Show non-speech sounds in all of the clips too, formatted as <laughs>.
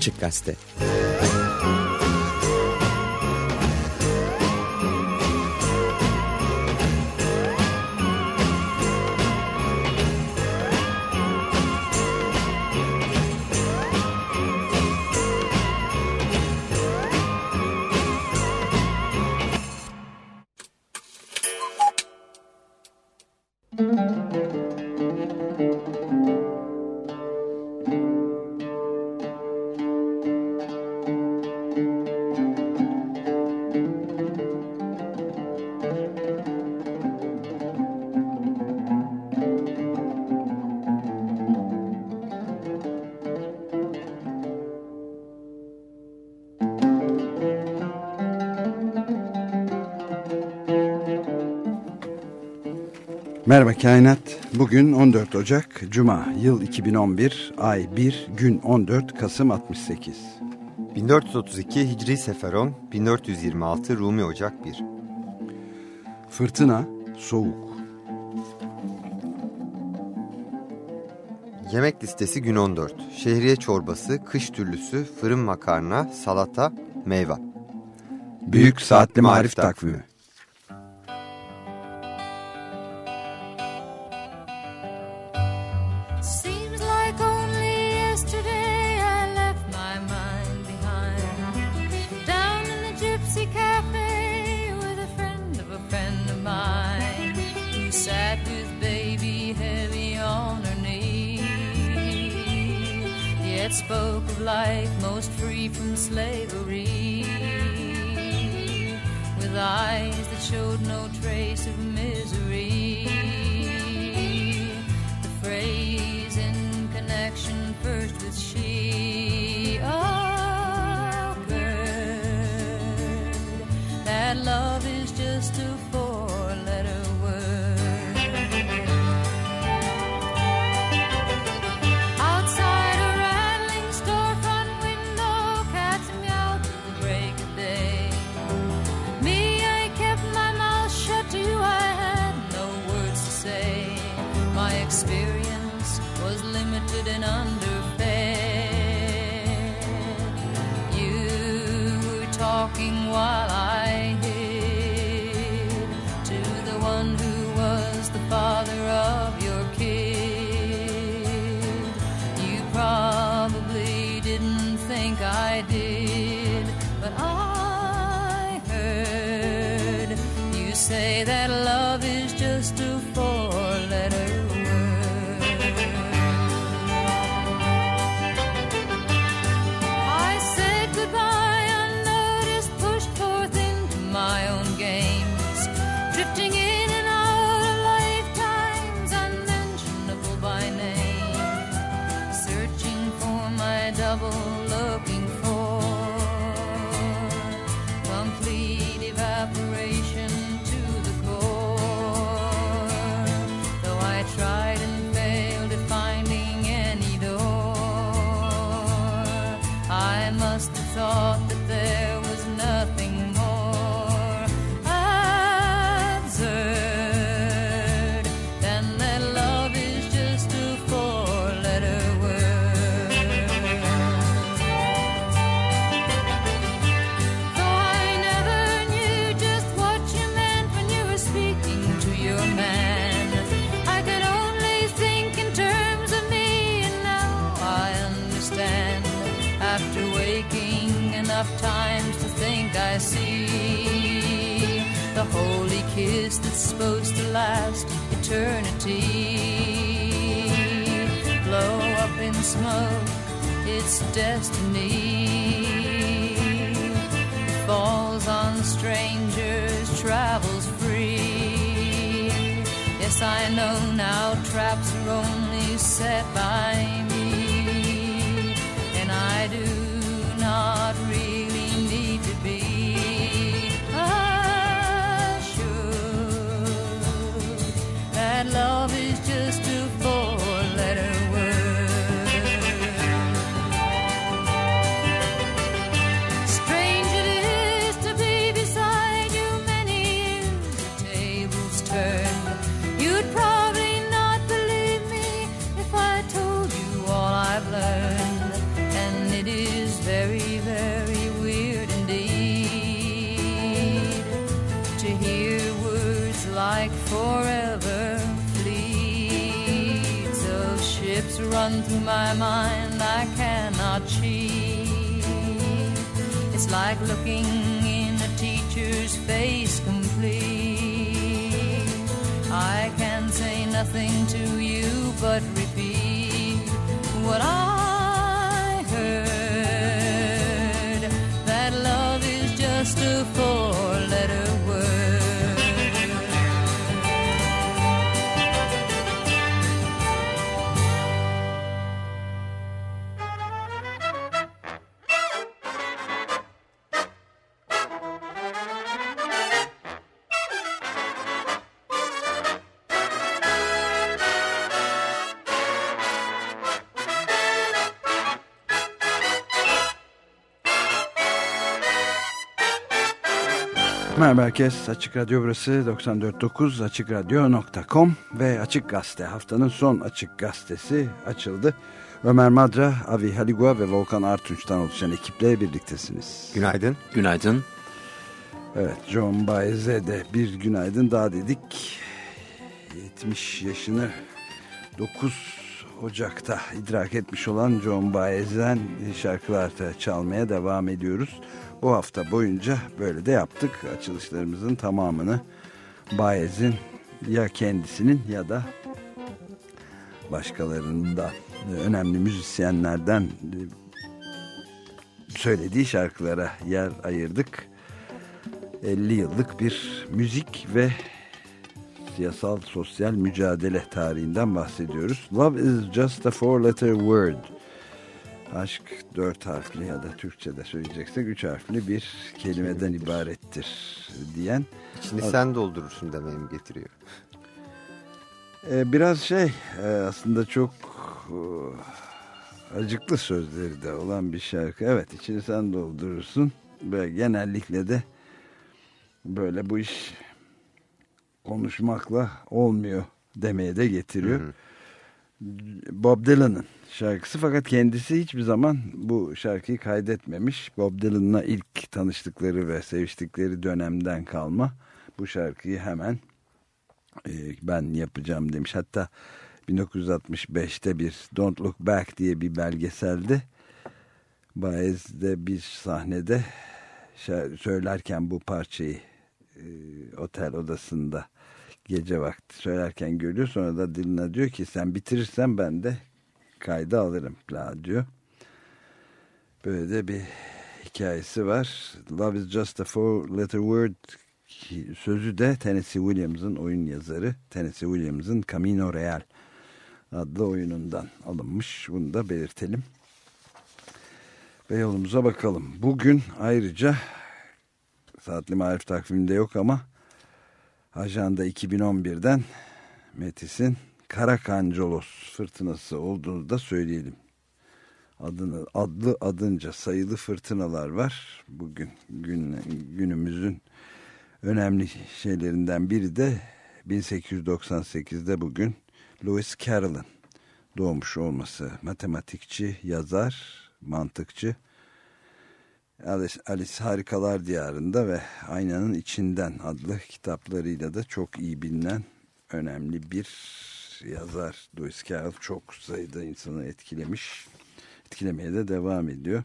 Açık Gazete. Merhaba Kainat. Bugün 14 Ocak, Cuma, yıl 2011, ay 1, gün 14, Kasım 68. 1432 Hicri Seferon, 1426 Rumi Ocak 1. Fırtına, soğuk. Yemek listesi gün 14. Şehriye çorbası, kış türlüsü, fırın makarna, salata, meyve. Büyük Saatli Marif Takvimi. Merhaba herkes. Açık Radyo burası 94.9 AçıkRadyo.com ve Açık Gazete haftanın son Açık Gazetesi açıldı. Ömer Madra, Avi Haligua ve Volkan Artunç'tan oluşan ekiple birliktesiniz. Günaydın. Günaydın. Evet, John Baez'e de bir günaydın daha dedik. 70 yaşını 9 Ocak'ta idrak etmiş olan John Baez'den şarkılar çalmaya devam ediyoruz. Bu hafta boyunca böyle de yaptık. Açılışlarımızın tamamını Baez'in ya kendisinin ya da başkalarından önemli müzisyenlerden söylediği şarkılara yer ayırdık. 50 yıllık bir müzik ve siyasal sosyal mücadele tarihinden bahsediyoruz. Love is just a four letter word. Aşk dört harfli ya da Türkçe'de söyleyeceksek üç harfli bir kelimeden ibarettir diyen. İçini sen doldurursun dememi getiriyor. Ee, biraz şey e, aslında çok e, acıklı sözleri de olan bir şarkı. Evet içini sen doldurursun. Ve genellikle de böyle bu iş konuşmakla olmuyor demeye de getiriyor. Hı hı. Bob Dylan'ın şarkısı fakat kendisi hiçbir zaman bu şarkıyı kaydetmemiş. Bob Dylan'la ilk tanıştıkları ve seviştikleri dönemden kalma bu şarkıyı hemen e, ben yapacağım demiş. Hatta 1965'te bir Don't Look Back diye bir belgeselde Baez'de bir sahnede söylerken bu parçayı e, otel odasında gece vakti söylerken görüyor. Sonra da Dylan'a diyor ki sen bitirirsen ben de kayda alırım la diyor. Böyle de bir hikayesi var. Love is just a four letter word sözü de Tennessee Williams'ın oyun yazarı. Tennessee Williams'ın Camino Real adlı oyunundan alınmış. Bunu da belirtelim. Ve yolumuza bakalım. Bugün ayrıca saatli marif takviminde yok ama ajanda 2011'den Metis'in Karakancolos fırtınası olduğunu da söyleyelim. Adını, adlı adınca sayılı fırtınalar var. Bugün gün, günümüzün önemli şeylerinden biri de 1898'de bugün Lewis Carroll'ın doğmuş olması. Matematikçi, yazar, mantıkçı. Alice, Harikalar Diyarında ve Aynanın İçinden adlı kitaplarıyla da çok iyi bilinen önemli bir yazar Lewis Carroll çok sayıda insanı etkilemiş. Etkilemeye de devam ediyor.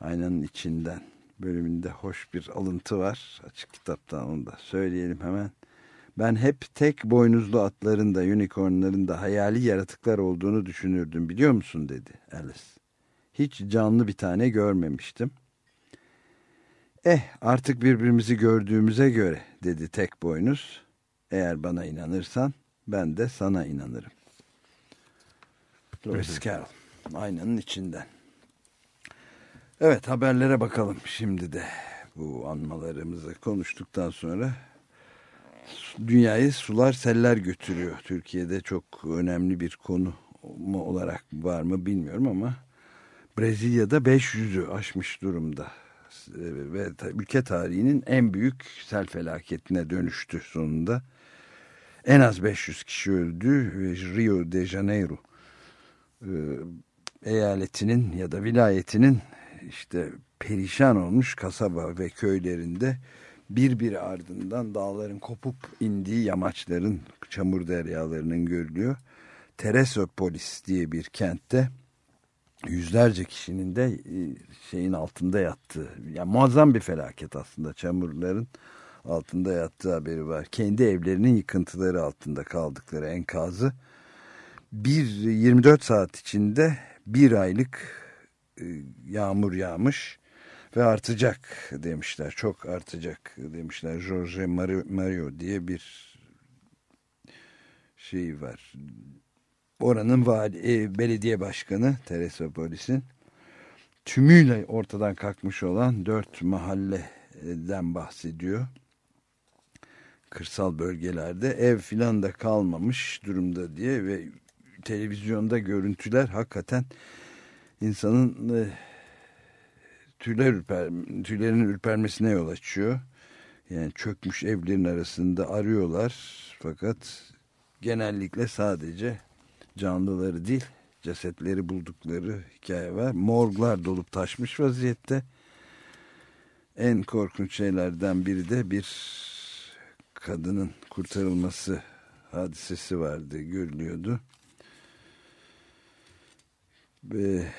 Aynanın içinden bölümünde hoş bir alıntı var. Açık kitaptan onu da söyleyelim hemen. Ben hep tek boynuzlu atların da unicornların da hayali yaratıklar olduğunu düşünürdüm biliyor musun dedi Alice. Hiç canlı bir tane görmemiştim. Eh artık birbirimizi gördüğümüze göre dedi tek boynuz. Eğer bana inanırsan ben de sana inanırım. Lewis Carroll. Aynanın içinden. Evet haberlere bakalım şimdi de. Bu anmalarımızı konuştuktan sonra dünyayı sular seller götürüyor. Türkiye'de çok önemli bir konu mu olarak var mı bilmiyorum ama Brezilya'da 500'ü aşmış durumda. Ve ülke tarihinin en büyük sel felaketine dönüştü sonunda en az 500 kişi öldü Rio de Janeiro e, eyaletinin ya da vilayetinin işte perişan olmuş kasaba ve köylerinde bir bir ardından dağların kopup indiği yamaçların çamur deryalarının görülüyor. Teresopolis diye bir kentte yüzlerce kişinin de e, şeyin altında yattığı yani muazzam bir felaket aslında çamurların altında yattığı haberi var. Kendi evlerinin yıkıntıları altında kaldıkları enkazı bir 24 saat içinde bir aylık e, yağmur yağmış ve artacak demişler. Çok artacak demişler. Jorge Mario, Mario diye bir şey var. Oranın vali, e, belediye başkanı Teresa Polis'in tümüyle ortadan kalkmış olan dört mahalleden bahsediyor. Kırsal bölgelerde ev filan da kalmamış durumda diye ve televizyonda görüntüler hakikaten insanın e, tüyler ürper, tüylerin ürpermesine yol açıyor. Yani çökmüş evlerin arasında arıyorlar fakat genellikle sadece canlıları değil cesetleri buldukları hikaye var. Morglar dolup taşmış vaziyette. En korkunç şeylerden biri de bir kadının kurtarılması hadisesi vardı, görülüyordu.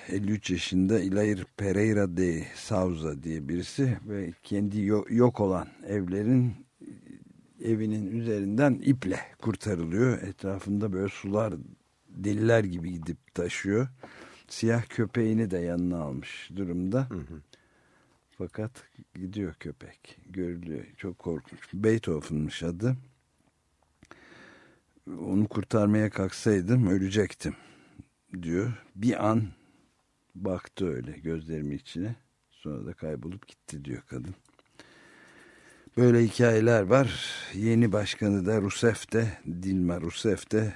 53 yaşında Ilair Pereira de Souza diye birisi ve kendi yok olan evlerin evinin üzerinden iple kurtarılıyor. Etrafında böyle sular deliler gibi gidip taşıyor. Siyah köpeğini de yanına almış durumda. Hı hı. Fakat gidiyor köpek. Görülüyor. Çok korkunç. Beethoven'mış adı. Onu kurtarmaya kalksaydım ölecektim diyor. Bir an baktı öyle gözlerimin içine. Sonra da kaybolup gitti diyor kadın. Böyle hikayeler var. Yeni başkanı da Rusef de Dilma Rusef de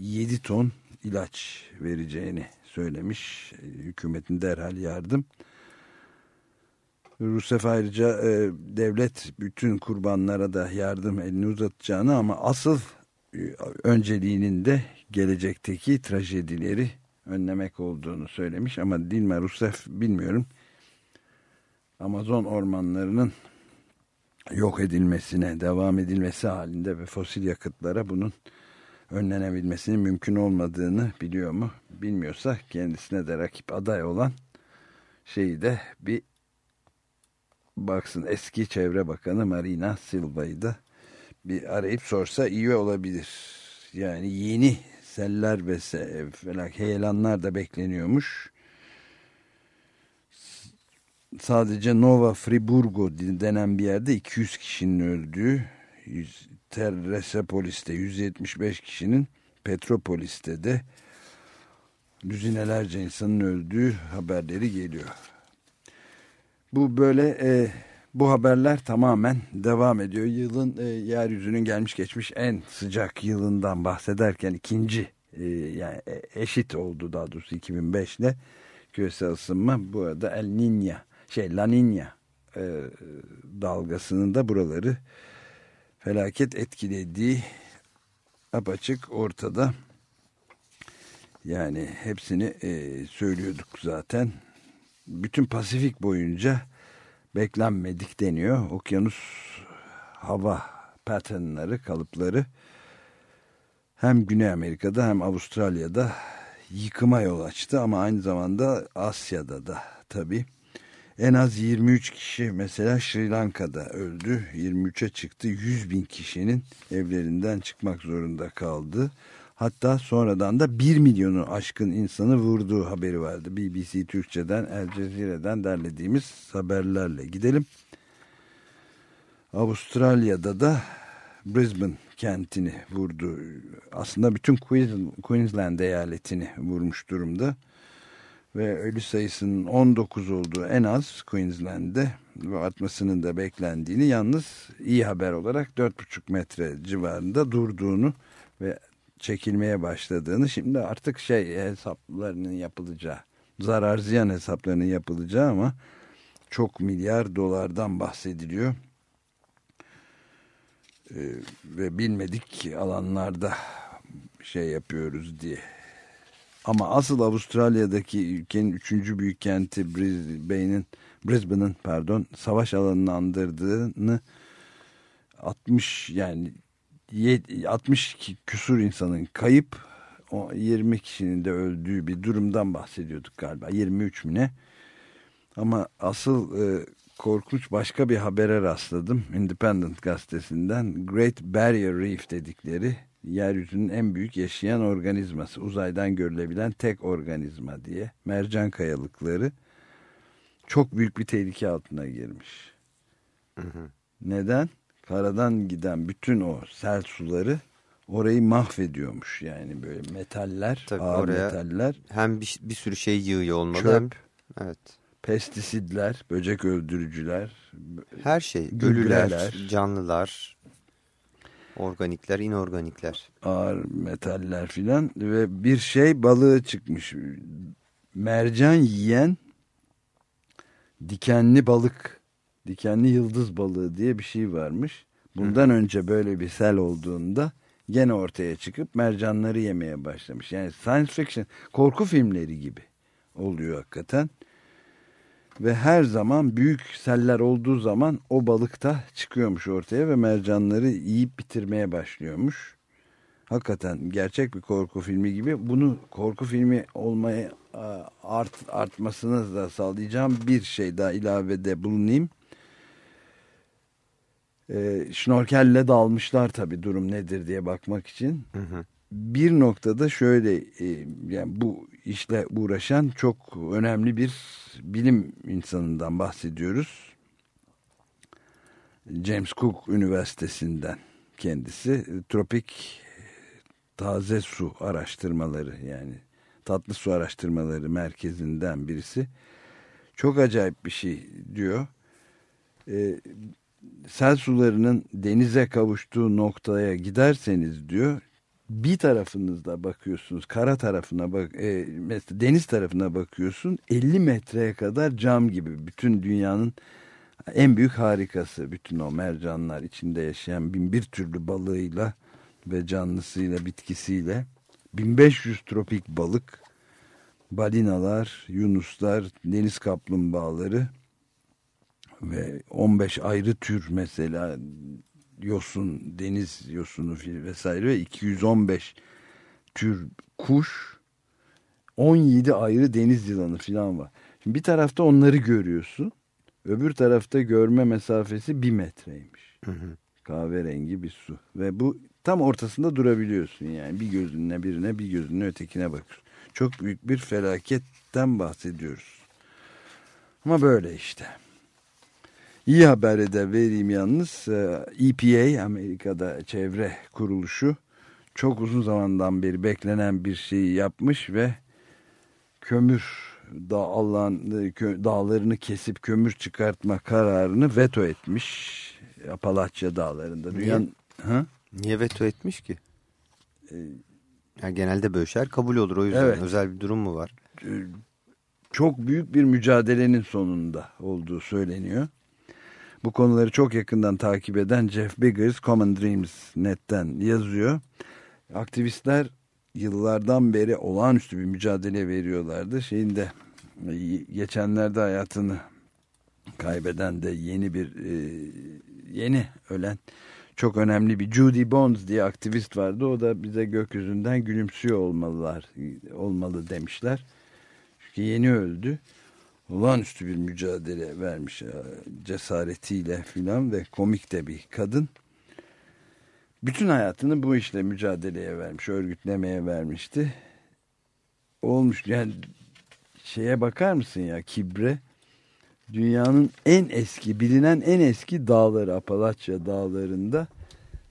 7 ton ilaç vereceğini söylemiş. Hükümetin derhal yardım. Rusef ayrıca e, devlet bütün kurbanlara da yardım elini uzatacağını ama asıl e, önceliğinin de gelecekteki trajedileri önlemek olduğunu söylemiş ama Dilma Rousseff bilmiyorum Amazon ormanlarının yok edilmesine devam edilmesi halinde ve fosil yakıtlara bunun önlenebilmesinin mümkün olmadığını biliyor mu? Bilmiyorsa kendisine de rakip aday olan şeyi de bir baksın eski çevre bakanı Marina Silva'yı da bir arayıp sorsa iyi olabilir. Yani yeni seller ve felak heyelanlar da bekleniyormuş. Sadece Nova Friburgo denen bir yerde 200 kişinin öldüğü, Terresepolis'te 175 kişinin, Petropolis'te de düzinelerce insanın öldüğü haberleri geliyor. Bu böyle e, bu haberler tamamen devam ediyor. Yılın e, yeryüzünün gelmiş geçmiş en sıcak yılından bahsederken ikinci e, yani e, eşit oldu daha doğrusu 2005 ile küresel ısınma. Bu arada El Niña şey La Niña e, dalgasının da buraları felaket etkilediği apaçık ortada. Yani hepsini e, söylüyorduk zaten. Bütün Pasifik boyunca beklenmedik deniyor. Okyanus hava patternları, kalıpları hem Güney Amerika'da hem Avustralya'da yıkıma yol açtı ama aynı zamanda Asya'da da tabii. En az 23 kişi mesela Sri Lanka'da öldü. 23'e çıktı. 100 bin kişinin evlerinden çıkmak zorunda kaldı. Hatta sonradan da 1 milyonu aşkın insanı vurduğu haberi vardı. BBC Türkçe'den, El Cezire'den derlediğimiz haberlerle gidelim. Avustralya'da da Brisbane kentini vurdu. Aslında bütün Queensland eyaletini vurmuş durumda. Ve ölü sayısının 19 olduğu en az Queensland'de ve artmasının da beklendiğini yalnız iyi haber olarak 4,5 metre civarında durduğunu ve çekilmeye başladığını şimdi artık şey hesaplarının yapılacağı zarar ziyan hesaplarının yapılacağı ama çok milyar dolardan bahsediliyor. Ee, ve bilmedik alanlarda şey yapıyoruz diye. Ama asıl Avustralya'daki ülkenin üçüncü büyük kenti Brisbane'in Brisbane'ın pardon savaş alanını andırdığını 60 yani yet- 60 ki- küsur insanın kayıp o 20 kişinin de öldüğü bir durumdan bahsediyorduk galiba 23 mi ne? Ama asıl e, korkunç başka bir habere rastladım. Independent gazetesinden Great Barrier Reef dedikleri yeryüzünün en büyük yaşayan organizması uzaydan görülebilen tek organizma diye mercan kayalıkları çok büyük bir tehlike altına girmiş. Neden? Karadan giden bütün o sel suları orayı mahvediyormuş yani böyle metaller, Tabii ağır oraya metaller, Hem bir, bir sürü şey yığıyor olmalı çöp, hem evet. pestisitler, böcek öldürücüler, Her şey. Ölüler, canlılar, organikler, inorganikler. ağır metaller filan ve bir şey balığı çıkmış. Mercan yiyen dikenli balık, dikenli yıldız balığı diye bir şey varmış. Bundan önce böyle bir sel olduğunda gene ortaya çıkıp mercanları yemeye başlamış. Yani science fiction, korku filmleri gibi oluyor hakikaten. Ve her zaman büyük seller olduğu zaman o balık da çıkıyormuş ortaya ve mercanları yiyip bitirmeye başlıyormuş. Hakikaten gerçek bir korku filmi gibi. Bunu korku filmi olmaya art, artmasını da sağlayacağım bir şey daha ilavede bulunayım. Ee, şnorkelle dalmışlar tabii durum nedir diye bakmak için Hı hı. bir noktada şöyle e, yani bu işle uğraşan çok önemli bir bilim insanından bahsediyoruz. James Cook Üniversitesi'nden kendisi tropik taze su araştırmaları yani tatlı su araştırmaları merkezinden birisi. Çok acayip bir şey diyor. E, sel sularının denize kavuştuğu noktaya giderseniz diyor bir tarafınızda bakıyorsunuz kara tarafına bak e, mesela deniz tarafına bakıyorsun 50 metreye kadar cam gibi. Bütün dünyanın en büyük harikası. Bütün o mercanlar içinde yaşayan bin bir türlü balığıyla ve canlısıyla bitkisiyle. 1500 tropik balık balinalar yunuslar deniz kaplumbağaları ve 15 ayrı tür mesela yosun, deniz yosunu vesaire ve 215 tür kuş 17 ayrı deniz yılanı falan var. Şimdi bir tarafta onları görüyorsun. Öbür tarafta görme mesafesi bir metreymiş. Hı hı. Kahverengi bir su. Ve bu tam ortasında durabiliyorsun yani. Bir gözünle birine bir gözünle ötekine bakıyorsun. Çok büyük bir felaketten bahsediyoruz. Ama böyle işte. İyi haberi de vereyim yalnız. Ee, EPA Amerika'da çevre kuruluşu çok uzun zamandan beri beklenen bir şeyi yapmış ve kömür da Allah'ın e, dağlarını kesip kömür çıkartma kararını veto etmiş Apalachya dağlarında. Niye? Dünyanın ha? Niye veto etmiş ki? Ya genelde böyle şeyler kabul olur o yüzden. Evet. Özel bir durum mu var? çok büyük bir mücadelenin sonunda olduğu söyleniyor. Bu konuları çok yakından takip eden Jeff Biggers Common Dreams netten yazıyor. Aktivistler yıllardan beri olağanüstü bir mücadele veriyorlardı. Şeyin de geçenlerde hayatını kaybeden de yeni bir e, yeni ölen çok önemli bir Judy Bonds diye aktivist vardı. O da bize gökyüzünden gülümsüyor olmalılar olmalı demişler. Çünkü yeni öldü. Olağanüstü bir mücadele vermiş e, cesaretiyle filan ve komik de bir kadın. Bütün hayatını bu işle mücadeleye vermiş, örgütlemeye vermişti. Olmuş yani şeye bakar mısın ya kibre? Dünyanın en eski, bilinen en eski dağları Apalachya dağlarında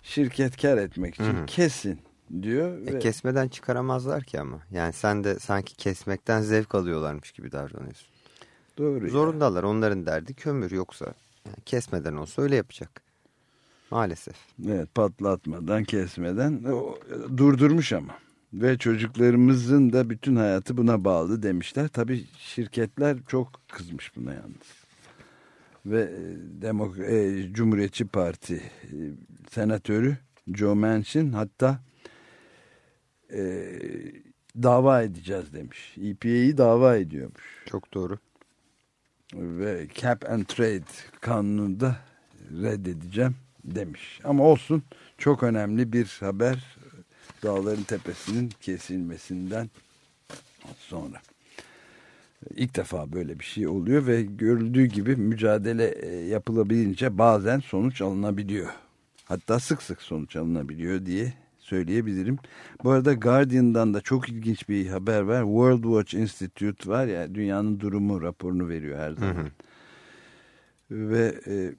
şirket kar etmek için Hı hı. kesin diyor. E, ve- kesmeden çıkaramazlar ki ama. Yani sen de sanki kesmekten zevk alıyorlarmış gibi davranıyorsun. Doğru. Zorundalar. Onların derdi kömür yoksa. Yani kesmeden olsa öyle yapacak. Maalesef. Evet patlatmadan kesmeden o, durdurmuş ama. Ve çocuklarımızın da bütün hayatı buna bağlı demişler. Tabii şirketler çok kızmış buna yalnız. Ve e, Demok e, Cumhuriyetçi Parti e, senatörü Joe Manchin hatta e, dava edeceğiz demiş. EPA'yı dava ediyormuş. Çok doğru. Ve Cap and Trade kanununu da reddedeceğim demiş. Ama olsun çok önemli bir haber dağların tepesinin kesilmesinden sonra. İlk defa böyle bir şey oluyor ve görüldüğü gibi mücadele e, yapılabilince bazen sonuç alınabiliyor. Hatta sık sık sonuç alınabiliyor diye söyleyebilirim. Bu arada Guardian'dan da çok ilginç bir haber var. World Watch Institute var ya dünyanın durumu raporunu veriyor her zaman. Hı hı. Ve e,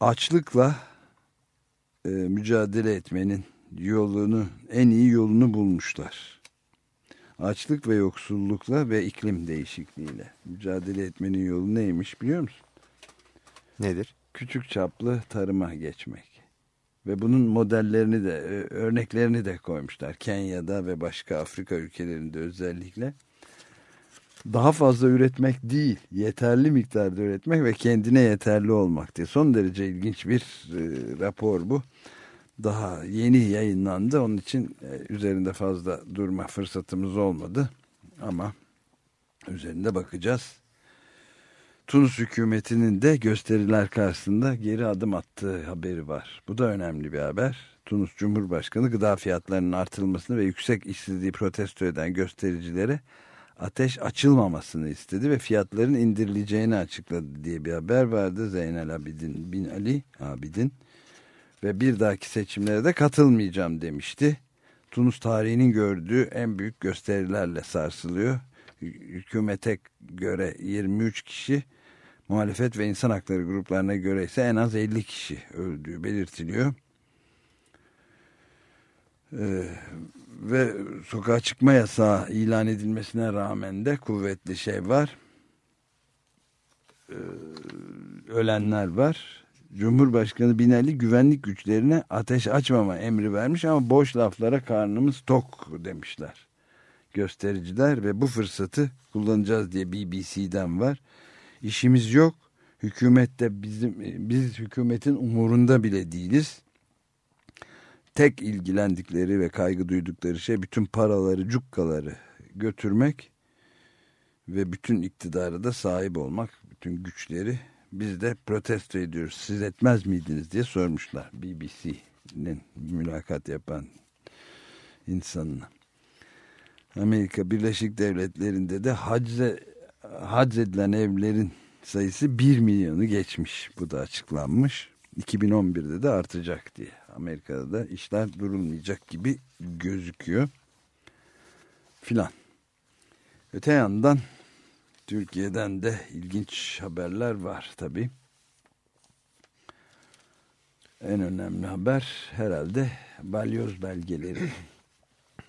açlıkla e, mücadele etmenin yolunu en iyi yolunu bulmuşlar. Açlık ve yoksullukla ve iklim değişikliğiyle mücadele etmenin yolu neymiş biliyor musun? Nedir? Küçük çaplı tarıma geçmek. Ve bunun modellerini de örneklerini de koymuşlar. Kenya'da ve başka Afrika ülkelerinde özellikle. Daha fazla üretmek değil, yeterli miktarda üretmek ve kendine yeterli olmak diye. Son derece ilginç bir e, rapor bu daha yeni yayınlandı. Onun için e, üzerinde fazla durma fırsatımız olmadı. Ama üzerinde bakacağız. Tunus hükümetinin de gösteriler karşısında geri adım attığı haberi var. Bu da önemli bir haber. Tunus Cumhurbaşkanı gıda fiyatlarının artırılmasını ve yüksek işsizliği protesto eden göstericilere ateş açılmamasını istedi ve fiyatların indirileceğini açıkladı diye bir haber vardı. Zeynel Abidin bin Ali Abidin ve bir dahaki seçimlere de katılmayacağım demişti. Tunus tarihinin gördüğü en büyük gösterilerle sarsılıyor. Hükümete göre 23 kişi, muhalefet ve insan hakları gruplarına göre ise en az 50 kişi öldüğü belirtiliyor. Ee, ve sokağa çıkma yasağı ilan edilmesine rağmen de kuvvetli şey var. Ee, ölenler var Cumhurbaşkanı Binali güvenlik güçlerine ateş açmama emri vermiş ama boş laflara karnımız tok demişler göstericiler ve bu fırsatı kullanacağız diye BBC'den var. İşimiz yok. Hükümette bizim biz hükümetin umurunda bile değiliz. Tek ilgilendikleri ve kaygı duydukları şey bütün paraları, cukkaları götürmek ve bütün iktidarı da sahip olmak, bütün güçleri biz de protesto ediyoruz. Siz etmez miydiniz diye sormuşlar BBC'nin mülakat yapan insanına. Amerika Birleşik Devletleri'nde de hacze, hac edilen evlerin sayısı 1 milyonu geçmiş. Bu da açıklanmış. 2011'de de artacak diye. Amerika'da da işler durulmayacak gibi gözüküyor. Filan. Öte yandan Türkiye'den de ilginç haberler var tabi. En önemli haber herhalde balyoz belgeleri.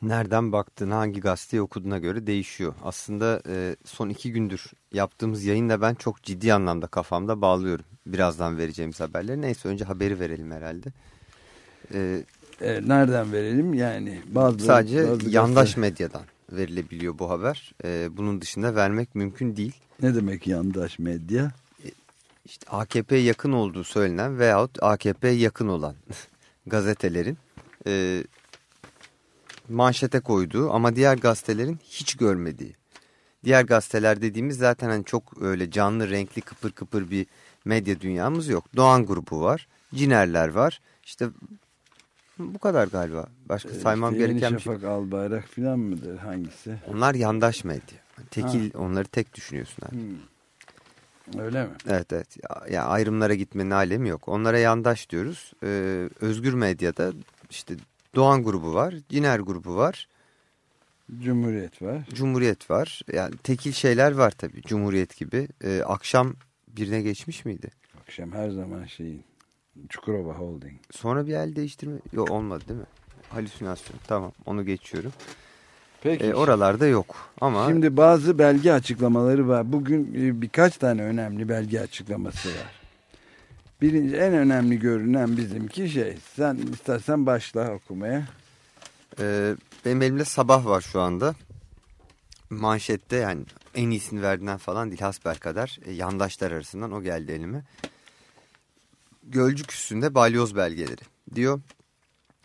Nereden baktığın, hangi gazeteyi okuduğuna göre değişiyor. Aslında e, son iki gündür yaptığımız yayınla ben çok ciddi anlamda kafamda bağlıyorum. Birazdan vereceğimiz haberleri. Neyse önce haberi verelim herhalde. E, e, nereden verelim? Yani bazı Sadece bazı yandaş gazete... medyadan verilebiliyor bu haber. E, bunun dışında vermek mümkün değil. Ne demek yandaş medya? E, işte AKP'ye yakın olduğu söylenen veyahut AKP'ye yakın olan <laughs> gazetelerin e, manşete koyduğu ama diğer gazetelerin hiç görmediği. Diğer gazeteler dediğimiz zaten hani çok öyle canlı, renkli, kıpır kıpır bir medya dünyamız yok. Doğan grubu var, Cinerler var. İşte bu kadar galiba. Başka ee, saymam işte gereken bir şey. Albayrak falan mıdır hangisi? Onlar yandaş medya. Tekil ha. onları tek düşünüyorsun. Abi. Hmm. Öyle mi? Evet evet. Ya, ya ayrımlara gitmenin alemi yok. Onlara yandaş diyoruz. Ee, özgür medyada işte Doğan grubu var, Ciner grubu var. Cumhuriyet var. Cumhuriyet var. Yani tekil şeyler var tabii. Cumhuriyet gibi. Ee, akşam birine geçmiş miydi? Akşam her zaman şeyin Çukurova Holding. Sonra bir el değiştirme yok olmadı değil mi? Halüsinasyon. Tamam onu geçiyorum. Peki. E, oralarda yok ama. Şimdi bazı belge açıklamaları var. Bugün e, birkaç tane önemli belge açıklaması var. Birinci en önemli görünen bizimki şey. Sen istersen başla okumaya. Ee, benim elimde sabah var şu anda. Manşette yani en iyisini verdiğinden falan değil hasbel kadar. E, yandaşlar arasından o geldi elime. Gölcük üstünde balyoz belgeleri diyor.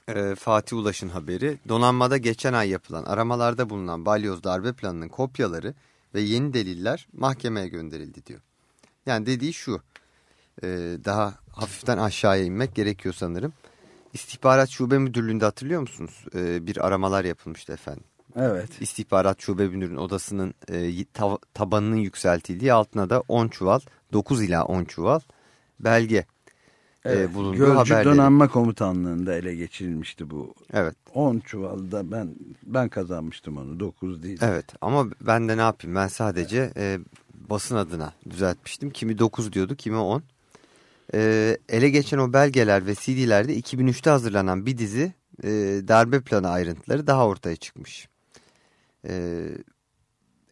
E, Fatih Ulaş'ın haberi. Donanmada geçen ay yapılan aramalarda bulunan balyoz darbe planının kopyaları ve yeni deliller mahkemeye gönderildi diyor. Yani dediği şu. E, daha hafiften aşağıya inmek gerekiyor sanırım. İstihbarat Şube Müdürlüğü'nde hatırlıyor musunuz? E, bir aramalar yapılmıştı efendim. Evet. İstihbarat Şube Müdürlüğü'nün odasının e, ta tabanının yükseltildiği altına da 10 çuval, 9 ila 10 çuval belge e, evet. bulunduğu Gölcük haberleri. Donanma Komutanlığı'nda ele geçirilmişti bu. Evet. 10 çuvalda ben ben kazanmıştım onu 9 değil. Evet ama ben de ne yapayım ben sadece e, basın adına düzeltmiştim. Kimi 9 diyordu kimi 10. E, ele geçen o belgeler ve CD'lerde 2003'te hazırlanan bir dizi e, darbe planı ayrıntıları daha ortaya çıkmış. E,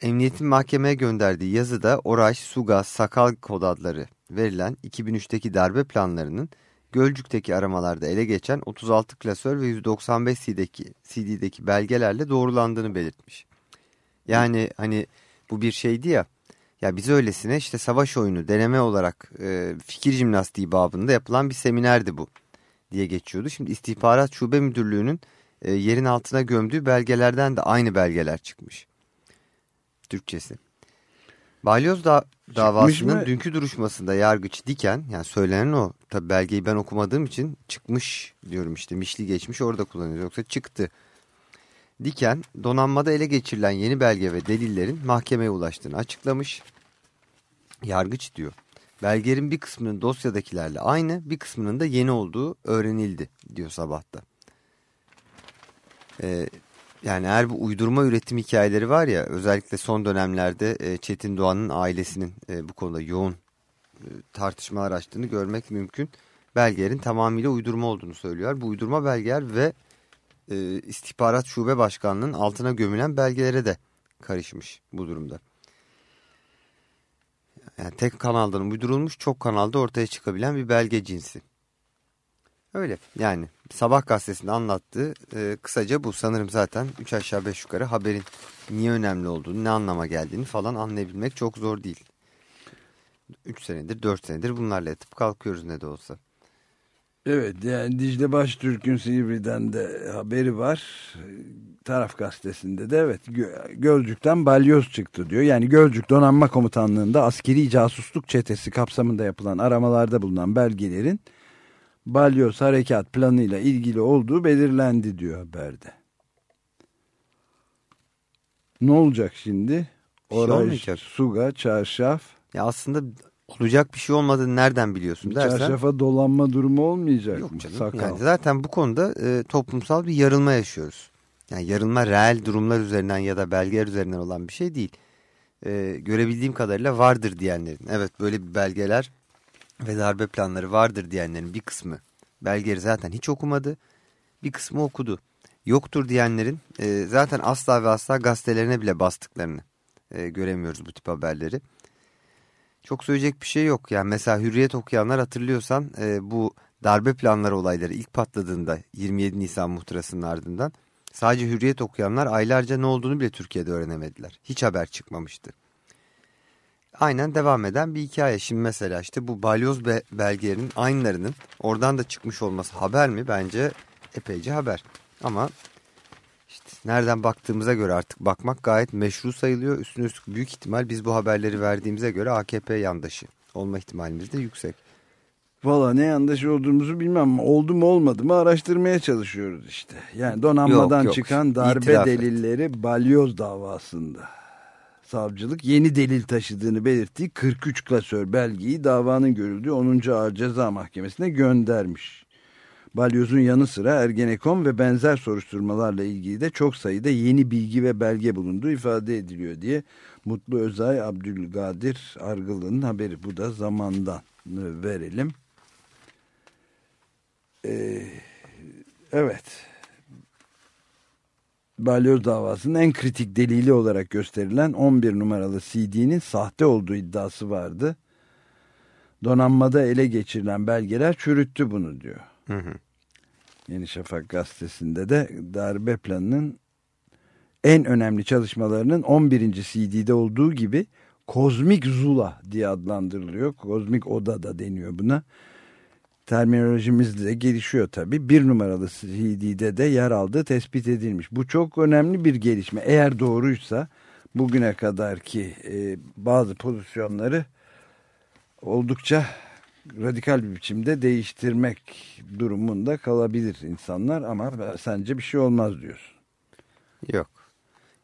emniyetin mahkemeye gönderdiği yazıda Oraş, Sugaz, Sakal kod adları verilen 2003'teki darbe planlarının Gölcük'teki aramalarda ele geçen 36 klasör ve 195 CD'deki, CD'deki belgelerle doğrulandığını belirtmiş. Yani hani bu bir şeydi ya, ya biz öylesine işte savaş oyunu deneme olarak e, fikir jimnastiği babında yapılan bir seminerdi bu diye geçiyordu. Şimdi istihbarat şube müdürlüğünün e, yerin altına gömdüğü belgelerden de aynı belgeler çıkmış. Türkçesi. Balyoz da davasının dünkü duruşmasında yargıç Diken yani söylenen o tabi belgeyi ben okumadığım için çıkmış diyorum işte mişli geçmiş orada kullanıyoruz yoksa çıktı. Diken donanmada ele geçirilen yeni belge ve delillerin mahkemeye ulaştığını açıklamış. Yargıç diyor belgelerin bir kısmının dosyadakilerle aynı bir kısmının da yeni olduğu öğrenildi diyor sabahta. Ee, yani eğer bu uydurma üretim hikayeleri var ya özellikle son dönemlerde e, Çetin Doğan'ın ailesinin e, bu konuda yoğun e, tartışmalar açtığını görmek mümkün. Belgelerin tamamıyla uydurma olduğunu söylüyor. Bu uydurma belgeler ve e, istihbarat şube başkanlığının altına gömülen belgelere de karışmış bu durumda. Yani tek kanaldan uydurulmuş çok kanalda ortaya çıkabilen bir belge cinsi. Öyle yani sabah gazetesinde anlattığı e, kısaca bu sanırım zaten 3 aşağı 5 yukarı haberin niye önemli olduğunu ne anlama geldiğini falan anlayabilmek çok zor değil. 3 senedir 4 senedir bunlarla yatıp kalkıyoruz ne de olsa. Evet yani Dicle Baştürk'ün Silivri'den de haberi var. Taraf gazetesinde de evet Gölcük'ten balyoz çıktı diyor. Yani Gölcük Donanma Komutanlığı'nda askeri casusluk çetesi kapsamında yapılan aramalarda bulunan belgelerin balyoz harekat planıyla ilgili olduğu belirlendi diyor haberde. Ne olacak şimdi? Şey olmayacak. Suga, Çarşaf. Ya aslında olacak bir şey olmadığını nereden biliyorsun dersen. Çarşafa dolanma durumu olmayacak Yok mı? canım. Sakal. Yani zaten bu konuda e, toplumsal bir yarılma yaşıyoruz. Yani yarılma reel durumlar üzerinden ya da belgeler üzerinden olan bir şey değil. E, görebildiğim kadarıyla vardır diyenlerin. Evet böyle bir belgeler ve darbe planları vardır diyenlerin bir kısmı belgeleri zaten hiç okumadı. Bir kısmı okudu. Yoktur diyenlerin e, zaten asla ve asla gazetelerine bile bastıklarını e, göremiyoruz bu tip haberleri. Çok söyleyecek bir şey yok. Yani mesela Hürriyet okuyanlar hatırlıyorsan e, bu darbe planları olayları ilk patladığında 27 Nisan muhtırasının ardından sadece Hürriyet okuyanlar aylarca ne olduğunu bile Türkiye'de öğrenemediler. Hiç haber çıkmamıştı. Aynen devam eden bir hikaye. Şimdi mesela işte bu balyoz be belgelerinin aynılarının oradan da çıkmış olması haber mi? Bence epeyce haber. Ama nereden baktığımıza göre artık bakmak gayet meşru sayılıyor. Üstüne üstlük büyük ihtimal biz bu haberleri verdiğimize göre AKP yandaşı olma ihtimalimiz de yüksek. Valla ne yandaş olduğumuzu bilmem. Oldu mu olmadı mı araştırmaya çalışıyoruz işte. Yani donanmadan Yok, yok. çıkan darbe İtiraf et. delilleri balyoz davasında. Savcılık yeni delil taşıdığını belirttiği 43 klasör belgeyi davanın görüldüğü 10. Ağır Ceza Mahkemesi'ne göndermiş. Balyoz'un yanı sıra Ergenekon ve benzer soruşturmalarla ilgili de çok sayıda yeni bilgi ve belge bulunduğu ifade ediliyor diye Mutlu Özay Abdülgadir Argılı'nın haberi. Bu da zamandan verelim. Ee, evet. Balyoz davasının en kritik delili olarak gösterilen 11 numaralı CD'nin sahte olduğu iddiası vardı. Donanmada ele geçirilen belgeler çürüttü bunu diyor. Hı hı. Yeni Şafak gazetesinde de darbe planının en önemli çalışmalarının 11. CD'de olduğu gibi Kozmik Zula diye adlandırılıyor. Kozmik Oda da deniyor buna. Terminolojimiz de gelişiyor tabii. Bir numaralı CD'de de yer aldığı tespit edilmiş. Bu çok önemli bir gelişme. Eğer doğruysa bugüne kadarki e, bazı pozisyonları oldukça radikal bir biçimde değiştirmek durumunda kalabilir insanlar ama sence bir şey olmaz diyorsun. Yok.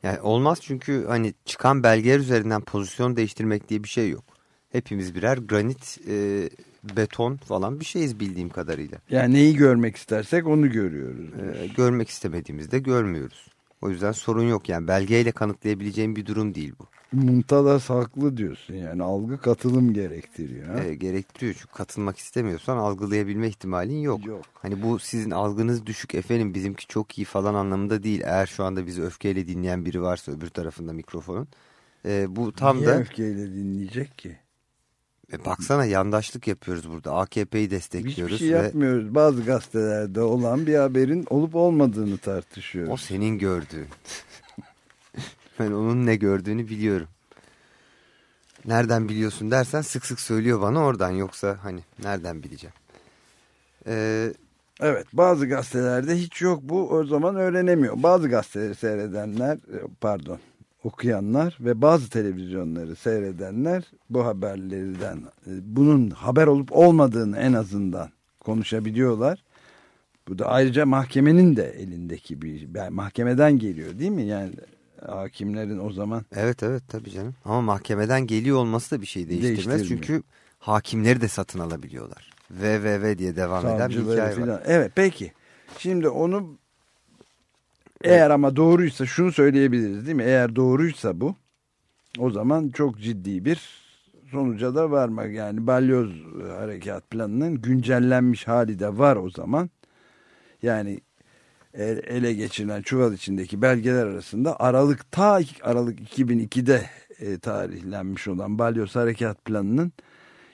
Yani olmaz çünkü hani çıkan belgeler üzerinden pozisyon değiştirmek diye bir şey yok. Hepimiz birer granit, e, beton falan bir şeyiz bildiğim kadarıyla. Yani neyi görmek istersek onu görüyoruz. E, görmek istemediğimizde görmüyoruz. O yüzden sorun yok yani belgeyle kanıtlayabileceğim bir durum değil bu. Muntadas haklı diyorsun yani algı katılım gerektiriyor. Ha? E, gerektiriyor çünkü katılmak istemiyorsan algılayabilme ihtimalin yok. Yok. Hani bu sizin algınız düşük efendim bizimki çok iyi falan anlamında değil. Eğer şu anda bizi öfkeyle dinleyen biri varsa öbür tarafında mikrofonun. E, bu tam Niye da öfkeyle dinleyecek ki? e, baksana yandaşlık yapıyoruz burada. AKP'yi destekliyoruz. Hiçbir şey ve yapmıyoruz. Bazı gazetelerde olan bir haberin olup olmadığını tartışıyoruz. O senin gördüğün. Ben onun ne gördüğünü biliyorum. Nereden biliyorsun dersen sık sık söylüyor bana oradan yoksa hani nereden bileceğim. Ee, Evet bazı gazetelerde hiç yok bu o zaman öğrenemiyor. Bazı gazeteleri seyredenler pardon okuyanlar ve bazı televizyonları seyredenler bu haberlerden e, bunun haber olup olmadığını en azından konuşabiliyorlar. Bu da ayrıca mahkemenin de elindeki bir mahkemeden geliyor değil mi? Yani hakimlerin o zaman evet evet tabii canım ama mahkemeden geliyor olması da bir şey değiştirmez. Çünkü hakimleri de satın alabiliyorlar. VVV diye devam eden bir savcıları hikaye var. filan. Evet peki. Şimdi onu eğer ama doğruysa şunu söyleyebiliriz değil mi? Eğer doğruysa bu o zaman çok ciddi bir sonuca da varmak yani balyoz harekat planının güncellenmiş hali de var o zaman. Yani ele geçirilen çuval içindeki belgeler arasında Aralık ta Aralık 2002'de e, tarihlenmiş olan balyoz harekat planının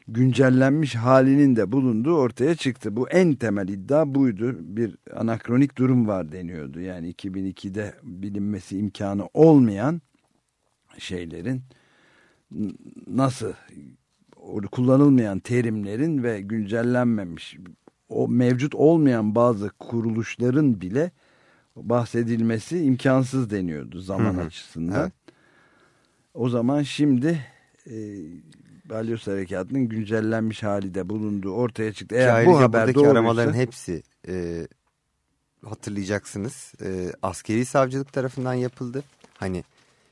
güncellenmiş halinin de bulunduğu ortaya çıktı. Bu en temel iddia buydu. Bir anakronik durum var deniyordu. Yani 2002'de bilinmesi imkanı olmayan şeylerin nasıl kullanılmayan terimlerin ve güncellenmemiş o mevcut olmayan bazı kuruluşların bile bahsedilmesi imkansız deniyordu zaman Hı hı. açısından. Evet. O zaman şimdi e, Balyoz Harekatı'nın güncellenmiş hali de bulunduğu ortaya çıktı. Eğer ayrıca bu haber doğruysa aramaların hepsi e, hatırlayacaksınız e, askeri savcılık tarafından yapıldı. Hani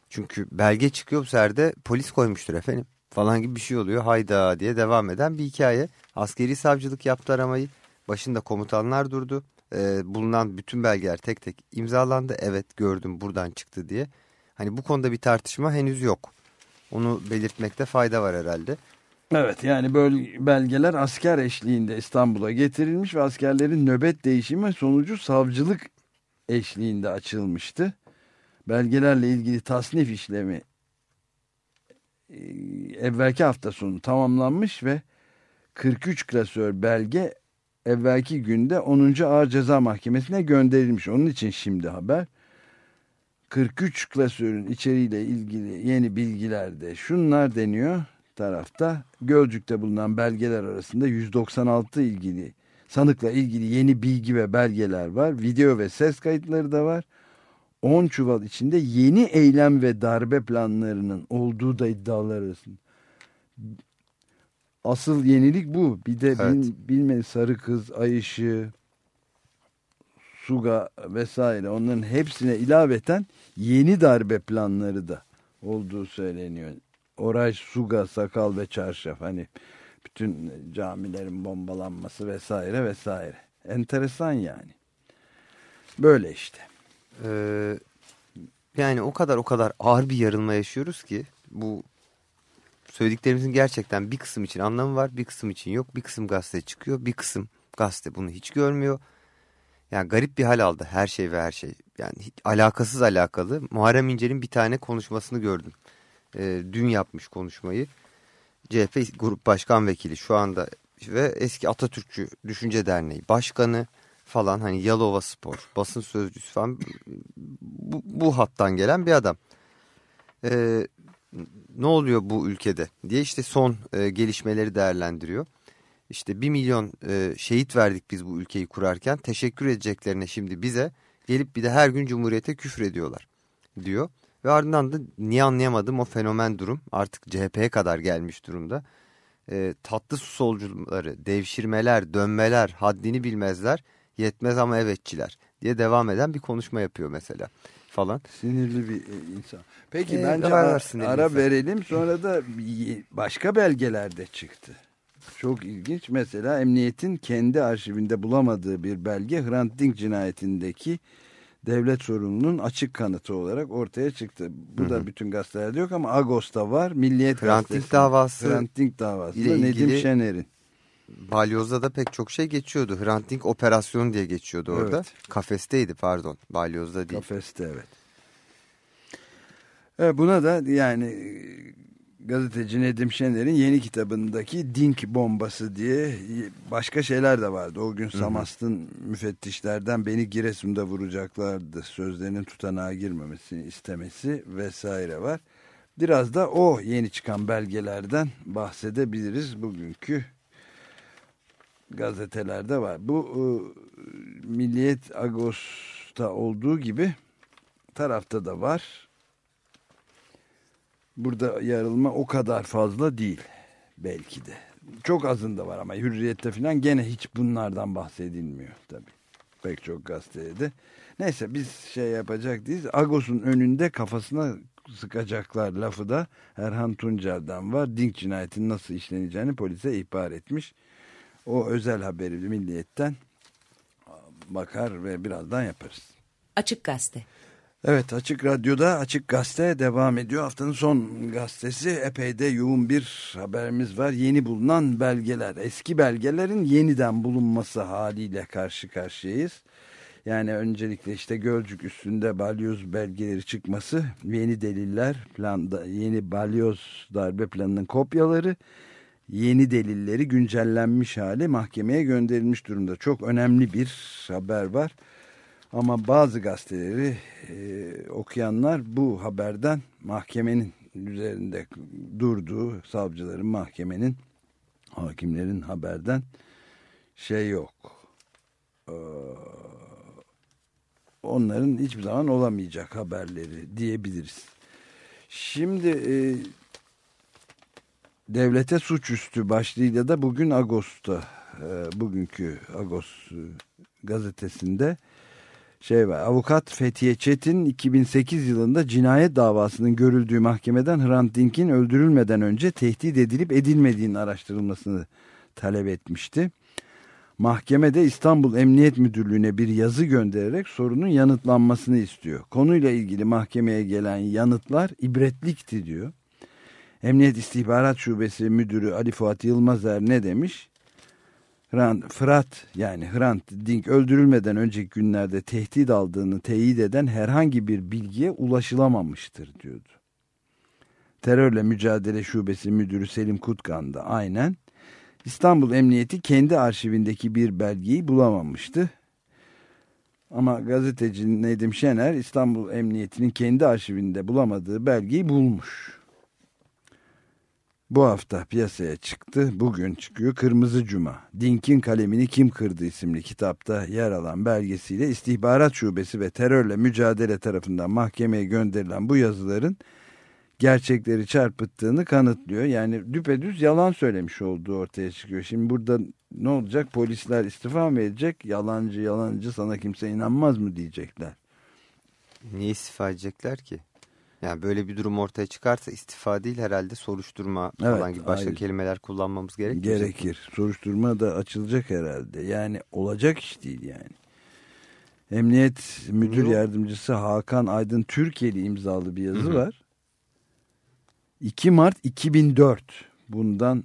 çünkü belge çıkıyor bu sefer de polis koymuştur efendim falan gibi bir şey oluyor. Hayda diye devam eden bir hikaye. Askeri savcılık yaptı aramayı. Başında komutanlar durdu. E, bulunan bütün belgeler tek tek imzalandı. Evet gördüm buradan çıktı diye. Hani bu konuda bir tartışma henüz yok. Onu belirtmekte fayda var herhalde. Evet yani böyle belgeler asker eşliğinde İstanbul'a getirilmiş ve askerlerin nöbet değişimi sonucu savcılık eşliğinde açılmıştı. Belgelerle ilgili tasnif işlemi e, evvelki hafta sonu tamamlanmış ve 43 klasör belge evvelki günde 10. Ağır Ceza Mahkemesi'ne gönderilmiş. Onun için şimdi haber 43 klasörün içeriğiyle ilgili yeni bilgilerde şunlar deniyor tarafta. Gölcük'te bulunan belgeler arasında 196 ilgili sanıkla ilgili yeni bilgi ve belgeler var. Video ve ses kayıtları da var. 10 çuval içinde yeni eylem ve darbe planlarının olduğu da iddialar arasında. Asıl yenilik bu. Bir de Evet. bil, bilme sarı kız, ay ışığı, Suga vesaire onların hepsine ilaveten yeni darbe planları da olduğu söyleniyor. Oray, Suga, Sakal ve Çarşaf hani bütün camilerin bombalanması vesaire vesaire. Enteresan yani. Böyle işte. Ee, yani o kadar o kadar ağır bir yarılma yaşıyoruz ki bu söylediklerimizin gerçekten bir kısım için anlamı var bir kısım için yok bir kısım gazete çıkıyor bir kısım gazete bunu hiç görmüyor. Yani garip bir hal aldı her şey ve her şey yani hiç alakasız alakalı Muharrem İnce'nin bir tane konuşmasını gördüm. Ee, dün yapmış konuşmayı CHP Grup Başkan Vekili şu anda ve eski Atatürkçü Düşünce Derneği Başkanı falan hani Yalova Spor basın sözcüsü falan bu, bu hattan gelen bir adam. Ee, ne oluyor bu ülkede diye işte son e, gelişmeleri değerlendiriyor. İşte bir milyon e, şehit verdik biz bu ülkeyi kurarken teşekkür edeceklerine şimdi bize gelip bir de her gün Cumhuriyet'e küfür ediyorlar diyor. Ve ardından da niye anlayamadım o fenomen durum artık CHP'ye kadar gelmiş durumda. e, tatlı su solcuları, devşirmeler, dönmeler, haddini bilmezler, yetmez ama evetçiler diye devam eden bir konuşma yapıyor mesela falan. Sinirli bir e, insan. Peki Ee, bence ara, ara insan. verelim sonra da başka belgeler de çıktı. Çok ilginç. Mesela emniyetin kendi arşivinde bulamadığı bir belge Hrant Dink cinayetindeki devlet sorumlunun açık kanıtı olarak ortaya çıktı. Bu da bütün gazetelerde yok ama Agos'ta var. Milliyet Hrant Dink davası Hrant Dink davası. ile Nedim Şener'in. Balyoz'da da pek çok şey geçiyordu. Hrant Dink operasyonu diye geçiyordu orada. Evet. Kafesteydi pardon. Balyoz'da değil. Kafeste evet. Evet, buna da yani e, gazeteci Nedim Şener'in yeni kitabındaki Dink bombası diye başka şeyler de vardı. O gün Samast'ın müfettişlerden beni Giresun'da vuracaklardı sözlerinin tutanağa girmemesini istemesi vesaire var. Biraz da o yeni çıkan belgelerden bahsedebiliriz bugünkü gazetelerde var. Bu e, Milliyet Ağustos'ta olduğu gibi tarafta da var. Burada yarılma o kadar fazla değil belki de. Çok azında var ama hürriyette falan gene hiç bunlardan bahsedilmiyor tabii. Pek çok gazetede. Neyse biz şey yapacak değiliz. Agos'un önünde kafasına sıkacaklar lafı da Erhan Tuncer'den var. Dink cinayetinin nasıl işleneceğini polise ihbar etmiş. O özel haberi milliyetten bakar ve birazdan yaparız. Açık Gazete. Evet Açık Radyo'da Açık Gazete devam ediyor. Haftanın son gazetesi epey de yoğun bir haberimiz var. Yeni bulunan belgeler. Eski belgelerin yeniden bulunması haliyle karşı karşıyayız. Yani öncelikle işte Gölcük üstünde balyoz belgeleri çıkması, yeni deliller, planda, yeni balyoz darbe planının kopyaları, yeni delilleri güncellenmiş hali mahkemeye gönderilmiş durumda. Çok önemli bir haber var. Ama bazı gazeteleri e, okuyanlar bu haberden mahkemenin üzerinde durduğu savcıların mahkemenin hakimlerin haberden şey yok. Ee, onların hiçbir zaman olamayacak haberleri diyebiliriz. Şimdi e, devlete suçüstü başlığıyla da bugün Ağustos'ta e, bugünkü Ağustos e, gazetesinde şey var. Avukat Fethiye Çetin 2008 yılında cinayet davasının görüldüğü mahkemeden Hrant Dink'in öldürülmeden önce tehdit edilip edilmediğinin araştırılmasını talep etmişti. Mahkemede İstanbul Emniyet Müdürlüğü'ne bir yazı göndererek sorunun yanıtlanmasını istiyor. Konuyla ilgili mahkemeye gelen yanıtlar ibretlikti diyor. Emniyet İstihbarat Şubesi Müdürü Ali Fuat Yılmazer ne demiş? Hrant, Fırat yani Hrant Dink öldürülmeden önceki günlerde tehdit aldığını teyit eden herhangi bir bilgiye ulaşılamamıştır diyordu. Terörle Mücadele Şubesi Müdürü Selim Kutkan da aynen İstanbul Emniyeti kendi arşivindeki bir belgeyi bulamamıştı. Ama gazeteci Nedim Şener İstanbul Emniyeti'nin kendi arşivinde bulamadığı belgeyi bulmuş. Bu hafta piyasaya çıktı. Bugün çıkıyor Kırmızı Cuma. Dink'in kalemini kim kırdı isimli kitapta yer alan belgesiyle istihbarat şubesi ve terörle mücadele tarafından mahkemeye gönderilen bu yazıların gerçekleri çarpıttığını kanıtlıyor. Yani düpedüz yalan söylemiş olduğu ortaya çıkıyor. Şimdi burada ne olacak? Polisler istifa mı edecek? Yalancı yalancı sana kimse inanmaz mı diyecekler. Niye istifa edecekler ki? Yani böyle bir durum ortaya çıkarsa istifa değil herhalde soruşturma Evet, falan gibi başka hayır. kelimeler kullanmamız gerekir. Gerekir. Soruşturma da açılacak herhalde. Yani olacak iş değil yani. Emniyet Müdür. Yardımcısı Hakan Aydın Türkiye'li imzalı bir yazı Hı hı. var. 2 Mart 2004 bundan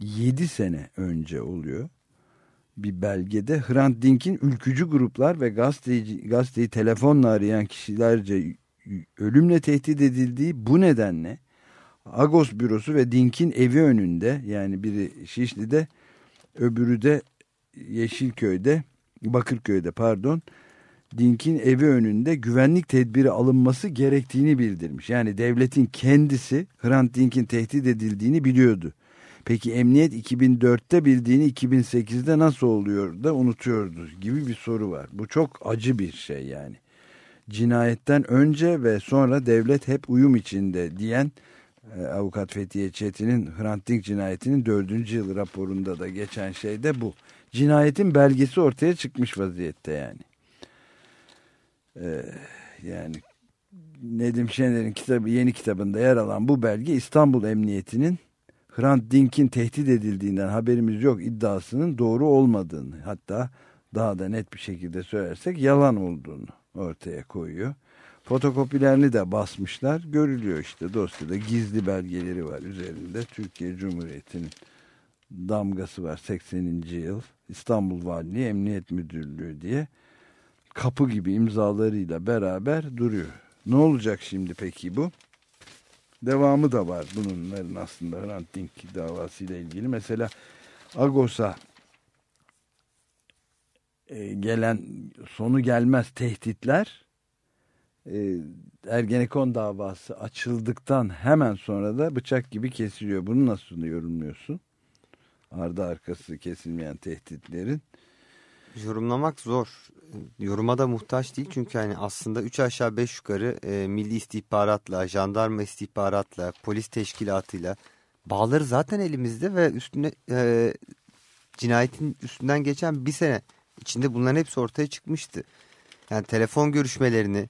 7 sene önce oluyor. Bir belgede Hrant Dink'in ülkücü gruplar ve gazeteci, gazeteyi telefonla arayan kişilerce ölümle tehdit edildiği bu nedenle Agos bürosu ve Dink'in evi önünde yani biri Şişli'de öbürü de Yeşilköy'de Bakırköy'de pardon Dink'in evi önünde güvenlik tedbiri alınması gerektiğini bildirmiş. Yani devletin kendisi Hrant Dink'in tehdit edildiğini biliyordu. Peki emniyet 2004'te bildiğini 2008'de nasıl oluyor da unutuyordu gibi bir soru var. Bu çok acı bir şey yani. Cinayetten önce ve sonra devlet hep uyum içinde diyen e, avukat Fethiye Çetin'in Hrant Dink cinayetinin dördüncü yıl raporunda da geçen şey de bu. Cinayetin belgesi ortaya çıkmış vaziyette yani. Ee, yani Nedim Şener'in kitabı, yeni kitabında yer alan bu belge İstanbul Emniyeti'nin Hrant Dink'in tehdit edildiğinden haberimiz yok iddiasının doğru olmadığını hatta daha da net bir şekilde söylersek yalan olduğunu ortaya koyuyor. Fotokopilerini de basmışlar. Görülüyor işte dosyada gizli belgeleri var üzerinde. Türkiye Cumhuriyeti'nin damgası var 80. yıl. İstanbul Valiliği Emniyet Müdürlüğü diye kapı gibi imzalarıyla beraber duruyor. Ne olacak şimdi peki bu? Devamı da var bunların aslında Hrant Dink davasıyla ilgili. Mesela Agos'a e, gelen sonu gelmez tehditler e, Ergenekon davası açıldıktan hemen sonra da bıçak gibi kesiliyor. Bunu nasıl yorumluyorsun? Ardı arkası kesilmeyen tehditlerin. Yorumlamak zor. Yoruma da muhtaç değil çünkü hani aslında 3 aşağı 5 yukarı e, milli istihbaratla, jandarma istihbaratla, polis teşkilatıyla bağları zaten elimizde ve üstüne e, cinayetin üstünden geçen bir sene içinde bunların hepsi ortaya çıkmıştı. Yani telefon görüşmelerini,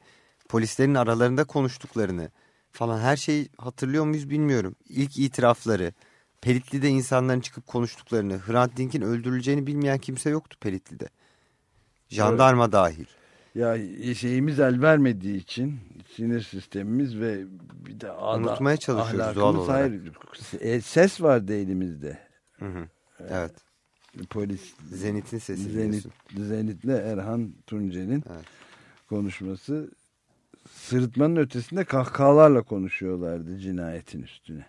polislerin aralarında konuştuklarını falan her şeyi hatırlıyor muyuz bilmiyorum. İlk itirafları, Pelitli'de insanların çıkıp konuştuklarını, Hrant Dink'in öldürüleceğini bilmeyen kimse yoktu Pelitli'de. Jandarma evet. dahil. Ya şeyimiz el vermediği için sinir sistemimiz ve bir de unutmaya çalışıyoruz doğal olarak. Hayır, ses vardı elimizde. Hı hı. Evet. Polis Zenit'in sesi Zenit, Zenit'le Erhan Tuncel'in evet. konuşması sırıtmanın ötesinde kahkahalarla konuşuyorlardı cinayetin üstüne.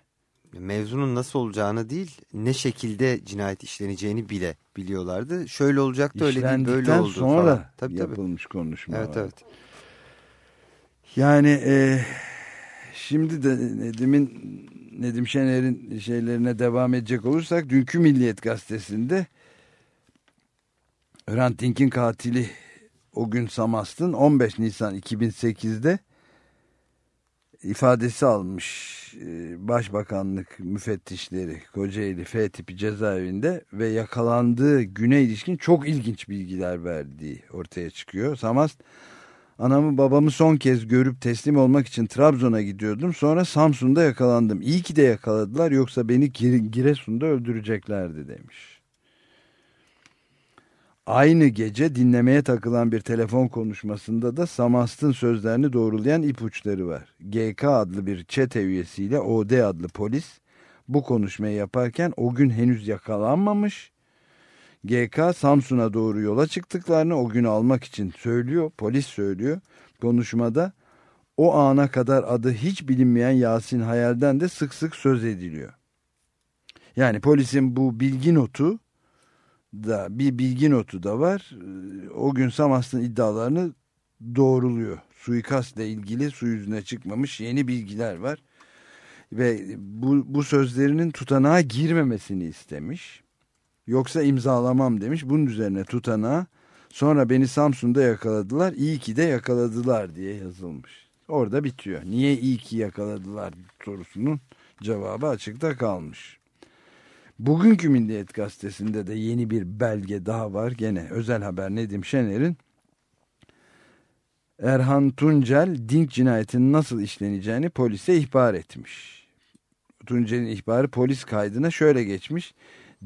Mevzunun nasıl olacağını değil ne şekilde cinayet işleneceğini bile biliyorlardı. Şöyle olacak da öyle değil böyle oldu sonra falan. Tabii, yapılmış tabii. konuşma Evet var. evet. Yani e, şimdi de Nedim'in Nedim Şener'in şeylerine devam edecek olursak dünkü Milliyet Gazetesi'nde Hrant Dink'in katili o gün Samast'ın 15 Nisan 2008'de ifadesi almış e, Başbakanlık müfettişleri Kocaeli F tipi cezaevinde ve yakalandığı güne ilişkin çok ilginç bilgiler verdiği ortaya çıkıyor. Samast anamı babamı son kez görüp teslim olmak için Trabzon'a gidiyordum. Sonra Samsun'da yakalandım. İyi ki de yakaladılar yoksa beni Giresun'da öldüreceklerdi demiş. Aynı gece dinlemeye takılan bir telefon konuşmasında da Samast'ın sözlerini doğrulayan ipuçları var. GK adlı bir çete üyesiyle OD adlı polis bu konuşmayı yaparken o gün henüz yakalanmamış. GK Samsun'a doğru yola çıktıklarını o günü almak için söylüyor, polis söylüyor. Konuşmada o ana kadar adı hiç bilinmeyen Yasin Hayal'den de sık sık söz ediliyor. Yani polisin bu bilgi notu da bir bilgi notu da var. Ee, o gün Samast'ın iddialarını doğruluyor. Suikastla ilgili su yüzüne çıkmamış yeni bilgiler var. Ve bu, bu sözlerinin tutanağa girmemesini istemiş. Yoksa imzalamam demiş. Bunun üzerine tutanağa sonra beni Samsun'da yakaladılar. İyi ki de yakaladılar diye yazılmış. Orada bitiyor. Niye iyi ki yakaladılar sorusunun cevabı açıkta kalmış. Bugünkü Milliyet Gazetesi'nde de yeni bir belge daha var. Gene özel haber Nedim Şener'in Erhan Tuncel Dink cinayetinin nasıl işleneceğini polise ihbar etmiş. Tuncel'in ihbarı polis kaydına şöyle geçmiş.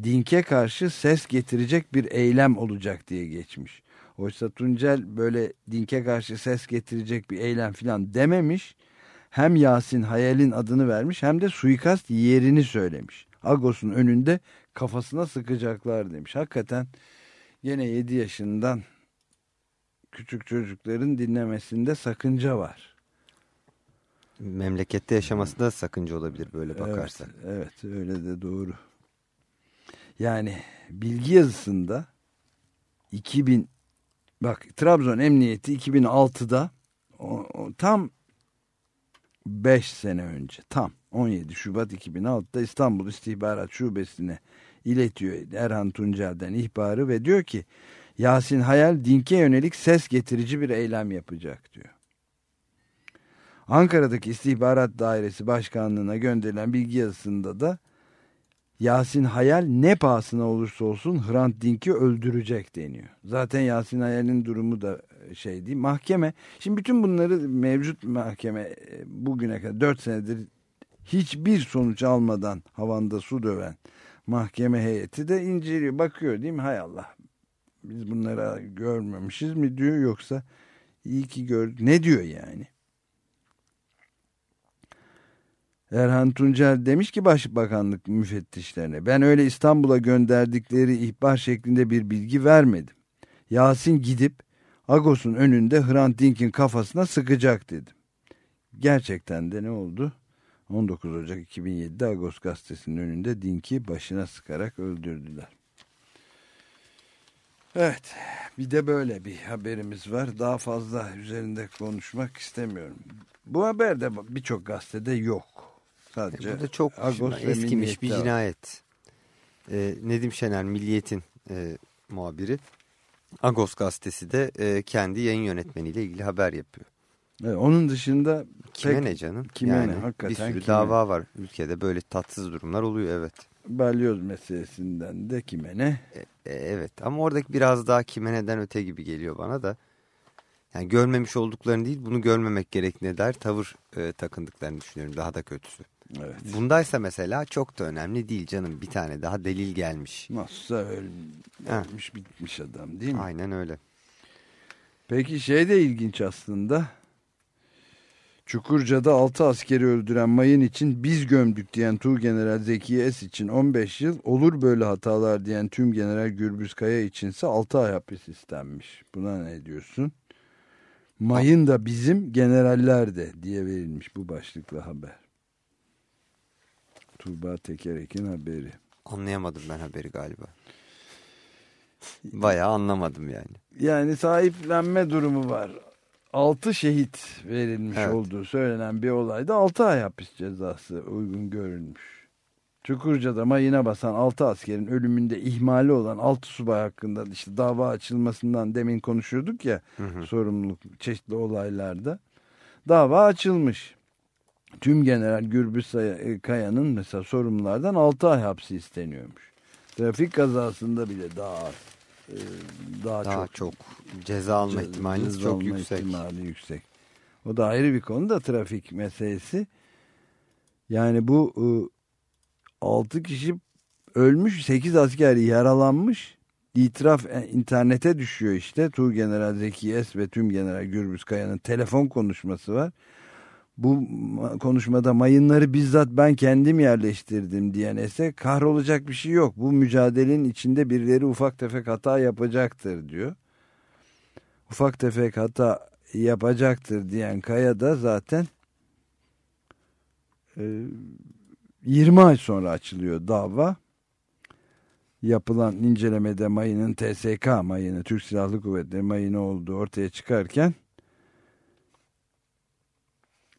Dink'e karşı ses getirecek bir eylem olacak diye geçmiş. Oysa Tuncel böyle Dink'e karşı ses getirecek bir eylem filan dememiş. Hem Yasin Hayal'in adını vermiş hem de suikast yerini söylemiş. Agos'un önünde kafasına sıkacaklar demiş. Hakikaten yine 7 yaşından küçük çocukların dinlemesinde sakınca var. Memlekette yaşaması da sakınca olabilir böyle bakarsak. Evet, evet öyle de doğru. Yani bilgi yazısında 2000 bak Trabzon Emniyeti 2006'da o, o, tam 5 sene önce tam 17 Şubat 2006'da İstanbul İstihbarat Şubesi'ne iletiyor Erhan Tuncel'den ihbarı ve diyor ki Yasin Hayal dinke yönelik ses getirici bir eylem yapacak diyor. Ankara'daki istihbarat dairesi başkanlığına gönderilen bilgi yazısında da Yasin Hayal ne pahasına olursa olsun Hrant Dink'i öldürecek deniyor. Zaten Yasin Hayal'in durumu da şey değil. Mahkeme, şimdi bütün bunları mevcut mahkeme e, bugüne kadar 4 senedir hiçbir sonuç almadan havanda su döven mahkeme heyeti de inceliyor. Bakıyor değil mi? Hay Allah biz bunları görmemişiz mi diyor yoksa iyi ki gördük. Ne diyor yani? Erhan Tuncel demiş ki Başbakanlık müfettişlerine ben öyle İstanbul'a gönderdikleri ihbar şeklinde bir bilgi vermedim. Yasin gidip Agos'un önünde Hrant Dink'in kafasına sıkacak dedim. Gerçekten de ne oldu? 19 Ocak 2007'de Agos gazetesinin önünde Dink'i başına sıkarak öldürdüler. Evet bir de böyle bir haberimiz var. Daha fazla üzerinde konuşmak istemiyorum. Bu haber de birçok gazetede yok. Sadece e, Burada çok Agos eskimiş bir cinayet. Ee, Nedim Şener Milliyet'in e, muhabiri. Agos gazetesi de e, kendi yayın yönetmeniyle ilgili haber yapıyor. Evet, onun dışında kime pek, ne canım? Kime yani ne? Hakikaten bir sürü kime? dava var ülkede böyle tatsız durumlar oluyor evet. Balyoz meselesinden de kime ne? E, e, evet ama oradaki biraz daha kime neden öte gibi geliyor bana da. Yani görmemiş olduklarını değil bunu görmemek gerektiğine dair tavır e, takındıklarını düşünüyorum daha da kötüsü. Evet. Bundaysa mesela çok da önemli değil canım bir tane daha delil gelmiş. Nasılsa ölmüş bitmiş adam değil mi? Aynen öyle. Peki şey de ilginç aslında. Çukurca'da 6 askeri öldüren mayın için biz gömdük diyen Tuğgeneral Zeki Es için 15 yıl, olur böyle hatalar diyen tüm General Gürbüz Kaya içinse 6 ay hapis istenmiş. Buna ne diyorsun? Mayın da bizim generaller de diye verilmiş bu başlıklı haber. Tuğba Tekerek'in haberi. Anlayamadım ben haberi galiba. Bayağı anlamadım yani. Yani sahiplenme durumu var. 6 şehit verilmiş evet. olduğu söylenen bir olayda 6 ay hapis cezası uygun görülmüş. Çukurca'da mayına basan 6 askerin ölümünde ihmali olan 6 subay hakkında işte dava açılmasından demin konuşuyorduk ya hı hı. sorumluluk çeşitli olaylarda. Dava açılmış. Tüm General Gürbüz Kaya'nın mesela sorumlulardan 6 ay hapsi isteniyormuş. Trafik kazasında bile daha az ee, daha, daha çok, çok ceza alma ce, ihtimaliniz ceza çok alma yüksek. ihtimali yüksek. O da ayrı bir konu da trafik meselesi. Yani bu ıı, 6 kişi ölmüş, 8 asker yaralanmış. İtiraf e, internete düşüyor işte. General Zeki Es ve tüm General Gürbüz Kaya'nın telefon konuşması var bu konuşmada mayınları bizzat ben kendim yerleştirdim diyen ise kahrolacak bir şey yok. Bu mücadelenin içinde birileri ufak tefek hata yapacaktır diyor. Ufak tefek hata yapacaktır diyen Kaya da zaten e, 20 ay sonra açılıyor dava. Yapılan incelemede mayının TSK mayını Türk Silahlı Kuvvetleri mayını olduğu ortaya çıkarken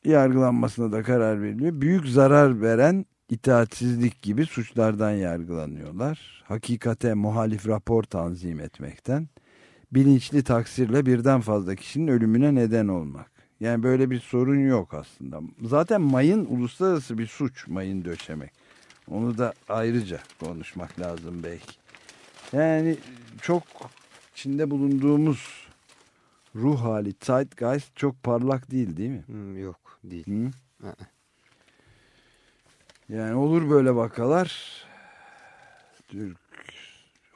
yargılanmasına da karar veriliyor. Büyük zarar veren itaatsizlik gibi suçlardan yargılanıyorlar. Hakikate muhalif rapor tanzim etmekten, bilinçli taksirle birden fazla kişinin ölümüne neden olmak. Yani böyle bir sorun yok aslında. Zaten mayın uluslararası bir suç mayın döşemek. Onu da ayrıca konuşmak lazım belki. Yani çok içinde bulunduğumuz ruh hali, zeitgeist çok parlak değil değil mi? Hmm, yok değil. Hı? Yani olur böyle vakalar. Türk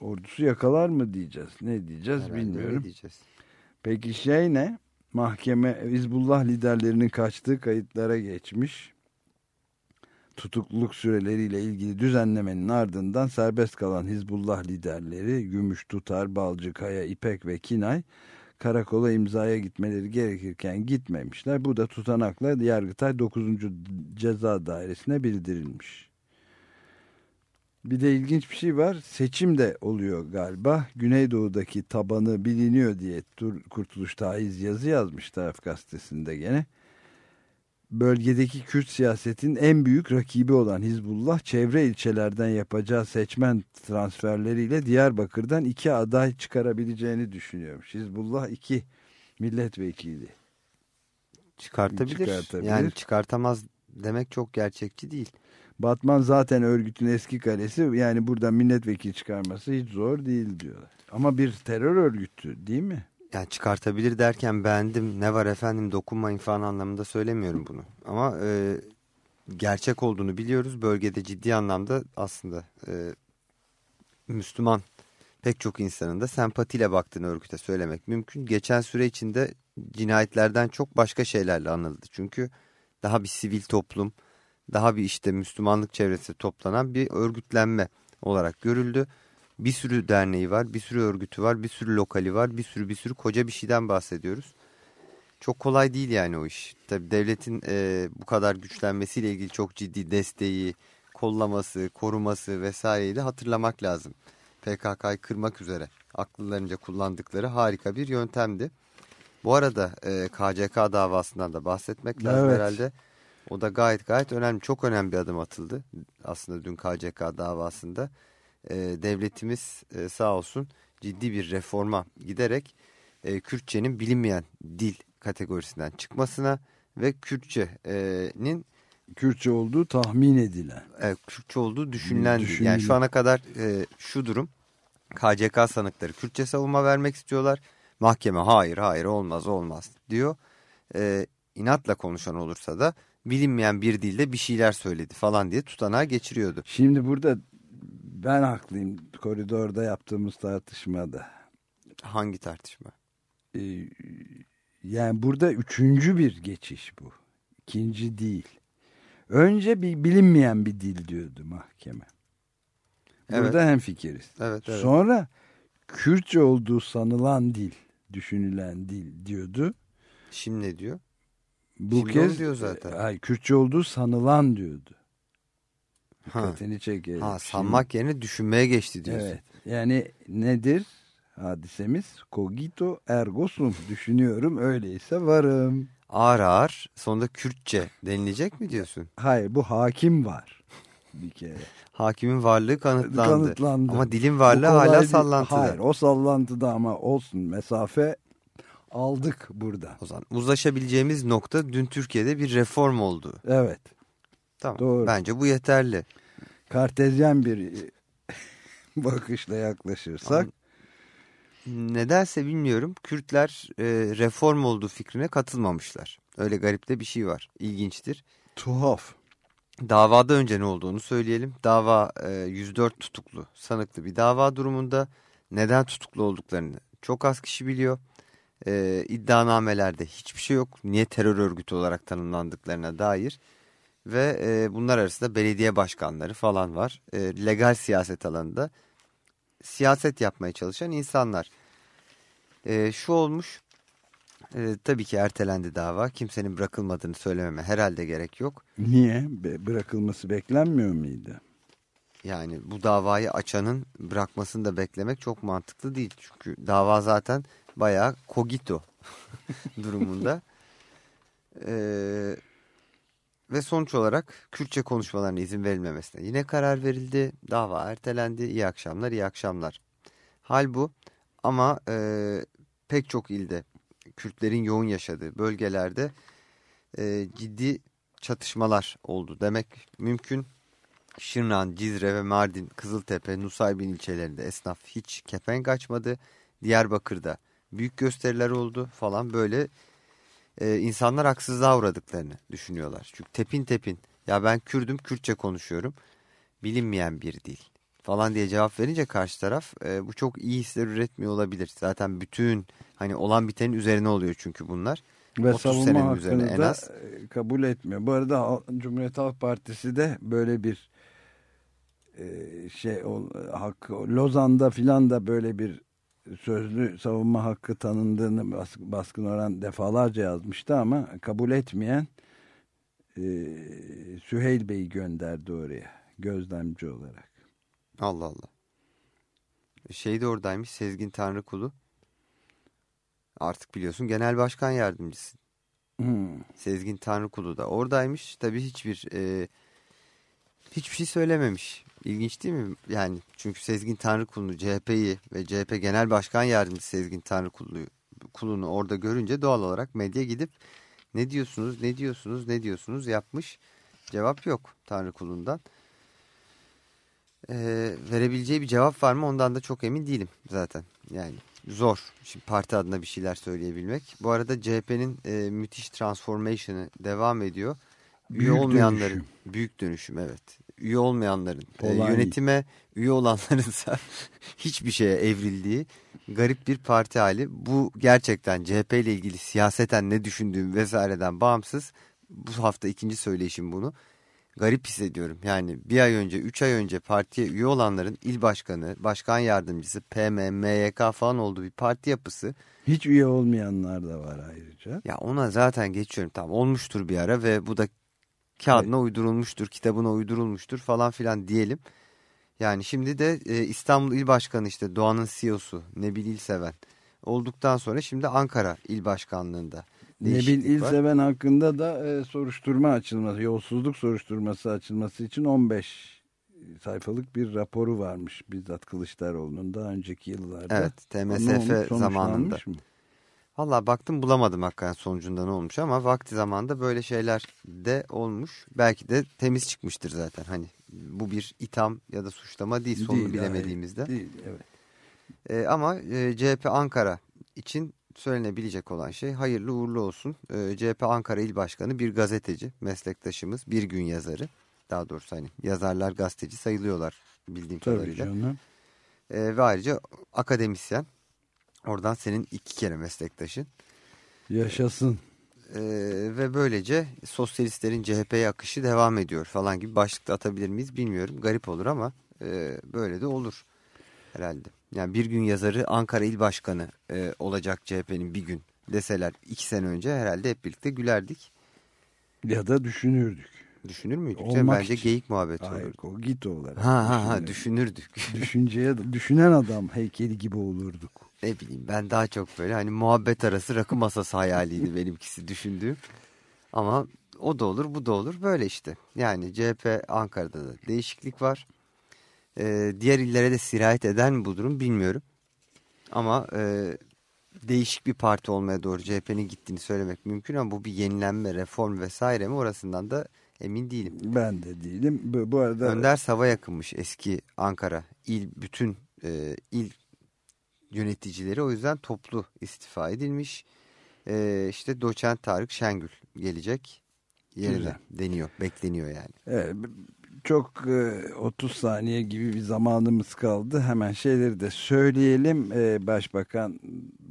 ordusu yakalar mı diyeceğiz? Ne diyeceğiz Herhalde bilmiyorum. Diyeceğiz. Peki şey ne? Mahkeme Hizbullah liderlerinin kaçtığı kayıtlara geçmiş. Tutukluluk süreleriyle ilgili düzenlemenin ardından serbest kalan Hizbullah liderleri Gümüş Tutar, Balcı, Kaya, İpek ve Kinay karakola imzaya gitmeleri gerekirken gitmemişler. Bu da tutanakla Yargıtay 9. Ceza Dairesi'ne bildirilmiş. Bir de ilginç bir şey var. Seçim de oluyor galiba. Güneydoğu'daki tabanı biliniyor diye Kurtuluş Taiz yazı yazmış taraf gazetesinde gene bölgedeki Kürt siyasetin en büyük rakibi olan Hizbullah çevre ilçelerden yapacağı seçmen transferleriyle Diyarbakır'dan iki aday çıkarabileceğini düşünüyormuş. Hizbullah iki milletvekili Çıkartabilir. Çıkartabilir. Yani çıkartamaz demek çok gerçekçi değil. Batman zaten örgütün eski kalesi yani burada milletvekili çıkarması hiç zor değil diyorlar. Ama bir terör örgütü değil mi? Yani çıkartabilir derken beğendim ne var efendim dokunmayın falan anlamında söylemiyorum bunu. Ama e, gerçek olduğunu biliyoruz. Bölgede ciddi anlamda aslında e, Müslüman pek çok insanın da sempatiyle baktığını örgüte söylemek mümkün. Geçen süre içinde cinayetlerden çok başka şeylerle anıldı. Çünkü daha bir sivil toplum, daha bir işte Müslümanlık çevresi toplanan bir örgütlenme olarak görüldü. Bir sürü derneği var, bir sürü örgütü var, bir sürü lokali var, bir sürü bir sürü koca bir şeyden bahsediyoruz. Çok kolay değil yani o iş. Tabii devletin e, bu kadar güçlenmesiyle ilgili çok ciddi desteği, kollaması, koruması vesaireyi de hatırlamak lazım. PKK'yı kırmak üzere akıllarınca kullandıkları harika bir yöntemdi. Bu arada e, KCK davasından da bahsetmek lazım Evet. herhalde. O da gayet gayet önemli. Çok önemli bir adım atıldı. Aslında dün KCK davasında e, devletimiz e, sağ olsun ciddi bir reforma giderek e, Kürtçenin bilinmeyen dil kategorisinden çıkmasına ve Kürtçenin Kürtçe olduğu tahmin edilen. e, Kürtçe olduğu düşünülen. Yani şu ana kadar e, şu durum KCK sanıkları Kürtçe savunma vermek istiyorlar. Mahkeme hayır hayır olmaz olmaz diyor. E, inatla konuşan olursa da bilinmeyen bir dilde bir şeyler söyledi falan diye tutanağa geçiriyordu. Şimdi burada ben haklıyım koridorda yaptığımız tartışmada. Hangi tartışma? Ee, yani burada üçüncü bir geçiş bu. İkinci değil. Önce bir bilinmeyen bir dil diyordu mahkeme. Burada hemfikiriz. Evet, evet. Sonra Kürtçe olduğu sanılan dil, düşünülen dil diyordu. Şimdi ne diyor? Bu Şimdi kez diyor zaten. Ay, Kürtçe olduğu sanılan diyordu. Ha. Dikkatini. Ha, Şimdi- sanmak yerine düşünmeye geçti diyorsun. Evet. Yani nedir hadisemiz? Cogito ergo sum. Düşünüyorum öyleyse varım. Ağır ağır sonunda Kürtçe denilecek mi diyorsun? Hayır bu hakim var. Bir kere. Hakimin varlığı kanıtlandı. Kanıtlandı. Ama dilin varlığı hala sallantıda. Hayır o sallantıda ama olsun mesafe aldık burada. O zaman uzlaşabileceğimiz nokta dün Türkiye'de bir reform oldu. Evet. Tamam. Doğru. Bence bu yeterli. Kartezyen bir <laughs> bakışla yaklaşırsak Nedense bilmiyorum. Kürtler e, reform olduğu fikrine katılmamışlar. Öyle garip de bir şey var. İlginçtir. tuhaf. Davada önce ne olduğunu söyleyelim. Dava e, 104 tutuklu sanıklı bir dava durumunda. Neden tutuklu olduklarını çok az kişi biliyor. E, iddianamelerde hiçbir şey yok. Niye terör örgütü olarak tanımlandıklarına dair. Ve e, bunlar arasında belediye başkanları falan var. E, legal siyaset alanında siyaset yapmaya çalışan insanlar. E, şu olmuş. E, tabii ki ertelendi dava. Kimsenin bırakılmadığını söylememe herhalde gerek yok. Niye? Be- bırakılması beklenmiyor muydu? Yani bu davayı açanın bırakmasını da beklemek çok mantıklı değil. Çünkü dava zaten bayağı kogito <laughs> durumunda. Ee, <laughs> ve sonuç olarak Kürtçe konuşmalarına izin verilmemesine yine karar verildi. Dava ertelendi. İyi akşamlar, iyi akşamlar. Hal bu ama e, pek çok ilde Kürtlerin yoğun yaşadığı bölgelerde e, ciddi çatışmalar oldu demek mümkün. Şırnan, Cizre ve Mardin, Kızıltepe, Nusaybin ilçelerinde esnaf hiç kepenk açmadı. Diyarbakır'da büyük gösteriler oldu falan böyle e, insanlar haksızlığa uğradıklarını düşünüyorlar. Çünkü tepin tepin ya ben Kürdüm Kürtçe konuşuyorum bilinmeyen bir dil falan diye cevap verince karşı taraf e, bu çok iyi hisler üretmiyor olabilir. Zaten bütün hani olan bitenin üzerine oluyor çünkü bunlar. Ve 30 savunma üzerine en az. e, kabul etmiyor. Bu arada Cumhuriyet Halk Partisi de böyle bir e, şey hakkı Lozan'da filan da böyle bir sözlü savunma hakkı tanındığını bas- baskın oran defalarca yazmıştı ama kabul etmeyen e, Süheyl Bey'i gönderdi oraya gözlemci olarak. Allah Allah. Şey de oradaymış Sezgin Tanrıkulu. Artık biliyorsun genel başkan yardımcısı. Hmm. Sezgin Tanrıkulu da oradaymış. Tabii hiçbir e, hiçbir şey söylememiş. İlginç değil mi? Yani çünkü Sezgin Tanrıkulu'nu CHP'yi ve CHP Genel Başkan Yardımcısı Sezgin Tanrıkulu'yu kulunu orada görünce doğal olarak medya gidip Ne diyorsunuz, ne diyorsunuz, ne diyorsunuz yapmış. Cevap yok Tanrı kulundan. Ee, verebileceği bir cevap var mı ondan da çok emin değilim zaten. Yani zor şimdi parti adına bir şeyler söyleyebilmek. Bu arada CHP'nin e, müthiş transformation'ı devam ediyor. Üye Büyük olmayanların dönüşüm. büyük dönüşüm evet. Üye olmayanların e, yönetime üye olanlarınsa <laughs> hiçbir şeye evrildiği garip bir parti hali. Bu gerçekten CHP ile ilgili siyaseten ne düşündüğüm vesaireden bağımsız. Bu hafta ikinci söyleyişim bunu. Garip hissediyorum. Yani bir ay önce, üç ay önce partiye üye olanların il başkanı, başkan yardımcısı, PM, MYK falan olduğu bir parti yapısı. Hiç üye olmayanlar da var ayrıca. Ya ona zaten geçiyorum. Tamam olmuştur bir ara ve bu da kağıdına uydurulmuştur, kitabına uydurulmuştur falan filan diyelim. Yani şimdi de e, İstanbul İl Başkanı işte Doğan'ın CEO'su Nebil İlseven olduktan sonra şimdi Ankara İl Başkanlığı'nda Nebil var. İlseven hakkında da e, soruşturma açılması, yolsuzluk soruşturması açılması için 15 sayfalık bir raporu varmış bizzat Kılıçdaroğlu'nun daha önceki yıllarda. Evet TMSF zamanında. mı? Valla baktım bulamadım hakikaten sonucunda ne olmuş ama vakti zamanında böyle şeyler de olmuş. Belki de temiz çıkmıştır zaten hani bu bir itham ya da suçlama değil sonunu Değil, bilemediğimizde. hayır, Değil, evet. E, ama e, CHP Ankara için söylenebilecek olan şey hayırlı uğurlu olsun. E, CHP Ankara İl Başkanı bir gazeteci, meslektaşımız, bir gün yazarı. Daha doğrusu hani yazarlar gazeteci sayılıyorlar bildiğim Tabii kadarıyla. canım. E, ve ayrıca akademisyen. Oradan senin iki kere meslektaşın. Yaşasın. E, ve böylece sosyalistlerin CHP'ye akışı devam ediyor falan gibi başlıkta atabilir miyiz bilmiyorum. Garip olur ama e, böyle de olur herhalde. Yani bir gün yazarı Ankara İl Başkanı e, olacak CHP'nin bir gün deseler iki sene önce herhalde hep birlikte gülerdik. Ya da düşünürdük. Düşünür müydük? Olmak Canım? Bence için. geyik muhabbeti Hayır, olurdu. o git olarak. Ha ha ha düşünürdük. <laughs> Düşünceye, düşünen adam heykeli gibi olurduk. Ne bileyim ben daha çok böyle hani muhabbet arası rakı masası hayaliydi <laughs> benimkisi düşündüğüm. Ama o da olur bu da olur böyle işte. Yani CHP Ankara'da da değişiklik var. Ee, diğer illere de sirayet eder mi bu durum bilmiyorum. Ama e, değişik bir parti olmaya doğru CHP'nin gittiğini söylemek mümkün ama bu bir yenilenme, reform vesaire mi orasından da emin değilim. Ben de değilim. Bu, bu arada Önder Sav'a yakınmış eski Ankara il bütün e, il yöneticileri o yüzden toplu istifa edilmiş. E, işte doçent Tarık Şengül gelecek yerine Güzel. deniyor, bekleniyor yani. Evet, çok e, 30 saniye gibi bir zamanımız kaldı. Hemen şeyleri de söyleyelim. E, Başbakan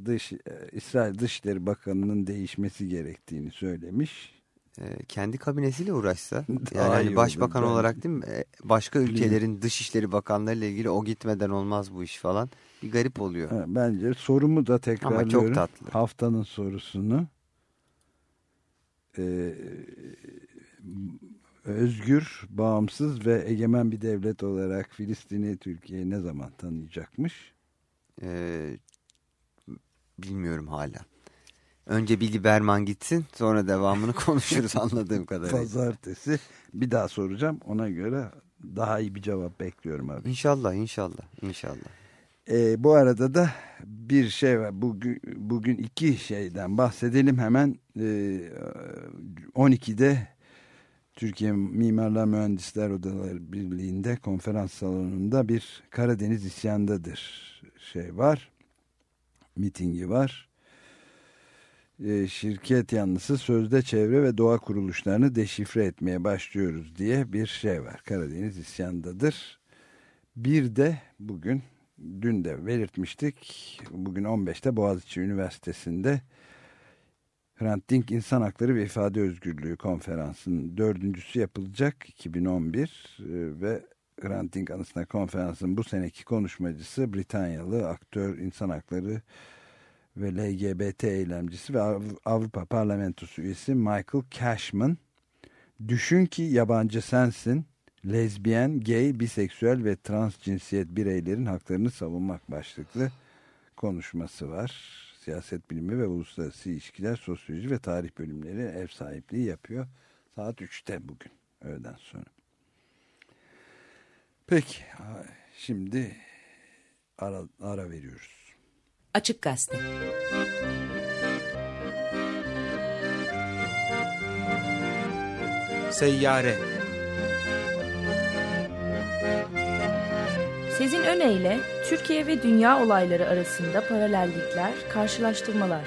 dış e, İsrail Dışişleri Bakanı'nın değişmesi gerektiğini söylemiş. E, kendi kabinesiyle uğraşsa <laughs> yani hani başbakan olarak değil mi? E, başka ülkelerin dışişleri bakanlarıyla ilgili o gitmeden olmaz bu iş falan. Bir garip oluyor. Ha, Bence sorumu da tekrarlıyorum. tatlı. Haftanın sorusunu. E, özgür, bağımsız ve egemen bir devlet olarak Filistin'i Türkiye ne zaman tanıyacakmış? E, bilmiyorum hala. Önce bir Liberman gitsin sonra devamını <laughs> konuşuruz anladığım kadarıyla. Pazartesi bir daha soracağım. Ona göre daha iyi bir cevap bekliyorum abi. İnşallah inşallah inşallah. Ee, bu arada da bir şey var. Bugün, bugün iki şeyden bahsedelim hemen. Ee, 12'de Türkiye Mimarlar Mühendisler Odaları Birliği'nde konferans salonunda bir Karadeniz isyandadır şey var. Mitingi var. Ee, şirket yanlısı sözde çevre ve doğa kuruluşlarını deşifre etmeye başlıyoruz diye bir şey var. Karadeniz isyandadır. Bir de bugün dün de belirtmiştik. Bugün 15'te Boğaziçi Üniversitesi'nde Hrant Dink İnsan Hakları ve İfade Özgürlüğü konferansının dördüncüsü yapılacak 2011 e, ve Hrant Dink anısına konferansın bu seneki konuşmacısı Britanyalı aktör insan hakları ve LGBT eylemcisi ve Av- Avrupa Parlamentosu üyesi Michael Cashman düşün ki yabancı sensin lezbiyen, gay, biseksüel ve trans cinsiyet bireylerin haklarını savunmak başlıklı konuşması var. Siyaset bilimi ve uluslararası ilişkiler, sosyoloji ve tarih bölümleri ev sahipliği yapıyor. Saat 3'te bugün öğleden sonra. Peki şimdi ara, ara veriyoruz. Açık Gazete Seyyare Sezin Öne Türkiye ve dünya olayları arasında paralellikler, karşılaştırmalar.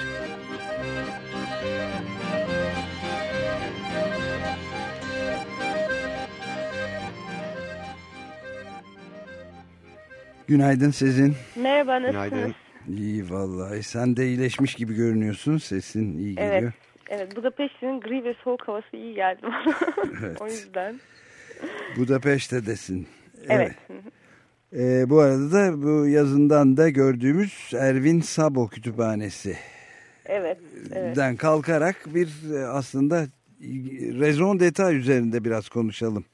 Günaydın Sezin. Merhaba nasılsınız? Günaydın. İyi vallahi. Sen de iyileşmiş gibi görünüyorsun. Sesin iyi Evet. geliyor. Evet Budapeşte'nin gri ve soğuk havası iyi geldi bana. <laughs> Evet. o yüzden. Budapeşte'desin. Evet. Ee, bu arada da bu yazından da gördüğümüz Ervin Sabo Kütüphanesi Evet. evet. den kalkarak bir e, aslında rezon detay üzerinde biraz konuşalım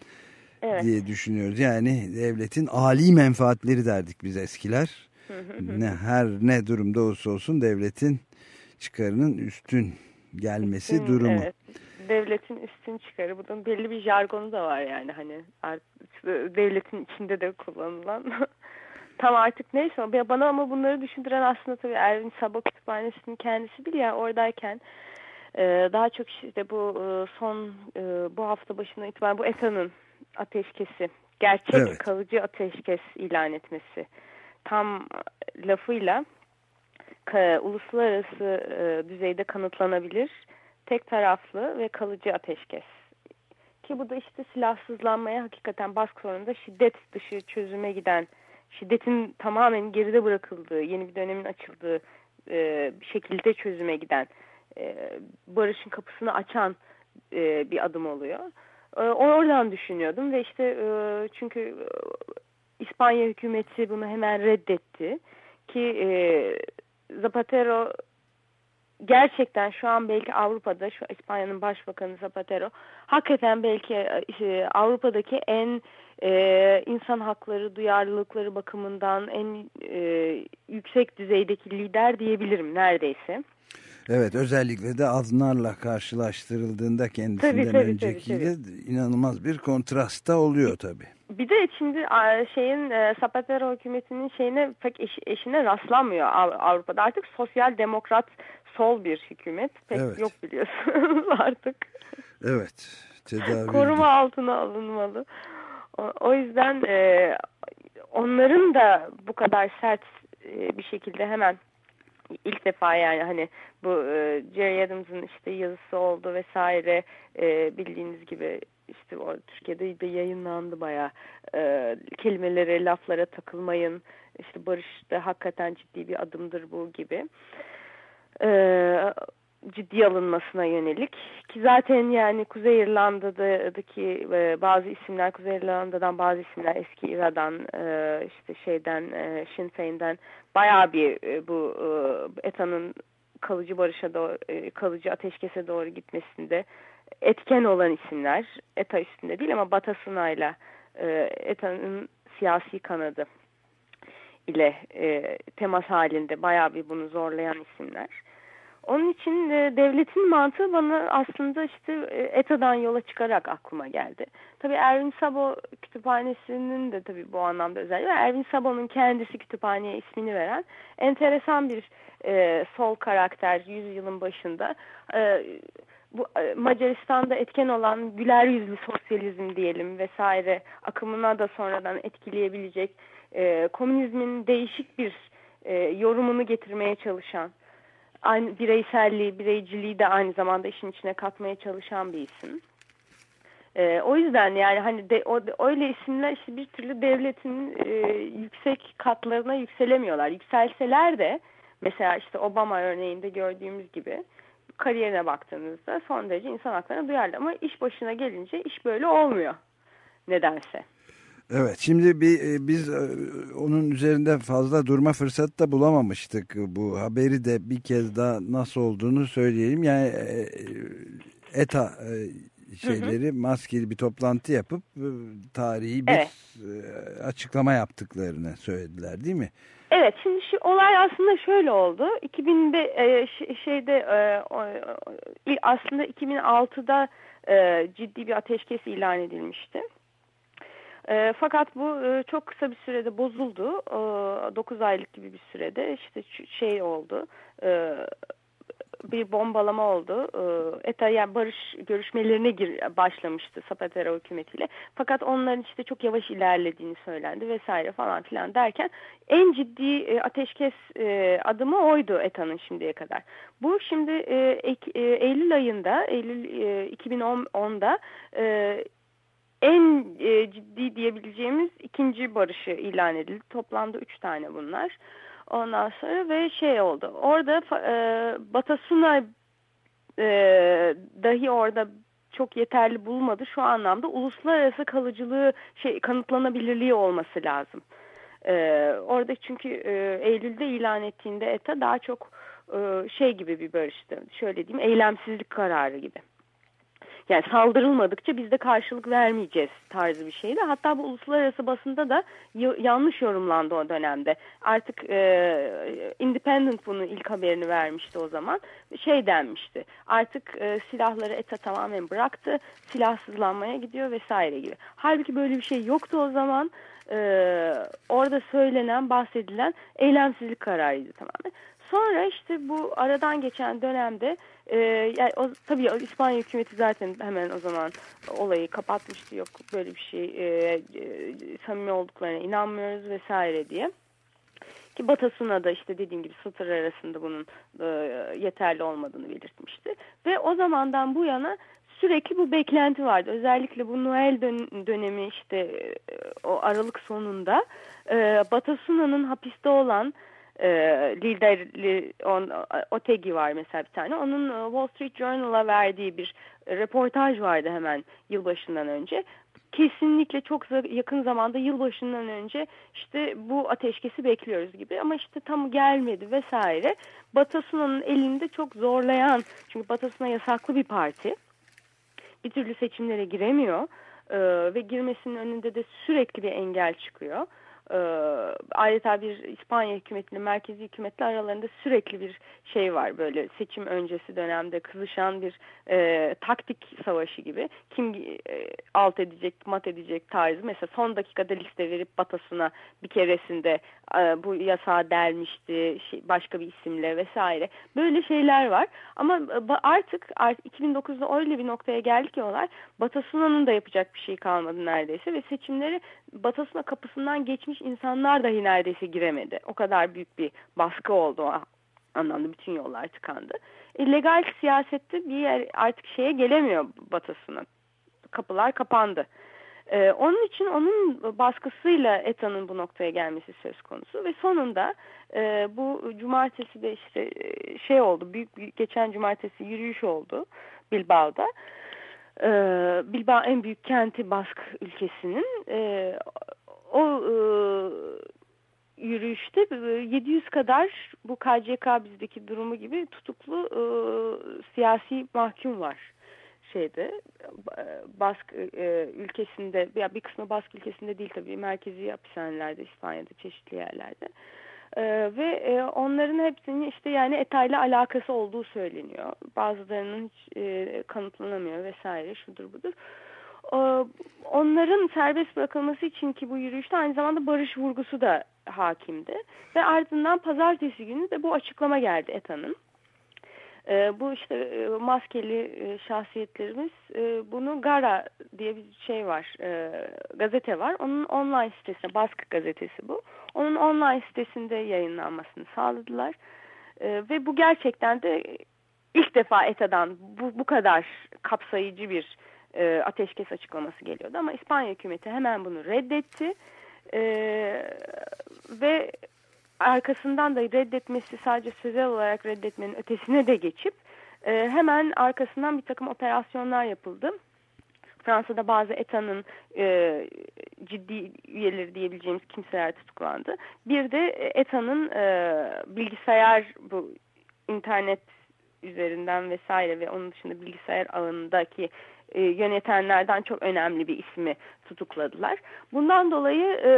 Evet. diye düşünüyoruz. Yani devletin ali menfaatleri derdik biz eskiler. ne her ne durumda olursa olsun devletin çıkarının üstün gelmesi durumu. Evet. Devletin üstün çıkarı. Bunun belli bir jargonu da var yani hani devletin içinde de kullanılan. <laughs> Tam artık neyse ama bana ama bunları düşündüren aslında tabii Ervin Sabah Kütüphanesi'nin kendisi değil yani oradayken e, daha çok işte bu e, son e, bu hafta başından itibaren bu ETA'nın ateşkesi gerçek Evet. kalıcı ateşkes ilan etmesi tam lafıyla uluslararası düzeyde kanıtlanabilir tek taraflı ve kalıcı ateşkes. Ki bu da işte silahsızlanmaya hakikaten baskı sonunda şiddet dışı çözüme giden, şiddetin tamamen geride bırakıldığı, yeni bir dönemin açıldığı e, şekilde çözüme giden, e, barışın kapısını açan e, bir adım oluyor. E, oradan düşünüyordum ve işte e, çünkü e, İspanya hükümeti bunu hemen reddetti ki e, Zapatero gerçekten şu an belki Avrupa'da şu İspanya'nın başbakanı Zapatero hakikaten belki e, Avrupa'daki en e, insan hakları duyarlılıkları bakımından en e, yüksek düzeydeki lider diyebilirim neredeyse. Evet özellikle de Aznar'la karşılaştırıldığında kendisinden Tabii, tabii, öncekiyle inanılmaz bir kontrast da oluyor tabii. Bir de şimdi şeyin e, Zapatero hükümetinin şeyine pek eş- eşine rastlanmıyor Av- Avrupa'da. Artık sosyal demokrat sol bir hükümet pek Evet. yok biliyorsunuz <laughs> artık. Evet tedavi <laughs> Koruma altına alınmalı. O, o yüzden e, onların da bu kadar sert e, bir şekilde hemen ilk defa yani hani bu e, Jerry Adams'ın işte yazısı oldu vesaire e, bildiğiniz gibi işte o Türkiye'de de yayınlandı bayağı e, kelimelere laflara takılmayın işte barış da hakikaten ciddi bir adımdır bu gibi e, ciddi alınmasına yönelik ki zaten yani Kuzey İrlanda'daki e, bazı isimler Kuzey İrlanda'dan bazı isimler eski İRA'dan e, işte şeyden e, Sinn Féin'den bayağı bir e, bu e, ETA'nın kalıcı barışa doğru e, kalıcı ateşkese doğru gitmesinde etken olan isimler ETA üstünde değil ama Batasuna'yla e, ETA'nın siyasi kanadı ile e, temas halinde bayağı bir bunu zorlayan isimler. Onun için e, devletin mantığı bana aslında işte e, ETA'dan yola çıkarak aklıma geldi. Tabii Ervin Sabo kütüphanesinin de tabii bu anlamda özelliği var. Ervin Sabo'nun kendisi kütüphaneye ismini veren enteresan bir e, sol karakter yüzyılın başında. E, bu e, Macaristan'da etken olan güler yüzlü sosyalizm diyelim vesaire akımına da sonradan etkileyebilecek e, komünizmin değişik bir e, yorumunu getirmeye çalışan aynı bireyselliği, bireyciliği de aynı zamanda işin içine katmaya çalışan bir isim. Ee, o yüzden yani hani de, o, öyle isimler işte bir türlü devletin e, yüksek katlarına yükselemiyorlar. Yükselseler de mesela işte Obama örneğinde gördüğümüz gibi kariyerine baktığınızda son derece insan haklarına duyarlı ama iş başına gelince iş böyle olmuyor nedense. Evet şimdi bir, e, biz e, onun üzerinde fazla durma fırsatı da bulamamıştık. Bu haberi de bir kez daha nasıl olduğunu söyleyelim. Yani e, ETA şeyleri maskeli bir toplantı yapıp tarihi bir Evet. açıklama yaptıklarını söylediler değil mi? Evet şimdi şu olay aslında şöyle oldu. 2000'de e, ş- şeyde aslında 2006'da e, ciddi bir ateşkes ilan edilmişti. E, fakat bu e, çok kısa bir sürede bozuldu. E, 9 aylık gibi bir sürede işte şey oldu. E, bir bombalama oldu. Ee, ETA yani barış görüşmelerine gir, başlamıştı Zapatero hükümetiyle. Fakat onların işte çok yavaş ilerlediğini söylendi vesaire falan filan derken en ciddi e, ateşkes e, adımı oydu ETA'nın şimdiye kadar. Bu şimdi e, Eylül ayında, Eylül e, 2010'da e, en e, ciddi diyebileceğimiz ikinci barışı ilan edildi. Toplamda üç tane bunlar. Ondan sonra ve şey oldu. Orada e, Batasuna e, dahi orada çok yeterli bulmadı. Şu anlamda uluslararası kalıcılığı şey kanıtlanabilirliği olması lazım. E, orada çünkü e, Eylül'de ilan ettiğinde ETA daha çok e, şey gibi bir barıştı. Şöyle diyeyim eylemsizlik kararı gibi yani saldırılmadıkça biz de karşılık vermeyeceğiz tarzı bir şeydi. Hatta bu uluslararası basında da yanlış yorumlandı o dönemde. Artık e, Independent bunu ilk haberini vermişti o zaman. Şey denmişti artık e, silahları ETA tamamen bıraktı silahsızlanmaya gidiyor vesaire gibi. Halbuki böyle bir şey yoktu o zaman. Ee, orada söylenen, bahsedilen eylemsizlik kararıydı tamamen. Sonra işte bu aradan geçen dönemde e, yani o, tabii İspanya hükümeti zaten hemen o zaman olayı kapatmıştı. Yok böyle bir şey e, e, samimi olduklarına inanmıyoruz vesaire diye. Ki Batasuna da işte dediğim gibi satır arasında bunun e, yeterli olmadığını belirtmişti. Ve o zamandan bu yana sürekli bu beklenti vardı. Özellikle bu Noel dön dönemi işte e, o Aralık sonunda e, Batasuna'nın hapiste olan e, liderli on, Otegi var mesela bir tane. Onun e, Wall Street Journal'a verdiği bir reportaj vardı hemen yılbaşından önce. Kesinlikle çok yakın zamanda yılbaşından önce işte bu ateşkesi bekliyoruz gibi ama işte tam gelmedi vesaire. Batasuna'nın elinde çok zorlayan çünkü Batasuna yasaklı bir parti. Bir türlü seçimlere giremiyor ee, ve girmesinin önünde de sürekli bir engel çıkıyor e, adeta bir İspanya hükümetiyle merkezi hükümetle aralarında sürekli bir şey var. Böyle seçim öncesi dönemde kızışan bir e, taktik savaşı gibi. Kim e, alt edecek mat edecek tarzı. Mesela son dakikada liste verip batasına bir keresinde bu yasağı delmişti şey, başka bir isimle vesaire böyle şeyler var ama e, artık, artık 2009'da öyle bir noktaya geldi ki olay Batasuna'nın da yapacak bir şey kalmadı neredeyse ve seçimleri Batasuna kapısından geçmiş insanlar dahi neredeyse giremedi. O kadar büyük bir baskı oldu o anlamda bütün yollar tıkandı. E, legal siyasette bir yer artık şeye gelemiyor Batasuna. Kapılar kapandı. Ee, onun için onun baskısıyla ETA'nın bu noktaya gelmesi söz konusu ve sonunda e, bu cumartesi de işte e, şey oldu büyük, geçen cumartesi yürüyüş oldu Bilbao'da. Ee, Bilbao en büyük kenti Bask ülkesinin e, o e, yürüyüşte 700 e, kadar bu KCK bizdeki durumu gibi tutuklu e, siyasi mahkum var şeyde Bask e, ülkesinde ya bir kısmı Bask ülkesinde değil tabii merkezi hapishanelerde İspanya'da çeşitli yerlerde. Ee, ve e, onların hepsinin işte yani ETA ile alakası olduğu söyleniyor. Bazılarının hiç e, kanıtlanamıyor vesaire şudur budur. Onların serbest bırakılması için ki bu yürüyüşte aynı zamanda barış vurgusu da hakimdi. Ve ardından pazartesi günü de bu açıklama geldi ETA'nın. E, bu işte e, maskeli e, şahsiyetlerimiz e, bunu Gara diye bir şey var, e, gazete var. Onun online sitesinde, Baskı gazetesi bu. Onun online sitesinde yayınlanmasını sağladılar. E, ve bu gerçekten de ilk defa ETA'dan bu, bu kadar kapsayıcı bir e, ateşkes açıklaması geliyordu. Ama İspanya hükümeti hemen bunu reddetti. E, ve arkasından da reddetmesi sadece sözel olarak reddetmenin ötesine de geçip e, hemen arkasından bir takım operasyonlar yapıldı. Fransa'da bazı ETA'nın e, ciddi üyeleri diyebileceğimiz kimseler tutuklandı. Bir de ETA'nın e, bilgisayar bu internet üzerinden vesaire ve onun dışında bilgisayar ağındaki e, yönetenlerden çok önemli bir ismi tutukladılar. Bundan dolayı e,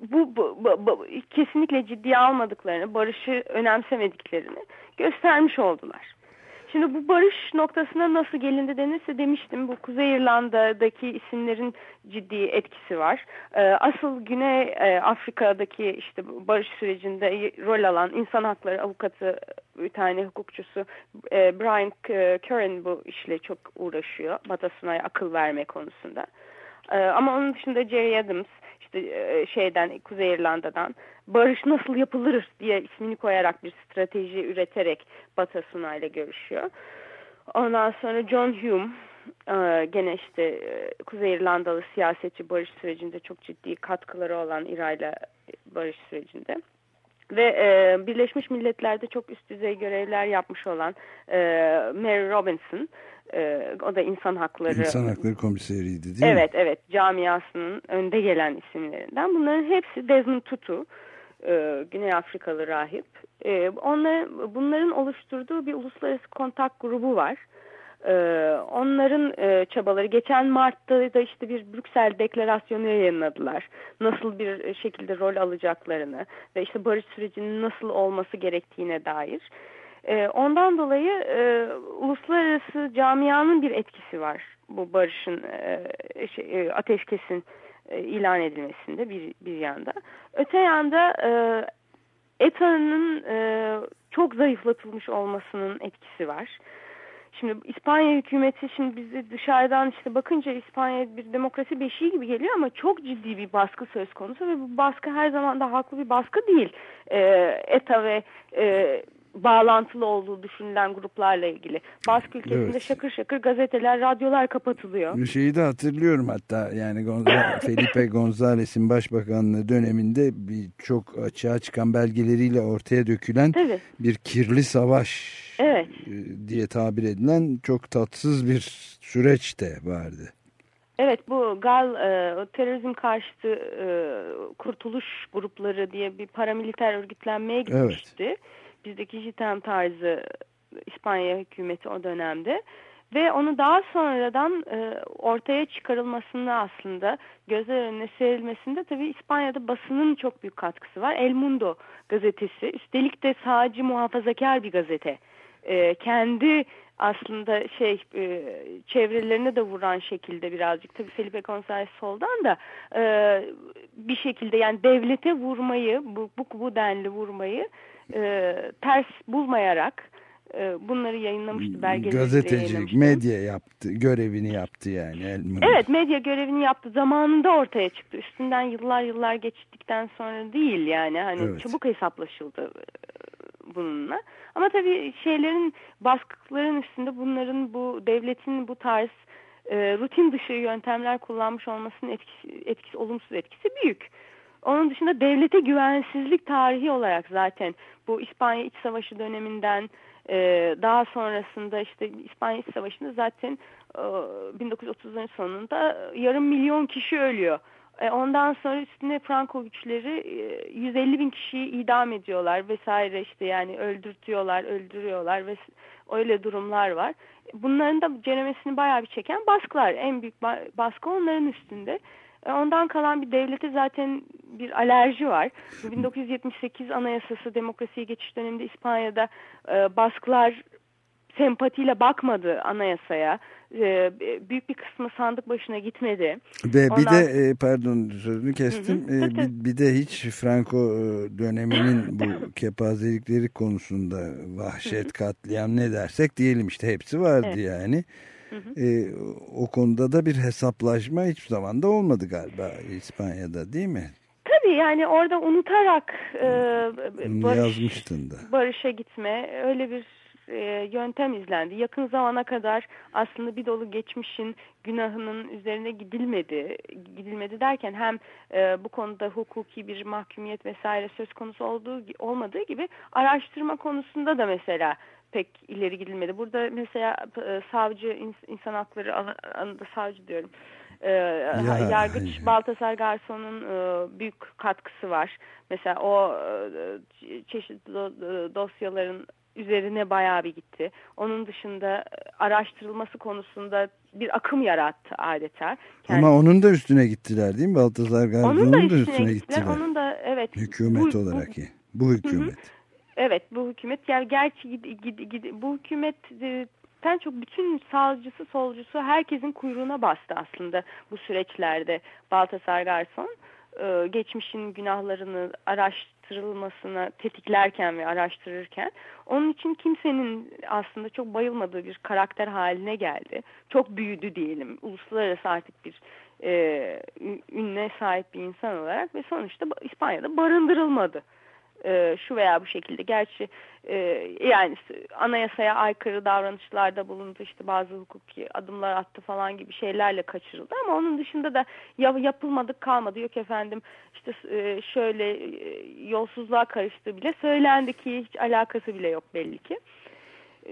bu, bu, bu, bu kesinlikle ciddiye almadıklarını, barışı önemsemediklerini göstermiş oldular. Şimdi bu barış noktasına nasıl gelindi denirse demiştim bu Kuzey İrlanda'daki isimlerin ciddi etkisi var. Ee, asıl Güney e, Afrika'daki işte barış sürecinde rol alan insan hakları avukatı bir tane hukukçusu e, Brian Curran bu işle çok uğraşıyor. Batasuna'ya akıl verme konusunda. E, ama onun dışında Jerry Adams işte e, şeyden Kuzey İrlanda'dan barış nasıl yapılır diye ismini koyarak bir strateji üreterek Batasuna ile görüşüyor. Ondan sonra John Hume e, gene işte e, Kuzey İrlandalı siyasetçi barış sürecinde çok ciddi katkıları olan İra'yla barış sürecinde ve e, Birleşmiş Milletler'de çok üst düzey görevler yapmış olan e, Mary Robinson e, o da insan hakları insan hakları komiseriydi değil evet, mi? Evet evet. Camiasının önde gelen isimlerinden. Bunların hepsi Desmond Tutu e, Güney Afrikalı rahip. E, onların, bunların oluşturduğu bir uluslararası kontak grubu var ee, onların e, çabaları geçen Mart'ta da işte bir Brüksel deklarasyonu yayınladılar. Nasıl bir şekilde rol alacaklarını ve işte barış sürecinin nasıl olması gerektiğine dair. Ee, ondan dolayı e, uluslararası camianın bir etkisi var bu barışın e, şey, ateşkesin ilan edilmesinde bir, bir yanda. Öte yanda ETA'nın çok zayıflatılmış olmasının etkisi var. Şimdi İspanya hükümeti şimdi bizi dışarıdan işte bakınca İspanya bir demokrasi beşiği gibi geliyor ama çok ciddi bir baskı söz konusu ve bu baskı her zaman da haklı bir baskı değil. Ee, ETA ve e, bağlantılı olduğu düşünülen gruplarla ilgili. Baskı ülkesinde evet. şakır şakır gazeteler, radyolar kapatılıyor. Bir şeyi de hatırlıyorum hatta yani <laughs> Felipe González'in başbakanlığı döneminde bir çok açığa çıkan belgeleriyle ortaya dökülen Tabii. bir kirli savaş evet. E, diye tabir edilen çok tatsız bir süreç de vardı. Evet bu GAL e, terörizm karşıtı e, kurtuluş grupları diye bir paramiliter örgütlenmeye gitmişti. Evet bizdeki JITEM tarzı İspanya hükümeti o dönemde ve onu daha sonradan e, ortaya çıkarılmasında aslında gözler önüne serilmesinde tabii İspanya'da basının çok büyük katkısı var. El Mundo gazetesi üstelik de sağcı muhafazakar bir gazete. E, kendi aslında şey e, çevrelerine de vuran şekilde birazcık tabii Felipe González soldan da e, bir şekilde yani devlete vurmayı bu, bu, bu denli vurmayı e, ters bulmayarak e, bunları yayınlamıştı Gazetecilik, medya yaptı, görevini yaptı yani. Evet medya görevini yaptı. Zamanında ortaya çıktı. Üstünden yıllar yıllar geçtikten sonra değil yani. Hani evet. çabuk hesaplaşıldı e, bununla. Ama tabii şeylerin baskıların üstünde bunların bu devletin bu tarz e, rutin dışı yöntemler kullanmış olmasının etkisi, etkisi olumsuz etkisi büyük. Onun dışında devlete güvensizlik tarihi olarak zaten bu İspanya İç Savaşı döneminden e, daha sonrasında işte İspanya İç Savaşı'nda zaten e, 1930'ların sonunda yarım milyon kişi ölüyor. E, ondan sonra üstüne Franco güçleri e, 150 bin kişiyi idam ediyorlar vesaire işte yani öldürtüyorlar, öldürüyorlar ve öyle durumlar var. Bunların da ceremesini bayağı bir çeken baskılar. En büyük baskı onların üstünde. E, ondan kalan bir devlete zaten bir alerji var. 1978 Anayasası demokrasiye geçiş döneminde İspanya'da e, baskılar sempatiyle bakmadı anayasaya. E, büyük bir kısmı sandık başına gitmedi. Ve Ondan... bir de e, pardon sözünü kestim. Hı hı. E, bir, bir de hiç Franco e, döneminin bu <laughs> kepazelikleri konusunda vahşet, katliam ne dersek diyelim işte hepsi vardı evet. yani. E, o konuda da bir hesaplaşma hiçbir zaman da olmadı galiba İspanya'da değil mi? Tabii yani orada unutarak e, barış, yazmıştın da. barışa gitme öyle bir e, yöntem izlendi. Yakın zamana kadar aslında bir dolu geçmişin günahının üzerine gidilmedi. Gidilmedi derken hem e, bu konuda hukuki bir mahkumiyet vesaire söz konusu olduğu olmadığı gibi araştırma konusunda da mesela pek ileri gidilmedi. Burada mesela e, savcı insan hakları alanında savcı diyorum. E, ya, Yargıç ya. Baltasar Garson'un e, büyük katkısı var. Mesela o çeşitli dosyaların üzerine bayağı bir gitti. Onun dışında araştırılması konusunda bir akım yarattı adeta. Kendisi. Ama onun da üstüne gittiler değil mi? Baltazar Garson'un da üstüne, üstüne gittiler. gittiler. Onun da evet. Hükümet bu, olarak. Bu, bu hükümet. Hı hı. Evet bu hükümet yani gerçi gid, gid, gid, bu hükümetten çok bütün sağcısı solcusu herkesin kuyruğuna bastı aslında bu süreçlerde Baltasar Garson. Ee, geçmişin günahlarını araş, araştırılmasına tetiklerken ve araştırırken onun için kimsenin aslında çok bayılmadığı bir karakter haline geldi. Çok büyüdü diyelim. Uluslararası artık bir e, ünle sahip bir insan olarak ve sonuçta İspanya'da barındırılmadı e, şu veya bu şekilde. Gerçi e, yani anayasaya aykırı davranışlarda bulundu. İşte bazı hukuki adımlar attı falan gibi şeylerle kaçırıldı. Ama onun dışında da ya, yapılmadık kalmadı. Yok efendim işte e, şöyle yolsuzluğa karıştığı bile söylendi ki hiç alakası bile yok belli ki.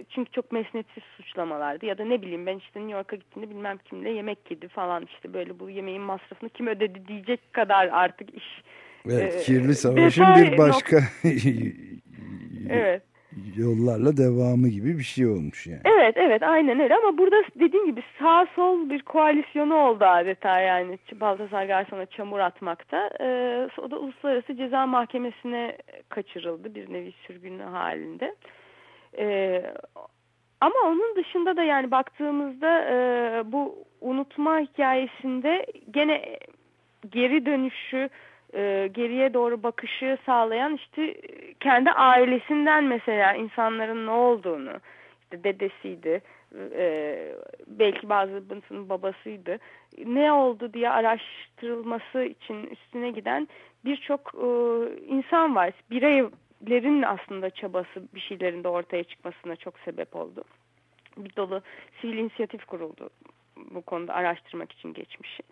Çünkü çok mesnetsiz suçlamalardı. Ya da ne bileyim ben işte New York'a gittiğimde bilmem kimle yemek yedi falan. İşte böyle bu yemeğin masrafını kim ödedi diyecek kadar artık iş Evet, ee, kirli savaşın bir başka <laughs> evet. yollarla devamı gibi bir şey olmuş yani. Evet evet aynen öyle ama burada dediğim gibi sağ sol bir koalisyonu oldu adeta yani Baltasar Garson'a çamur atmakta. Ee, o da Uluslararası Ceza Mahkemesi'ne kaçırıldı bir nevi sürgün halinde. Ee, ama onun dışında da yani baktığımızda e, bu unutma hikayesinde gene geri dönüşü e, geriye doğru bakışı sağlayan işte kendi ailesinden mesela insanların ne olduğunu işte dedesiydi e, belki bazısının babasıydı ne oldu diye araştırılması için üstüne giden birçok e, insan var bireylerin aslında çabası bir şeylerin de ortaya çıkmasına çok sebep oldu bir dolu sivil inisiyatif kuruldu bu konuda araştırmak için geçmişi.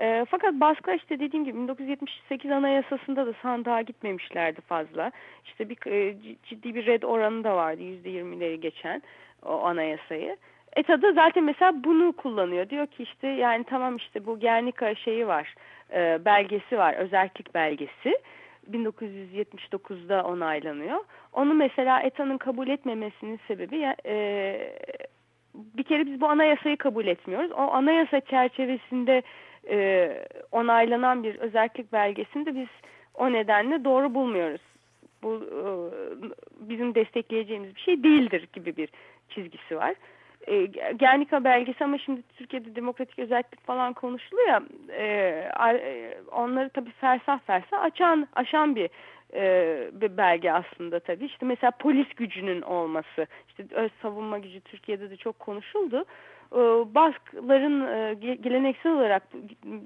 E, fakat baskı işte dediğim gibi 1978 Anayasası'nda da sandığa gitmemişlerdi fazla. İşte bir e, ciddi bir red oranı da vardı %20'leri geçen o anayasayı. ETA zaten mesela bunu kullanıyor. Diyor ki işte yani tamam işte bu Gernika şeyi var, e, belgesi var, özellik belgesi. 1979'da onaylanıyor. Onu mesela ETA'nın kabul etmemesinin sebebi e, bir kere biz bu anayasayı kabul etmiyoruz. O anayasa çerçevesinde e, onaylanan bir özellik belgesini de biz o nedenle doğru bulmuyoruz. Bu e, bizim destekleyeceğimiz bir şey değildir gibi bir çizgisi var. E, Gernika belgesi ama şimdi Türkiye'de demokratik özellik falan konuşuluyor e, e, onları tabii fersah fersah açan, aşan bir e, bir belge aslında tabii. İşte mesela polis gücünün olması, işte öz savunma gücü Türkiye'de de çok konuşuldu. E, Baskların e, geleneksel olarak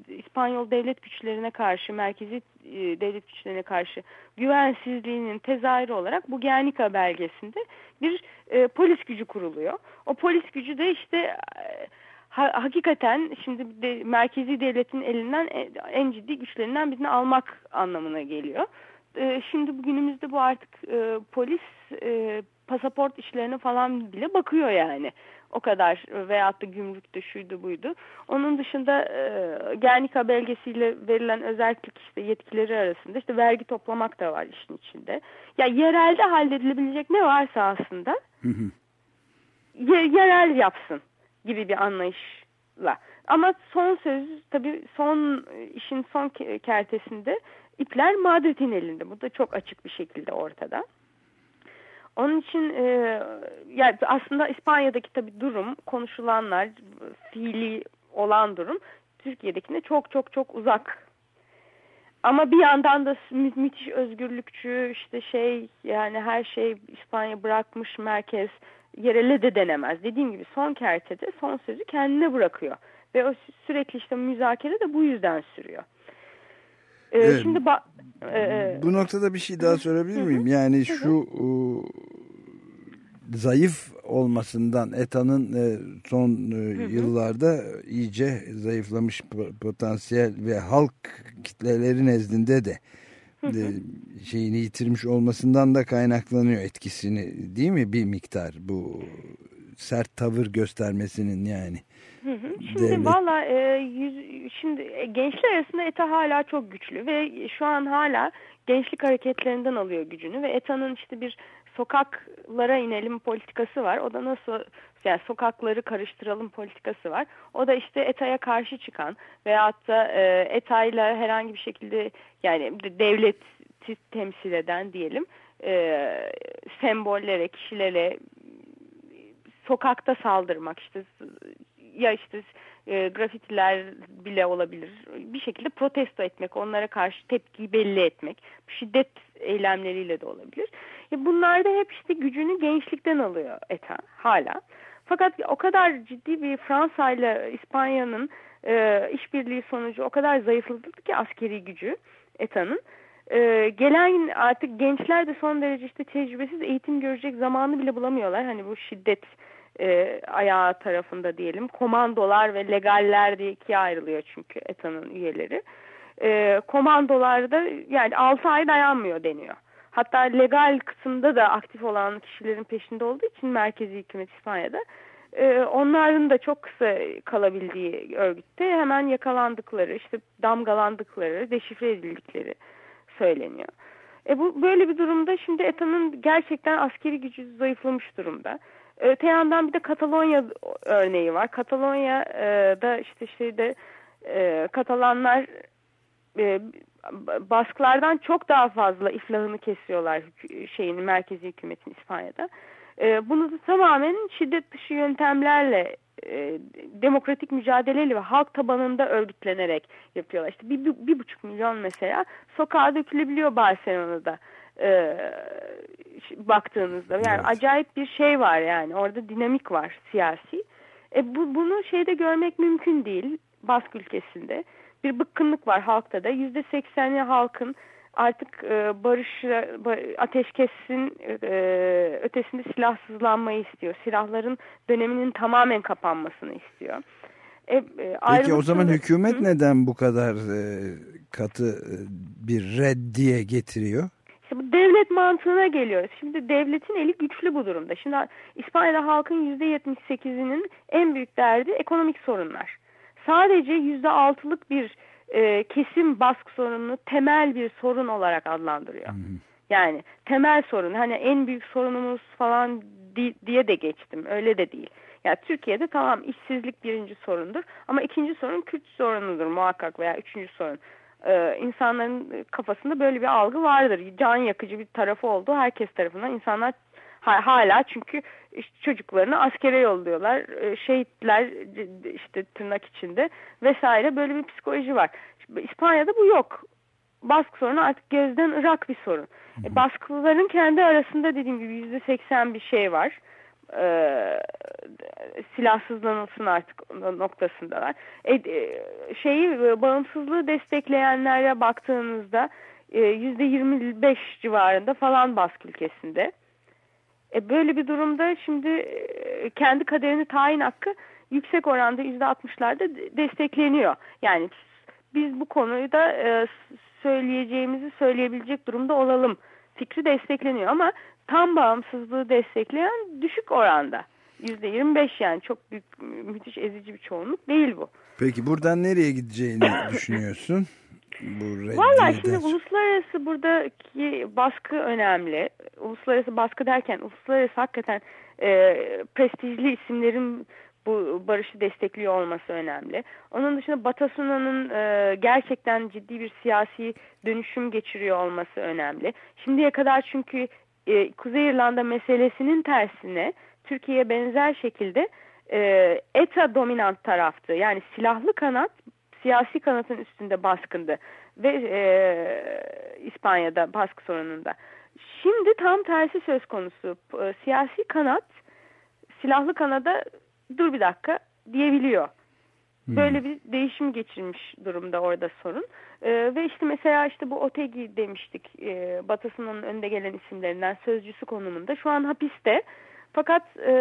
İspanyol devlet güçlerine karşı, merkezi e, devlet güçlerine karşı güvensizliğinin tezahürü olarak bu Gernika belgesinde bir polis gücü kuruluyor. O polis gücü de işte hakikaten şimdi de, merkezi devletin elinden en ciddi güçlerinden birini almak anlamına geliyor. şimdi bugünümüzde bu artık polis pasaport işlerine falan bile bakıyor yani. O kadar veyahut da gümrükte şuydu buydu. Onun dışında e, Gernika belgesiyle verilen özellik işte yetkileri arasında işte vergi toplamak da var işin içinde. Ya yerelde halledilebilecek ne varsa aslında yerel yapsın gibi bir anlayışla. Ama son söz tabii son işin son kertesinde ipler Madrid'in elinde. Bu da çok açık bir şekilde ortada. Onun için e, yani aslında İspanya'daki tabi durum, konuşulanlar, fiili olan durum Türkiye'dekine çok çok çok uzak. Ama bir yandan da mü müthiş özgürlükçü işte şey yani her şey İspanya bırakmış merkez yerele de denemez. Dediğim gibi son kertede son sözü kendine bırakıyor. Ve o sürekli işte müzakere de bu yüzden sürüyor. Ee, evet. Şimdi e, e, bu noktada bir şey daha sorabilir miyim? Yani şu zayıf olmasından ETA'nın e, son yıllarda iyice zayıflamış potansiyel ve halk kitleleri nezdinde de şeyini yitirmiş olmasından da kaynaklanıyor etkisini değil mi bir miktar bu sert tavır göstermesinin yani. Şimdi Devlet... valla e, şimdi e, gençler arasında ETA hala çok güçlü ve şu an hala gençlik hareketlerinden alıyor gücünü ve ETA'nın işte bir sokaklara inelim politikası var. O da nasıl yani sokakları karıştıralım politikası var. O da işte ETA'ya karşı çıkan veyahut da e, ETA'yla herhangi bir şekilde yani devleti temsil eden diyelim e, sembollere, kişilere sokakta saldırmak işte ya işte e, grafitiler bile olabilir. Bir şekilde protesto etmek, onlara karşı tepkiyi belli etmek. Şiddet eylemleriyle de olabilir. E, bunlar da hep işte gücünü gençlikten alıyor ETA hala. Fakat o kadar ciddi bir Fransa ile İspanya'nın e, işbirliği sonucu o kadar zayıfladı ki askeri gücü ETA'nın. E, gelen artık gençler de son derece işte tecrübesiz eğitim görecek zamanı bile bulamıyorlar. Hani bu şiddet e, ayağı tarafında diyelim. Komandolar ve legaller diye ikiye ayrılıyor çünkü ETA'nın üyeleri. E, komandolarda yani 6 ay dayanmıyor deniyor. Hatta legal kısımda da aktif olan kişilerin peşinde olduğu için merkezi hükümet İspanya'da e, onların da çok kısa kalabildiği örgütte hemen yakalandıkları, işte damgalandıkları, deşifre edildikleri söyleniyor. E bu böyle bir durumda şimdi ETA'nın gerçekten askeri gücü zayıflamış durumda. Öte yandan bir de Katalonya örneği var. Katalonya'da işte şeyde e, Katalanlar e, baskılardan çok daha fazla iflahını kesiyorlar şeyin merkezi hükümetin İspanya'da. E, bunu da tamamen şiddet dışı yöntemlerle e, demokratik mücadeleyle ve halk tabanında örgütlenerek yapıyorlar. İşte bir, bir, bir buçuk milyon mesela sokağa dökülebiliyor Barcelona'da e, baktığınızda. Yani evet. acayip bir şey var yani orada dinamik var siyasi. E, bu, bunu şeyde görmek mümkün değil Bask ülkesinde. Bir bıkkınlık var halkta da. Yüzde sekseni halkın artık e, barış ateşkesin e, ötesinde silahsızlanmayı istiyor. Silahların döneminin tamamen kapanmasını istiyor. E, e, Peki o zaman hükümet Hı? neden bu kadar e, katı e, bir reddiye getiriyor? İşte bu devlet mantığına geliyoruz. Şimdi devletin eli güçlü bu durumda. Şimdi İspanya'da halkın %78'inin en büyük derdi ekonomik sorunlar. Sadece %6'lık bir e, kesim baskı sorununu temel bir sorun olarak adlandırıyor. Hı. Yani temel sorun hani en büyük sorunumuz falan di, diye de geçtim öyle de değil. Yani Türkiye'de tamam işsizlik birinci sorundur ama ikinci sorun Kürt sorunudur muhakkak veya üçüncü sorun. Ee, insanların kafasında böyle bir algı vardır. Can yakıcı bir tarafı oldu herkes tarafından. insanlar hala çünkü işte çocuklarını askere yolluyorlar. Ee, şehitler işte tırnak içinde vesaire böyle bir psikoloji var. İspanya'da bu yok. Baskı sorunu artık gözden ırak bir sorun. E, kendi arasında dediğim gibi yüzde seksen bir şey var. Ee, silahsızlanılsın artık noktasındalar. E, e, şeyi e, bağımsızlığı destekleyenlere baktığınızda e, yüzde yirmi beş civarında falan baskı ülkesinde. E, böyle bir durumda şimdi e, kendi kaderini tayin hakkı yüksek oranda yüzde altmışlarda destekleniyor. Yani biz bu konuyu da e, söyleyeceğimizi söyleyebilecek durumda olalım fikri destekleniyor ama tam bağımsızlığı destekleyen düşük oranda. Yüzde 25 yani çok büyük müthiş ezici bir çoğunluk değil bu. Peki buradan nereye gideceğini <laughs> düşünüyorsun? Valla şimdi uluslararası buradaki baskı önemli. Uluslararası baskı derken uluslararası hakikaten e, prestijli isimlerin bu barışı destekliyor olması önemli. Onun dışında Batasuna'nın e, gerçekten ciddi bir siyasi dönüşüm geçiriyor olması önemli. Şimdiye kadar çünkü e, Kuzey İrlanda meselesinin tersine Türkiye'ye benzer şekilde e, ETA dominant taraftı. Yani silahlı kanat siyasi kanatın üstünde baskındı ve e, İspanya'da baskı sorununda. Şimdi tam tersi söz konusu. E, siyasi kanat silahlı kanada dur bir dakika diyebiliyor. Hmm. Böyle bir değişim geçirmiş durumda orada sorun. Ee, ve işte mesela işte bu Otegi demiştik e, Batısı'nın önde gelen isimlerinden sözcüsü konumunda. Şu an hapiste. Fakat e,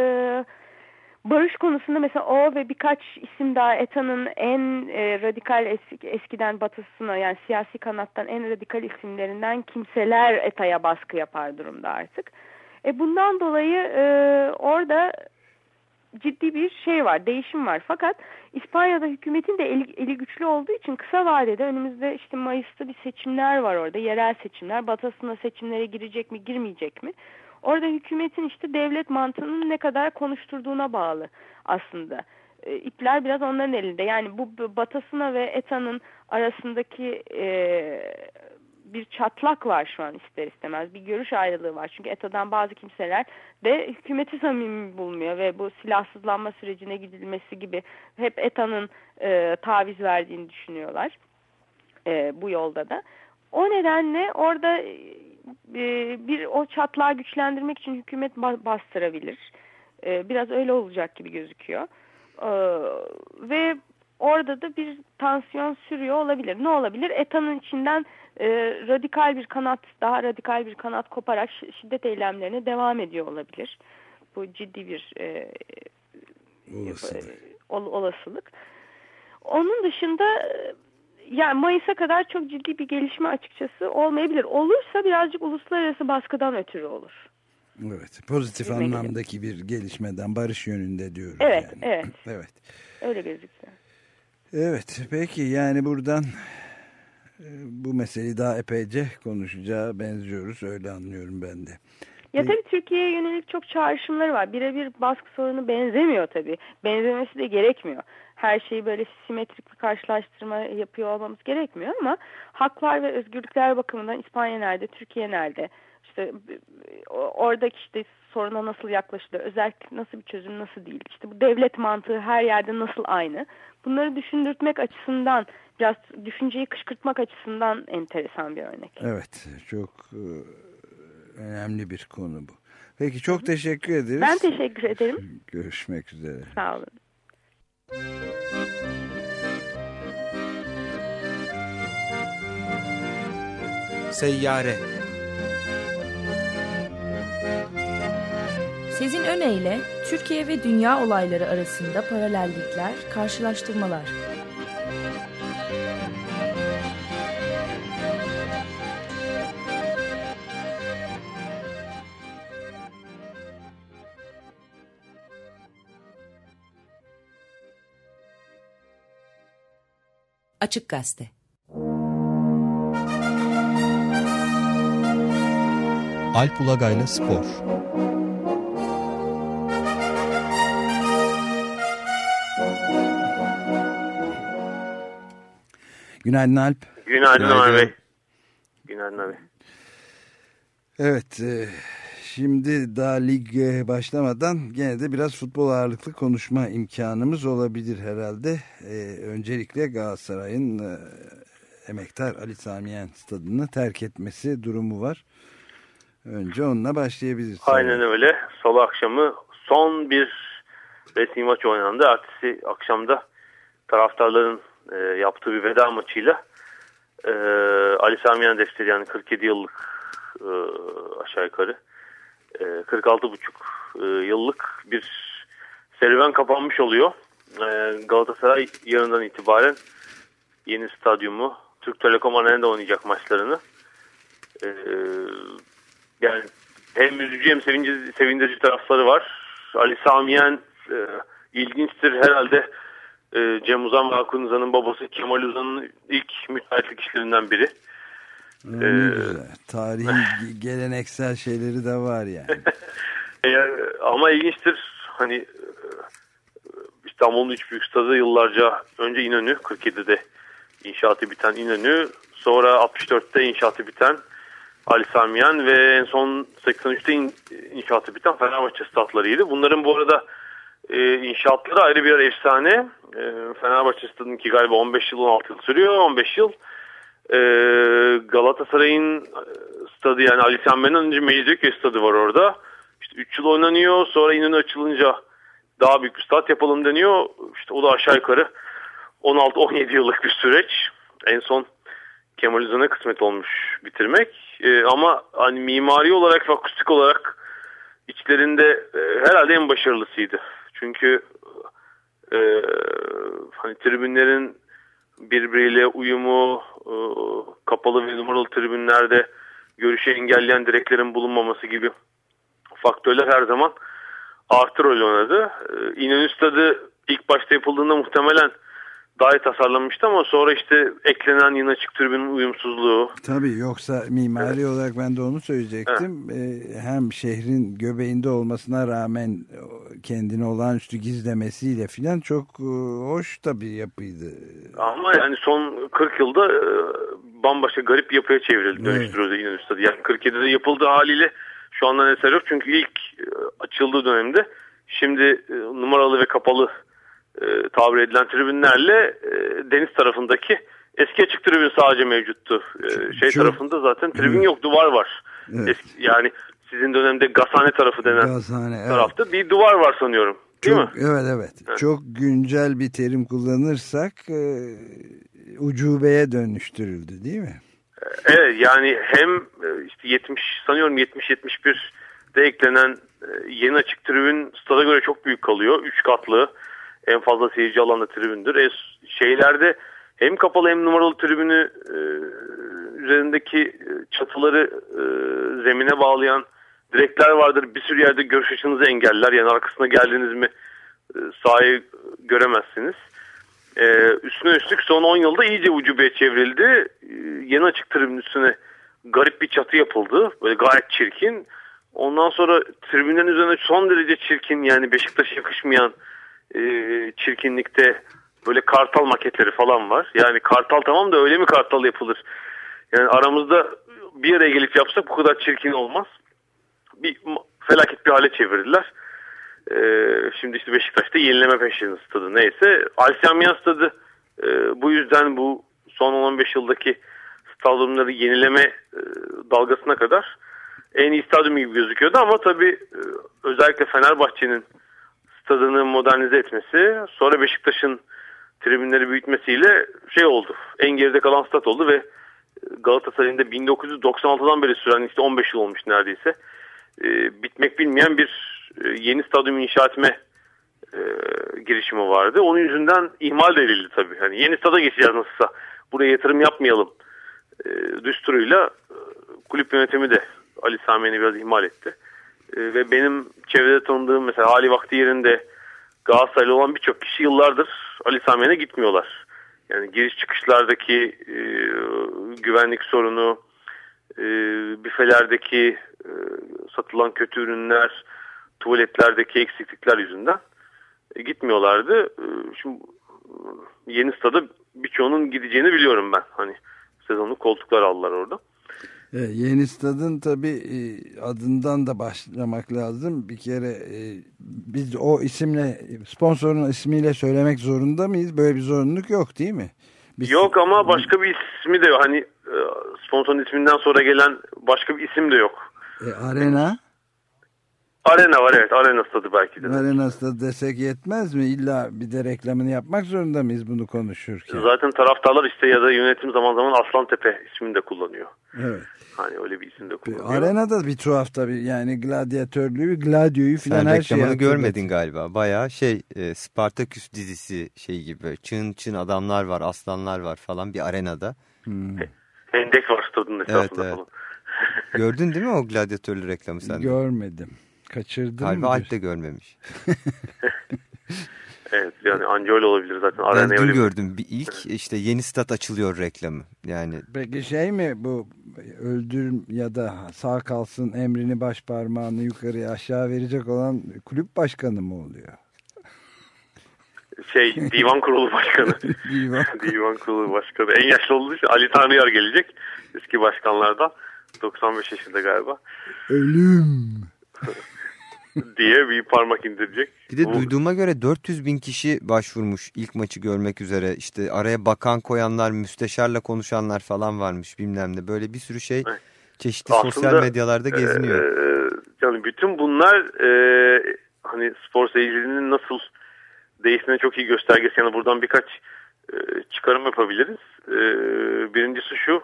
barış konusunda mesela o ve birkaç isim daha ETA'nın en e, radikal eski, eskiden batısına yani siyasi kanattan en radikal isimlerinden kimseler ETA'ya baskı yapar durumda artık. E bundan dolayı e, orada ciddi bir şey var, değişim var. Fakat İspanya'da hükümetin de eli, eli güçlü olduğu için kısa vadede önümüzde işte Mayıs'ta bir seçimler var orada, yerel seçimler. Batasına seçimlere girecek mi, girmeyecek mi? Orada hükümetin işte devlet mantığının ne kadar konuşturduğuna bağlı aslında. E, ipler biraz onların elinde. Yani bu Batasına ve ETA'nın arasındaki e, bir çatlak var şu an ister istemez. Bir görüş ayrılığı var. Çünkü ETA'dan bazı kimseler de hükümeti samimi bulmuyor ve bu silahsızlanma sürecine gidilmesi gibi hep ETA'nın e, taviz verdiğini düşünüyorlar e, bu yolda da. O nedenle orada e, bir o çatlağı güçlendirmek için hükümet bastırabilir. E, biraz öyle olacak gibi gözüküyor. E, ve orada da bir tansiyon sürüyor olabilir. Ne olabilir? ETA'nın içinden e, radikal bir kanat, daha radikal bir kanat koparak şiddet eylemlerine devam ediyor olabilir. Bu ciddi bir e, olasılık. olasılık. Onun dışında yani Mayıs'a kadar çok ciddi bir gelişme açıkçası olmayabilir. Olursa birazcık uluslararası baskıdan ötürü olur. Evet, pozitif Bilmek anlamdaki bir gelişmeden barış yönünde diyoruz. Evet, yani. evet. evet. Öyle gözüküyor. Evet, peki yani buradan e, bu meseleyi daha epeyce konuşacağı benziyoruz. Öyle anlıyorum ben de. Ya tabii Türkiye'ye yönelik çok çağrışımları var. Birebir baskı sorunu benzemiyor tabii. Benzemesi de gerekmiyor her şeyi böyle simetrik bir karşılaştırma yapıyor olmamız gerekmiyor ama haklar ve özgürlükler bakımından İspanya nerede, Türkiye nerede? İşte oradaki işte soruna nasıl yaklaşılıyor, özellik nasıl bir çözüm nasıl değil, işte bu devlet mantığı her yerde nasıl aynı. Bunları düşündürtmek açısından, biraz düşünceyi kışkırtmak açısından enteresan bir örnek. Evet, çok e, önemli bir konu bu. Peki çok teşekkür ederiz. Ben teşekkür ederim. Görüşmek üzere. Sağ olun. Seyyare Sezin Öne Türkiye ve dünya olayları arasında paralellikler, karşılaştırmalar. Açık Gazete Alp Ulagay'la Spor Günaydın Alp. Günaydın Ömer Bey. Günaydın abi. Evet, e, Şimdi daha lig başlamadan gene de biraz futbol ağırlıklı konuşma imkanımız olabilir herhalde. Ee, öncelikle Galatasaray'ın e, emektar Ali Samiyen stadını terk etmesi durumu var. Önce onunla başlayabiliriz. Aynen öyle. Salı akşamı son bir resmi maç oynandı. Ertesi akşamda taraftarların e, yaptığı bir veda maçıyla e, Ali Samiyen defteri yani 47 yıllık e, aşağı yukarı 46,5 e, yıllık bir serüven kapanmış oluyor. E, Galatasaray yarından itibaren yeni stadyumu Türk Telekom Arena'da oynayacak maçlarını. E, yani hem üzücü hem sevindirici, sevindirici tarafları var. Ali Samiyen ilginçtir herhalde Cem Uzan ve Akun Uzan'ın babası Kemal Uzan'ın ilk müteahhitlik işlerinden biri. Ee, Tarihi geleneksel şeyleri de var yani. <laughs> e, ama ilginçtir. Hani e, İstanbul'un üç büyük stadı yıllarca önce İnönü 47'de inşaatı biten İnönü sonra 64'te inşaatı biten Ali Samiyen ve en son 83'te inşaatı biten Fenerbahçe statlarıydı. Bunların bu arada e, inşaatları ayrı bir efsane. E, Fenerbahçe stadınki galiba 15 yıl 16 yıl sürüyor. 15 yıl e, Galatasaray'ın stadı yani Ali önce Mecidiyeköy stadı var orada. İşte 3 yıl oynanıyor sonra İnönü açılınca daha büyük bir stat yapalım deniyor. İşte o da aşağı yukarı 16-17 yıllık bir süreç. En son Kemal Uzan'a kısmet olmuş bitirmek. E, ama hani mimari olarak ve akustik olarak içlerinde e, herhalde en başarılısıydı. Çünkü e, hani tribünlerin birbiriyle uyumu, e, kapalı ve numaralı tribünlerde görüşü engelleyen direklerin bulunmaması gibi faktörler her zaman artı rol oynadı. E, İnönü Stadı ilk başta yapıldığında muhtemelen daha iyi tasarlanmıştı ama sonra işte eklenen yine açık tribünün uyumsuzluğu. Tabii yoksa mimari evet. olarak ben de onu söyleyecektim. Evet. Hem şehrin göbeğinde olmasına rağmen kendini olağanüstü gizlemesiyle filan çok e, hoş tabii yapıydı. Ama yani son 40 yılda e, bambaşka garip bir yapıya çevrildi Evet. dönüştürüldü İnönü Stadı. Yani 47'de yapıldığı haliyle şu andan eser yok çünkü ilk e, açıldığı dönemde şimdi numaralı ve kapalı e, tabir edilen tribünlerle e, deniz tarafındaki eski açık tribün sadece mevcuttu. E, şey Çok- tarafında zaten tribün Evet. yok duvar var. Evet. Eski, yani sizin dönemde gazhane tarafı denen Gazhane, evet. tarafta bir duvar var sanıyorum. Değil Çok, mi? evet evet. Çok güncel bir terim kullanırsak e, ucubeye dönüştürüldü değil mi? Evet yani hem e, işte 70 sanıyorum 70-71'de eklenen e, yeni açık tribün stada göre çok büyük kalıyor. 3 katlı en fazla seyirci alan da tribündür. E, şeylerde hem kapalı hem numaralı tribünü e, üzerindeki e, çatıları e, zemine bağlayan direkler vardır. Bir sürü yerde görüş açınızı engeller. Yani arkasına geldiğiniz mi e, sahayı göremezsiniz. Ee, üstüne üstlük son 10 yılda iyice ucubeye çevrildi. Ee, yeni açık tribünün üstüne garip bir çatı yapıldı. Böyle gayet çirkin. Ondan sonra tribünlerin üzerine son derece çirkin yani Beşiktaş'a yakışmayan e, çirkinlikte böyle kartal maketleri falan var. Yani kartal tamam da öyle mi kartal yapılır? Yani aramızda bir araya gelip yapsak bu kadar çirkin olmaz. Bir felaket bir hale çevirdiler. Ee, şimdi işte Beşiktaş'ta yenileme peşinde stadı neyse. Alsamiyan stadı e, bu yüzden bu son 10-15 yıldaki stadyumları yenileme e, dalgasına kadar en iyi stadyum gibi gözüküyordu ama tabii e, özellikle Fenerbahçe'nin stadını modernize etmesi sonra Beşiktaş'ın tribünleri büyütmesiyle şey oldu. En geride kalan stat oldu ve Galatasaray'ın da 1996'dan beri süren işte 15 yıl olmuş neredeyse. E, bitmek bilmeyen bir e, yeni stadyum inşa etme e, girişimi vardı. Onun yüzünden ihmal edildi tabii. Hani yeni stada geçeceğiz nasılsa. Buraya yatırım yapmayalım e, düsturuyla e, kulüp yönetimi de Ali Sami'ni biraz ihmal etti. E, ve benim çevrede tanıdığım mesela hali vakti yerinde Galatasaraylı olan birçok kişi yıllardır Ali Sami'ne gitmiyorlar. Yani giriş çıkışlardaki e, güvenlik sorunu, e, büfelerdeki e, satılan kötü ürünler, tuvaletlerdeki eksiklikler yüzünden e, gitmiyorlardı. E, şimdi e, yeni stada birçoğunun gideceğini biliyorum ben. Hani sezonluk koltuklar aldılar orada. Evet, yeni stadın tabii e, adından da başlamak lazım. Bir kere e, biz o isimle sponsorun ismiyle söylemek zorunda mıyız? Böyle bir zorunluluk yok değil mi? Biz, Yok ama başka bir ismi de yok. Hani e, sponsorun isminden sonra gelen başka bir isim de yok. E, arena. Arena var evet. Arena stadı belki de. Arena stadı desek yetmez mi? İlla bir de reklamını yapmak zorunda mıyız bunu konuşurken? Zaten taraftarlar işte ya da yönetim zaman zaman Aslantepe ismini de kullanıyor. Evet. Hani öyle bir isim de kullanıyor. Arenada bir tuhaf tabii. Yani gladyatörlüğü, gladyoyu falan Sen her şeyi reklamını hatırlatıyor. görmedin galiba. Baya şey e, Spartaküs dizisi şey gibi. Çın çın adamlar var, aslanlar var falan bir arenada. Hmm. Hendek var stadın etrafında evet. falan. Gördün değil mi o gladyatörlü reklamı sen de? Görmedim. Kaçırdım Galiba mı? Alp de görmemiş. <laughs> Evet yani anca öyle olabilir zaten. Ben Arenaya dün öyle gördüm. Bir ilk işte yeni stat açılıyor reklamı. Yani Peki şey mi bu öldür ya da sağ kalsın emrini baş parmağını yukarıya aşağı verecek olan kulüp başkanı mı oluyor? Şey <laughs> divan kurulu başkanı. <laughs> Divan. divan kurulu başkanı. En yaşlı olduğu için Ali Tanrıyar gelecek. Eski başkanlardan. 95 yaşında galiba. Ölüm. Diye bir parmak indirecek. bir de Bu- duyduğuma göre 400 bin kişi başvurmuş ilk maçı görmek üzere. İşte araya bakan koyanlar, müsteşarla konuşanlar falan varmış bilmem ne. Böyle bir sürü şey çeşitli Aslında, sosyal medyalarda geziniyor. Ee, yani bütün bunlar e, hani spor seyirciliğinin nasıl değiştiğine çok iyi göstergesi. Yani buradan birkaç e, çıkarım yapabiliriz. E, birincisi şu.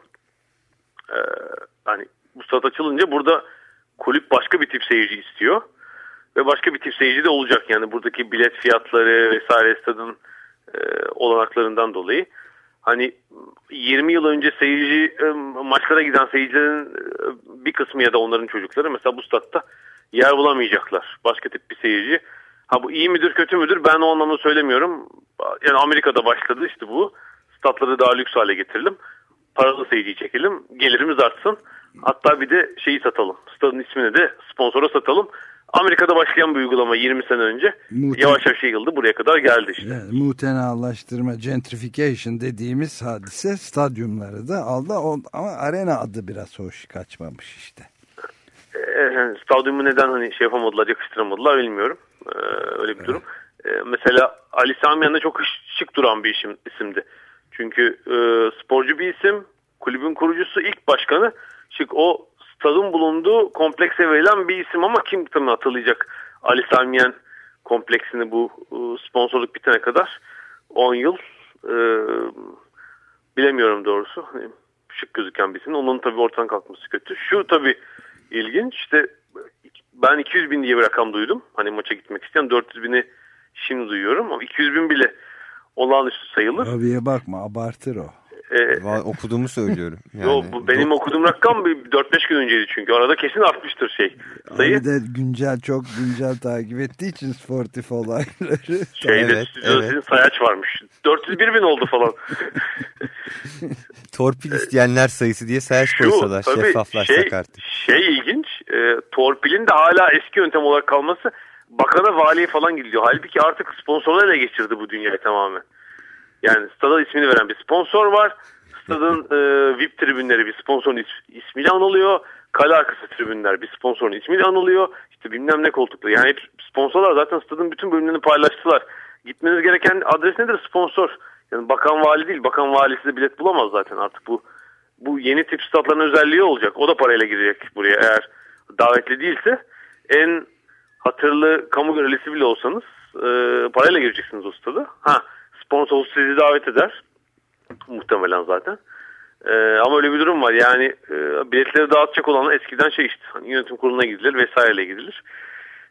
E, hani bu stat açılınca burada kulüp başka bir tip seyirci istiyor. Ve başka bir tip seyirci de olacak. Yani buradaki bilet fiyatları vesaire stadın e, olanaklarından dolayı. Hani 20 yıl önce seyirci e, maçlara giden seyircilerin e, bir kısmı ya da onların çocukları mesela bu statta yer bulamayacaklar. Başka tip bir seyirci. Ha bu iyi midir kötü müdür ben o anlamda söylemiyorum. Yani Amerika'da başladı işte bu. Statları daha lüks hale getirelim. Paralı seyirciyi çekelim. Gelirimiz artsın. Hatta bir de şeyi satalım. Stadın ismini de sponsora satalım. Amerika'da başlayan bir uygulama 20 sene önce Muhtem- yavaş yavaş yayıldı buraya kadar geldi işte. Yani mutenalaştırma, gentrification dediğimiz hadise stadyumları da aldı. Ama arena adı biraz hoş kaçmamış işte. Ee, stadyumu neden hani şey yapamadılar, yakıştıramadılar bilmiyorum. Ee, öyle bir durum. Ee, mesela Ali Sami Yen de çok şık duran bir isim, isimdi. Çünkü e, sporcu bir isim, kulübün kurucusu, ilk başkanı. Şık o stadın bulunduğu komplekse verilen bir isim ama kim tabii hatırlayacak Ali Sami Yen kompleksini bu e, sponsorluk bitene kadar 10 yıl e, bilemiyorum doğrusu. Hani şık gözüken bir isim. Onun tabii ortadan kalkması kötü. Şu tabii ilginç işte ben 200 bin diye bir rakam duydum. Hani maça gitmek isteyen 400 bini şimdi duyuyorum ama 200 bin bile olağanüstü sayılır. Abiye bakma abartır o. Va- Okuduğumu söylüyorum. Yani, <laughs> Yo, bu benim okuduğum rakam bir 4-5 gün önceydi çünkü. Arada kesin artmıştır şey. Sayı. Abi de güncel çok güncel takip ettiği için sportif olayları. <laughs> Şeyde Evet, stüdyoda evet. sizin sayaç varmış. 401 bin oldu falan. <laughs> Torpil isteyenler sayısı diye sayaç koysalar şeffaflaşsak şey, artık. şey ilginç. E, torpilin de hala eski yöntem olarak kalması bakana valiye falan gidiyor. Halbuki artık sponsorlar ele geçirdi bu dünyayı tamamen. Yani stada ismini veren bir sponsor var. Stadın <laughs> e, VIP tribünleri bir sponsorun is- ismiyle anılıyor. Kale arkası tribünler bir sponsorun ismiyle anılıyor. İşte bilmem ne koltukları. Yani hep sponsorlar zaten stadın bütün bölümlerini paylaştılar. Gitmeniz gereken adres nedir? Sponsor. Yani bakan vali değil. Bakan vali size bilet bulamaz zaten artık bu. Bu yeni tip statların özelliği olacak. O da parayla girecek buraya eğer davetli değilse. En hatırlı kamu görevlisi bile olsanız e, parayla gireceksiniz o stada. Ha, sponsor sizi davet eder. Muhtemelen zaten. E, ama öyle bir durum var. Yani e, biletleri dağıtacak olan eskiden şey işte hani yönetim kuruluna gidilir vesaireyle gidilir.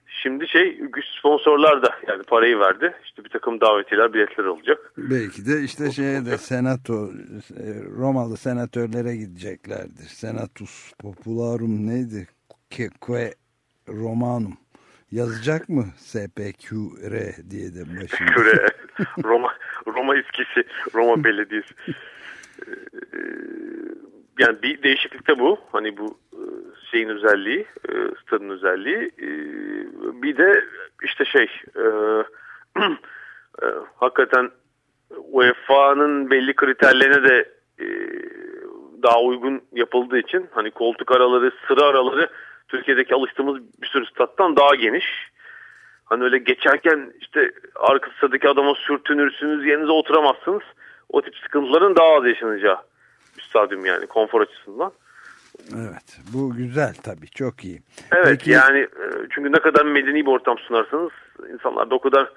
Şimdi şey güç sponsorlar da yani parayı verdi. İşte bir takım davetiyeler biletler olacak. Belki de işte şeye de senato e, Romalı senatörlere gideceklerdir. Senatus popularum neydi? Que Romanum. Yazacak mı SPQR diye de başında. <laughs> Küre, Roma, Roma iskisi, Roma Belediyesi. Ee, yani bir değişiklik de bu. Hani bu e, şeyin özelliği, e, stadın özelliği. Bir de işte şey, e, <clears throat> e, hakikaten UEFA'nın belli kriterlerine de e, daha uygun yapıldığı için hani koltuk araları, sıra araları Türkiye'deki alıştığımız bir sürü stat'tan daha geniş. Hani öyle geçerken işte arka sıradaki adama sürtünürsünüz, yerinize oturamazsınız. O tip sıkıntıların daha az yaşanacağı bir stadyum yani konfor açısından. Evet bu güzel tabii çok iyi. Evet Peki- yani e, çünkü ne kadar medeni bir ortam sunarsanız insanlar da o kadar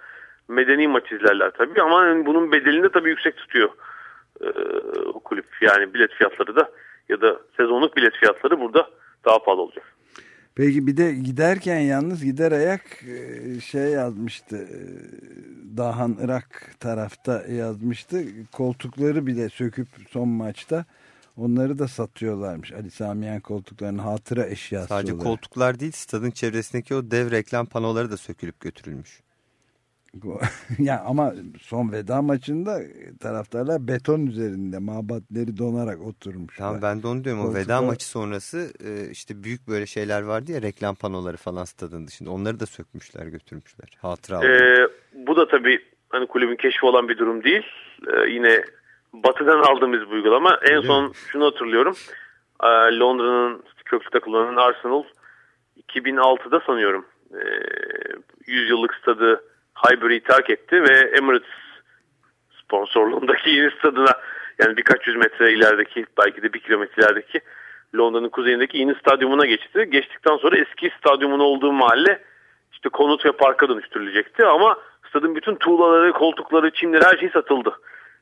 medeni maç izlerler tabii ama yani bunun bedelini de tabii yüksek tutuyor e, o kulüp. Yani bilet fiyatları da ya da sezonluk bilet fiyatları burada daha pahalı olacak. Peki bir de giderken yalnız gider ayak e, şey yazmıştı. e, Dahan Irak tarafta yazmıştı. Koltukları bile söküp son maçta onları da satıyorlarmış. Ali Samiyen koltuklarının hatıra eşyası Sadece olarak. koltuklar değil stadın çevresindeki o dev reklam panoları da sökülüp götürülmüş. <laughs> ya ama son veda maçında taraftarlar beton üzerinde mabatleri donarak oturmuşlar. Tamam ben de onu diyorum. O veda maçı sonrası e, işte büyük böyle şeyler vardı ya reklam panoları falan stadın dışında. Onları da sökmüşler götürmüşler. Hatıra. Ee, bu da tabii hani kulübün keşfi olan bir durum değil. Ee, yine batıdan aldığımız bir uygulama. En son şunu hatırlıyorum. Ee, Londra'nın köklü takımlarının Arsenal 2006'da sanıyorum e, 100 yıllık stadı Highbury'i terk etti ve Emirates sponsorluğundaki yeni stadına yani birkaç yüz metre ilerideki belki de bir kilometre ilerideki Londra'nın kuzeyindeki yeni stadyumuna geçti. Geçtikten sonra eski stadyumun olduğu mahalle işte konut ve parka dönüştürülecekti ama stadın bütün tuğlaları, koltukları, çimleri her şey satıldı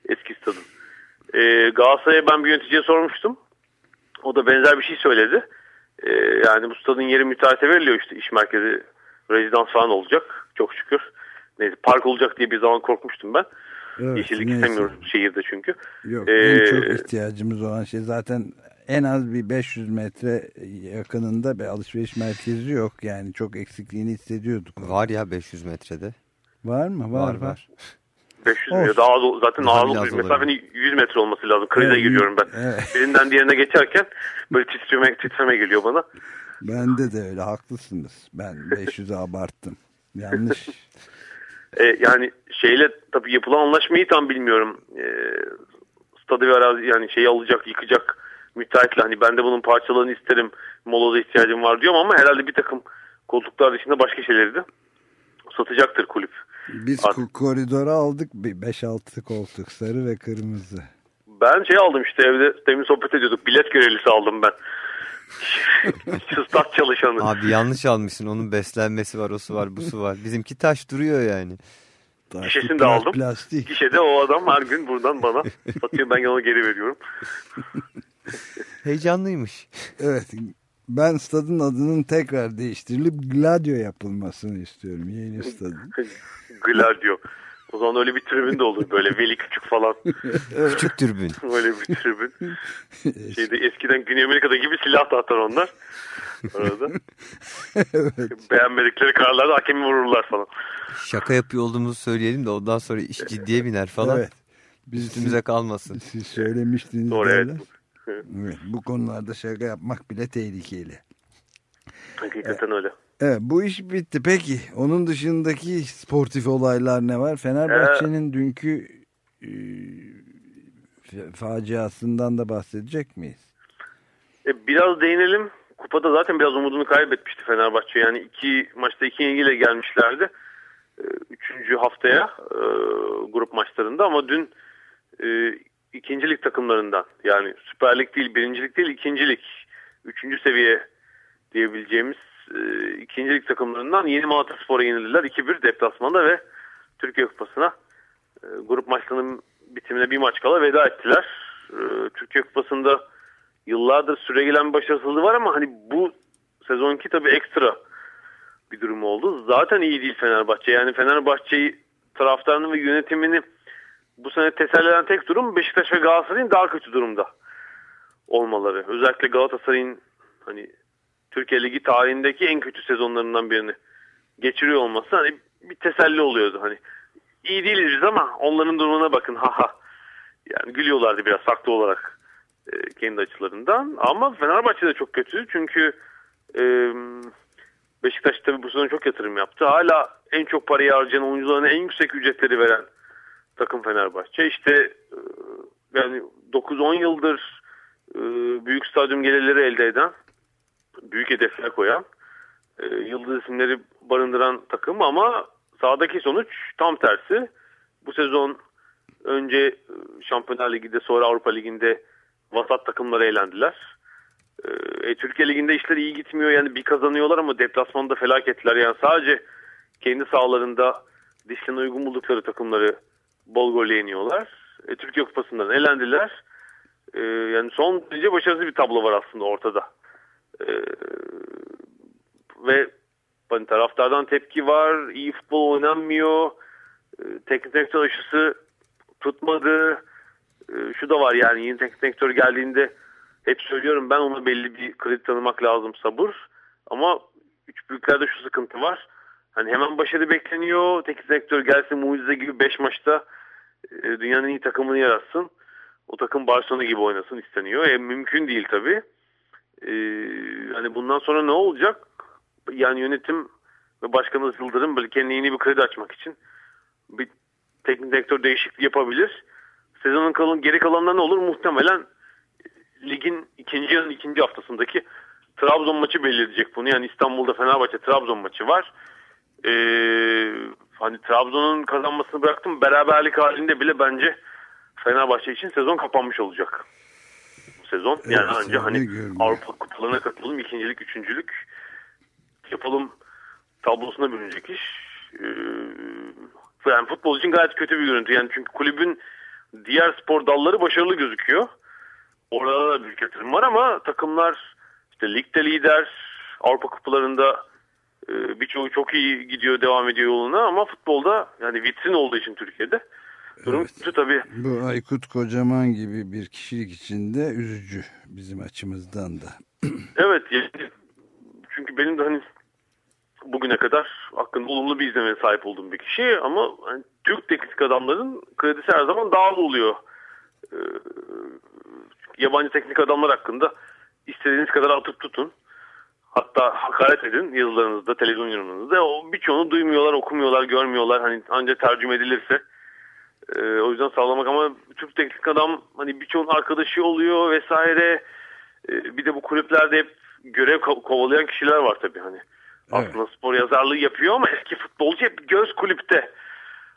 eski stadın. Ee, Galatasaray'a ben bir yöneticiye sormuştum. O da benzer bir şey söyledi. Ee, yani bu stadın yeri müteahhite veriliyor işte iş merkezi, rezidans falan olacak çok şükür. Neyse park olacak diye bir zaman korkmuştum ben. Evet, Yeşillik neyse. istemiyoruz şehirde çünkü. Yok Ee, en çok ihtiyacımız olan şey zaten en az bir 500 metre yakınında bir alışveriş merkezi yok. Yani çok eksikliğini hissediyorduk. Var ya 500 metrede. Var mı? Var var. var. 500 Olsun. ya daha az, zaten Daha ağır olabilir. Mesafenin 100 metre olması lazım. Krize Evet, giriyorum ben. evet. <laughs> Birinden diğerine geçerken böyle titreme, titreme geliyor bana. Bende de öyle haklısınız. Ben 500'ü abarttım. Yanlış. <laughs> E, yani şeyle tabii yapılan anlaşmayı tam bilmiyorum. E, stadı ve arazi yani şeyi alacak, yıkacak müteahhitle hani ben de bunun parçalarını isterim. Molada ihtiyacım var diyorum ama herhalde bir takım koltuklar dışında başka şeyleri de satacaktır kulüp. Biz Artık- koridora aldık bir 5-6 koltuk sarı ve kırmızı. Ben şey aldım işte evde demin sohbet ediyorduk. Bilet görevlisi aldım ben. <laughs> Şu stat çalışanı. Abi yanlış almışsın. Onun beslenmesi var, osu var, busu var. Bizimki taş duruyor yani. Taşlı Gişesini de aldım. Plastik. Gişede o adam her gün buradan bana satıyor ben ona geri veriyorum. <laughs> Heyecanlıymış. Evet. Ben stadın adının tekrar değiştirilip Gladio yapılmasını istiyorum. Yeni stadın. <laughs> Gladio. O zaman öyle bir tribün de olur böyle Veli Küçük falan. <laughs> Küçük türbün. <laughs> Öyle bir tribün. Şeyde eskiden Güney Amerika'da gibi silah da atar onlar. Orada. <laughs> Beğenmedikleri kararlarda hakemi vururlar falan. Şaka yapıyor olduğumuzu söyleyelim de ondan sonra iş ciddiye biner falan. Evet. Biz Üstümüze kalmasın. Siz söylemiştiniz Doğru derler. evet. Evet, bu konularda şaka yapmak bile tehlikeli. Hakikaten öyle. Evet bu iş bitti. Peki onun dışındaki sportif olaylar ne var? Fenerbahçe'nin dünkü e, fa- faciasından da bahsedecek miyiz? E, biraz değinelim. Kupada zaten biraz umudunu kaybetmişti Fenerbahçe. Yani iki maçta iki yengiyle gelmişlerdi. E, Üçüncü haftaya e, grup maçlarında ama dün e, ikincilik takımlarından yani Süper Lig değil, birincilik değil, ikincilik, üçüncü seviye diyebileceğimiz e, ikincilik takımlarından Yeni Malatyaspor'a yenildiler. 2-1 deplasmanda ve Türkiye Kupası'na e, grup maçlarının bitimine bir maç kala veda ettiler. E, Türkiye Kupası'nda yıllardır süregelen bir başarısızlığı var ama hani bu sezonki tabii ekstra bir durum oldu. Zaten iyi değil Fenerbahçe. Yani Fenerbahçe'yi taraftarını ve yönetimini bu sene teselli eden tek durum Beşiktaş ve Galatasaray'ın daha kötü durumda olmaları. Özellikle Galatasaray'ın hani Türkiye Ligi tarihindeki en kötü sezonlarından birini geçiriyor olması hani bir teselli oluyordu. Hani iyi değiliz ama onların durumuna bakın ha ha. Yani gülüyorlardı biraz haklı olarak e, kendi açılarından. Ama Fenerbahçe de çok kötü çünkü e, Beşiktaş tabii bu sezon çok yatırım yaptı. Hala en çok parayı harcayan oyuncularına en yüksek ücretleri veren takım Fenerbahçe. İşte e, yani 9-10 yıldır e, büyük stadyum gelirleri elde eden, büyük hedefler koyan, e, yıldız isimleri barındıran takım ama sahadaki sonuç tam tersi. Bu sezon önce e, Şampiyonlar Ligi'nde sonra Avrupa Ligi'nde vasat takımlara eğlendiler. E, Türkiye Ligi'nde işler iyi gitmiyor yani bir kazanıyorlar ama deplasmanda felaketler yani sadece kendi sahalarında dişlerine uygun buldukları takımları bol golle yeniyorlar. E, Türkiye Kupası'ndan elendiler. E, yani son derece başarısız bir tablo var aslında ortada. E, ve hani taraftardan tepki var. iyi futbol oynanmıyor. E, teknik direktör aşısı tutmadı. E, şu da var yani yeni teknik direktör geldiğinde hep söylüyorum ben ona belli bir kredi tanımak lazım sabır. Ama üç büyüklerde şu sıkıntı var. Hani hemen başarı bekleniyor. Teknik direktör gelsin mucize gibi 5 maçta e, dünyanın iyi takımını yaratsın. O takım Barcelona gibi oynasın isteniyor. E, mümkün değil tabii. E, hani bundan sonra ne olacak? Yani yönetim ve başkanımız Yıldırım böyle kendine yeni bir kredi açmak için bir teknik direktör değişikliği yapabilir. Sezonun kalın, geri kalanında ne olur? Muhtemelen ligin ikinci yarının ikinci haftasındaki Trabzon maçı belirleyecek bunu. Yani İstanbul'da Fenerbahçe Trabzon maçı var. Ee, hani Trabzon'un kazanmasını bıraktım. Beraberlik halinde bile bence Fenerbahçe için sezon kapanmış olacak. Sezon. Evet, yani anca öyle hani görünüyor. Avrupa kupalarına katılalım. ikincilik, üçüncülük yapalım tablosuna bürünecek iş. Ee, yani futbol için gayet kötü bir görüntü. Yani çünkü kulübün diğer spor dalları başarılı gözüküyor. Orada da büyük yatırım var ama takımlar işte ligde lider, Avrupa kupalarında e, birçoğu çok iyi gidiyor, devam ediyor yoluna ama futbolda yani vitrin olduğu için Türkiye'de durum kötü tabii. Bu Aykut Kocaman gibi bir kişilik içinde üzücü bizim açımızdan da. <clears throat> Evet yani çünkü benim de hani bugüne kadar hakkında olumlu bir izlemeye sahip olduğum bir kişi ama hani Türk teknik adamların kredisi her zaman daha oluyor. Ee, yabancı teknik adamlar hakkında istediğiniz kadar atıp tutun. Hatta hakaret edin yazılarınızda, televizyon yorumlarınızda. O birçoğunu duymuyorlar, okumuyorlar, görmüyorlar. Hani ancak tercüme edilirse. Ee, o yüzden sağlamak ama Türk teknik adam hani birçoğun arkadaşı oluyor vesaire. Ee, bir de bu kulüplerde hep görev ko- kovalayan kişiler var tabii hani. Aslında spor yazarlığı yapıyor ama eski futbolcu hep göz kulüpte.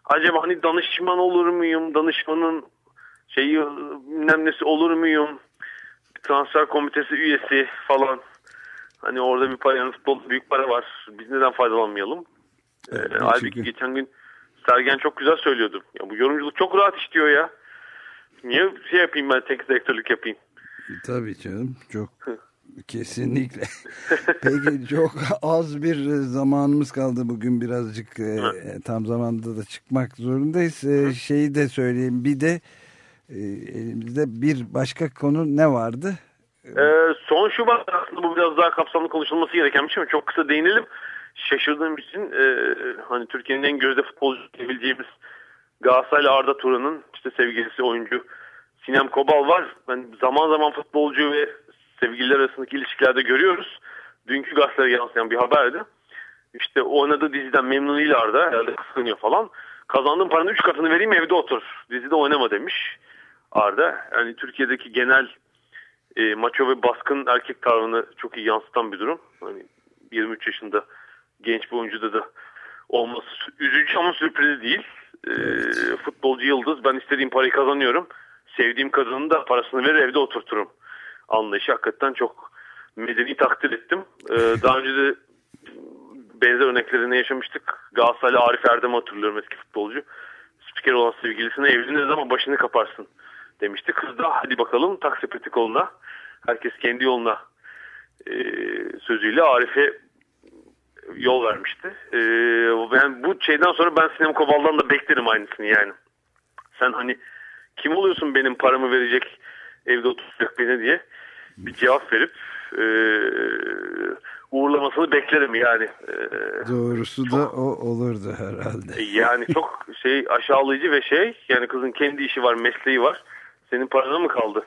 Acaba hani danışman olur muyum? Danışmanın şeyi bilmem nesi olur muyum? Transfer komitesi üyesi falan. Hani orada bir para, yani futbolda büyük para var. Biz neden faydalanmayalım? Evet, Ee, halbuki çünkü- geçen gün Sergen çok güzel söylüyordu. Ya bu yorumculuk çok rahat işliyor ya. Niye şey yapayım ben teknik direktörlük yapayım? Tabii canım çok kesinlikle. <laughs> Peki çok az bir zamanımız kaldı bugün birazcık e, tam zamanda da çıkmak zorundayız. E, şeyi de söyleyeyim bir de e, elimizde bir başka konu ne vardı? Ee, son Şubat aslında bu biraz daha kapsamlı konuşulması gereken bir şey ama çok kısa değinelim. Şaşırdığım için e, hani Türkiye'nin en gözde futbolcusu diyebileceğimiz Galatasaraylı Arda Turan'ın işte sevgilisi oyuncu Sinem Kobal var. Ben zaman zaman futbolcu ve sevgililer arasındaki ilişkilerde görüyoruz. Dünkü gazetelere yansıyan bir haberdi. İşte oynadığı diziden memnun değil Arda. Herhalde kıskanıyor falan. Kazandığın paranın 3 katını vereyim evde otur. Dizide oynama demiş Arda. Yani Türkiye'deki genel e, maço ve baskın erkek tavrını çok iyi yansıtan bir durum. Hani 23 yaşında genç bir oyuncuda da olması üzücü ama sürpriz değil. E, futbolcu yıldız ben istediğim parayı kazanıyorum. Sevdiğim kadının da parasını verir evde oturturum. Anlayışı hakikaten çok medeni takdir ettim. E, <laughs> daha önce de benzer örneklerini yaşamıştık. Galatasaraylı Arif Erdem'i hatırlıyorum eski futbolcu. Spiker olan sevgilisine evlenir zaman başını kaparsın demişti. Kız da hadi bakalım tak sepeti koluna. Herkes kendi yoluna e, sözüyle Arif'e yol vermişti. E, ben bu şeyden sonra ben Sinem Kobal'dan da beklerim aynısını yani. Sen hani kim oluyorsun benim paramı verecek evde oturacak beni diye bir cevap verip e, uğurlamasını beklerim yani. E, Doğrusu da o olurdu herhalde. <laughs> yani çok şey aşağılayıcı ve şey yani kızın kendi işi var mesleği var senin parana mı kaldı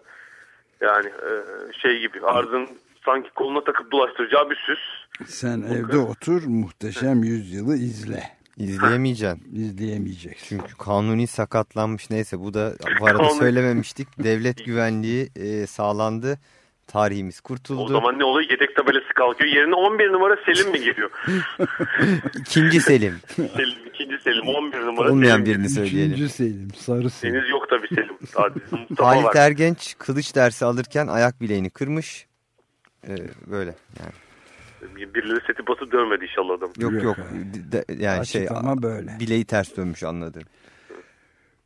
yani e, şey gibi ardın sanki koluna takıp dolaştıracağı bir süs Sen evde otur muhteşem yüzyılı izle. İzleyemeyeceksin. <laughs> İzleyemeyeceksin. Çünkü kanuni sakatlanmış neyse bu da bu arada Kanuni. söylememiştik. Devlet güvenliği e, sağlandı. Tarihimiz o kurtuldu. zaman ne oluyor yedek tabelası kalkıyor yerine 11 numara Selim mi geliyor <laughs> İkinci Selim. Selim, ikinci Selim 11 numara Olmayan Selim. birini söyleyelim. Üçüncü Selim, sarı Selim. Deniz yok tabii Selim <laughs> Halit Ergenç kılıç dersi alırken ayak bileğini kırmış. Ee, böyle yani. Birileri seti basıp dövmedi inşallah adam Yok Yok. De- yani şey Açıklama böyle. bileği ters dönmüş anladım.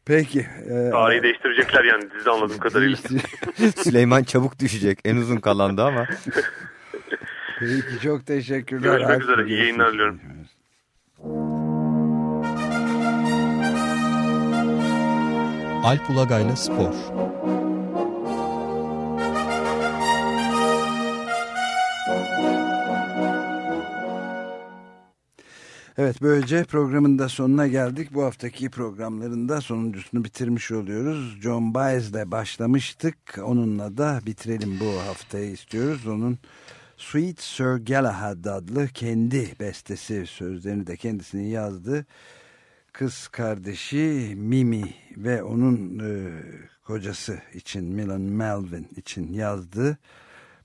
Peki. E, tarihi değiştirecekler yani dizide anladığım <laughs> kadarıyla <laughs> Süleyman çabuk düşecek. En uzun kalandı ama. Peki çok teşekkürler. Görüşmek Alp. üzere, iyi yayınlar diliyorum. Alp Ulagay'la Spor. Evet böylece programın da sonuna geldik. Bu haftaki programların da sonuncusunu bitirmiş oluyoruz. John Baez'le başlamıştık. Onunla da bitirelim bu haftayı istiyoruz. Onun Sweet Sir Galahad adlı kendi bestesi sözlerini de kendisinin yazdığı kız kardeşi Mimi ve onun e, kocası için Milan Melvin için yazdığı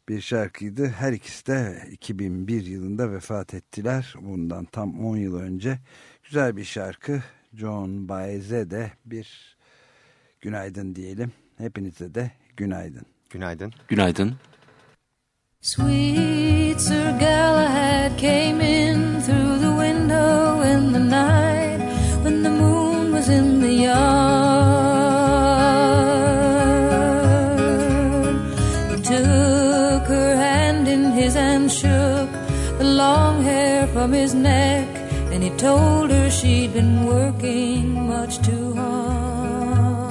bir şarkıydı. Her ikisi de 2001 yılında vefat ettiler. Bundan tam 10 yıl önce. Güzel bir şarkı. John Baez'e de bir günaydın diyelim. Hepinize de günaydın. Günaydın. Günaydın. Sweet Sir Galahad came in through the window in the night from his neck, and he told her she'd been working much too hard.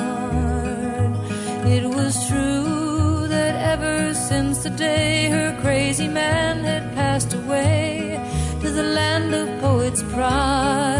It was true that ever since the day her crazy man had passed away to the land of poets' pride,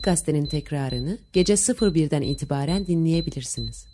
Açık Gazete'nin tekrarını gece 01'den itibaren dinleyebilirsiniz.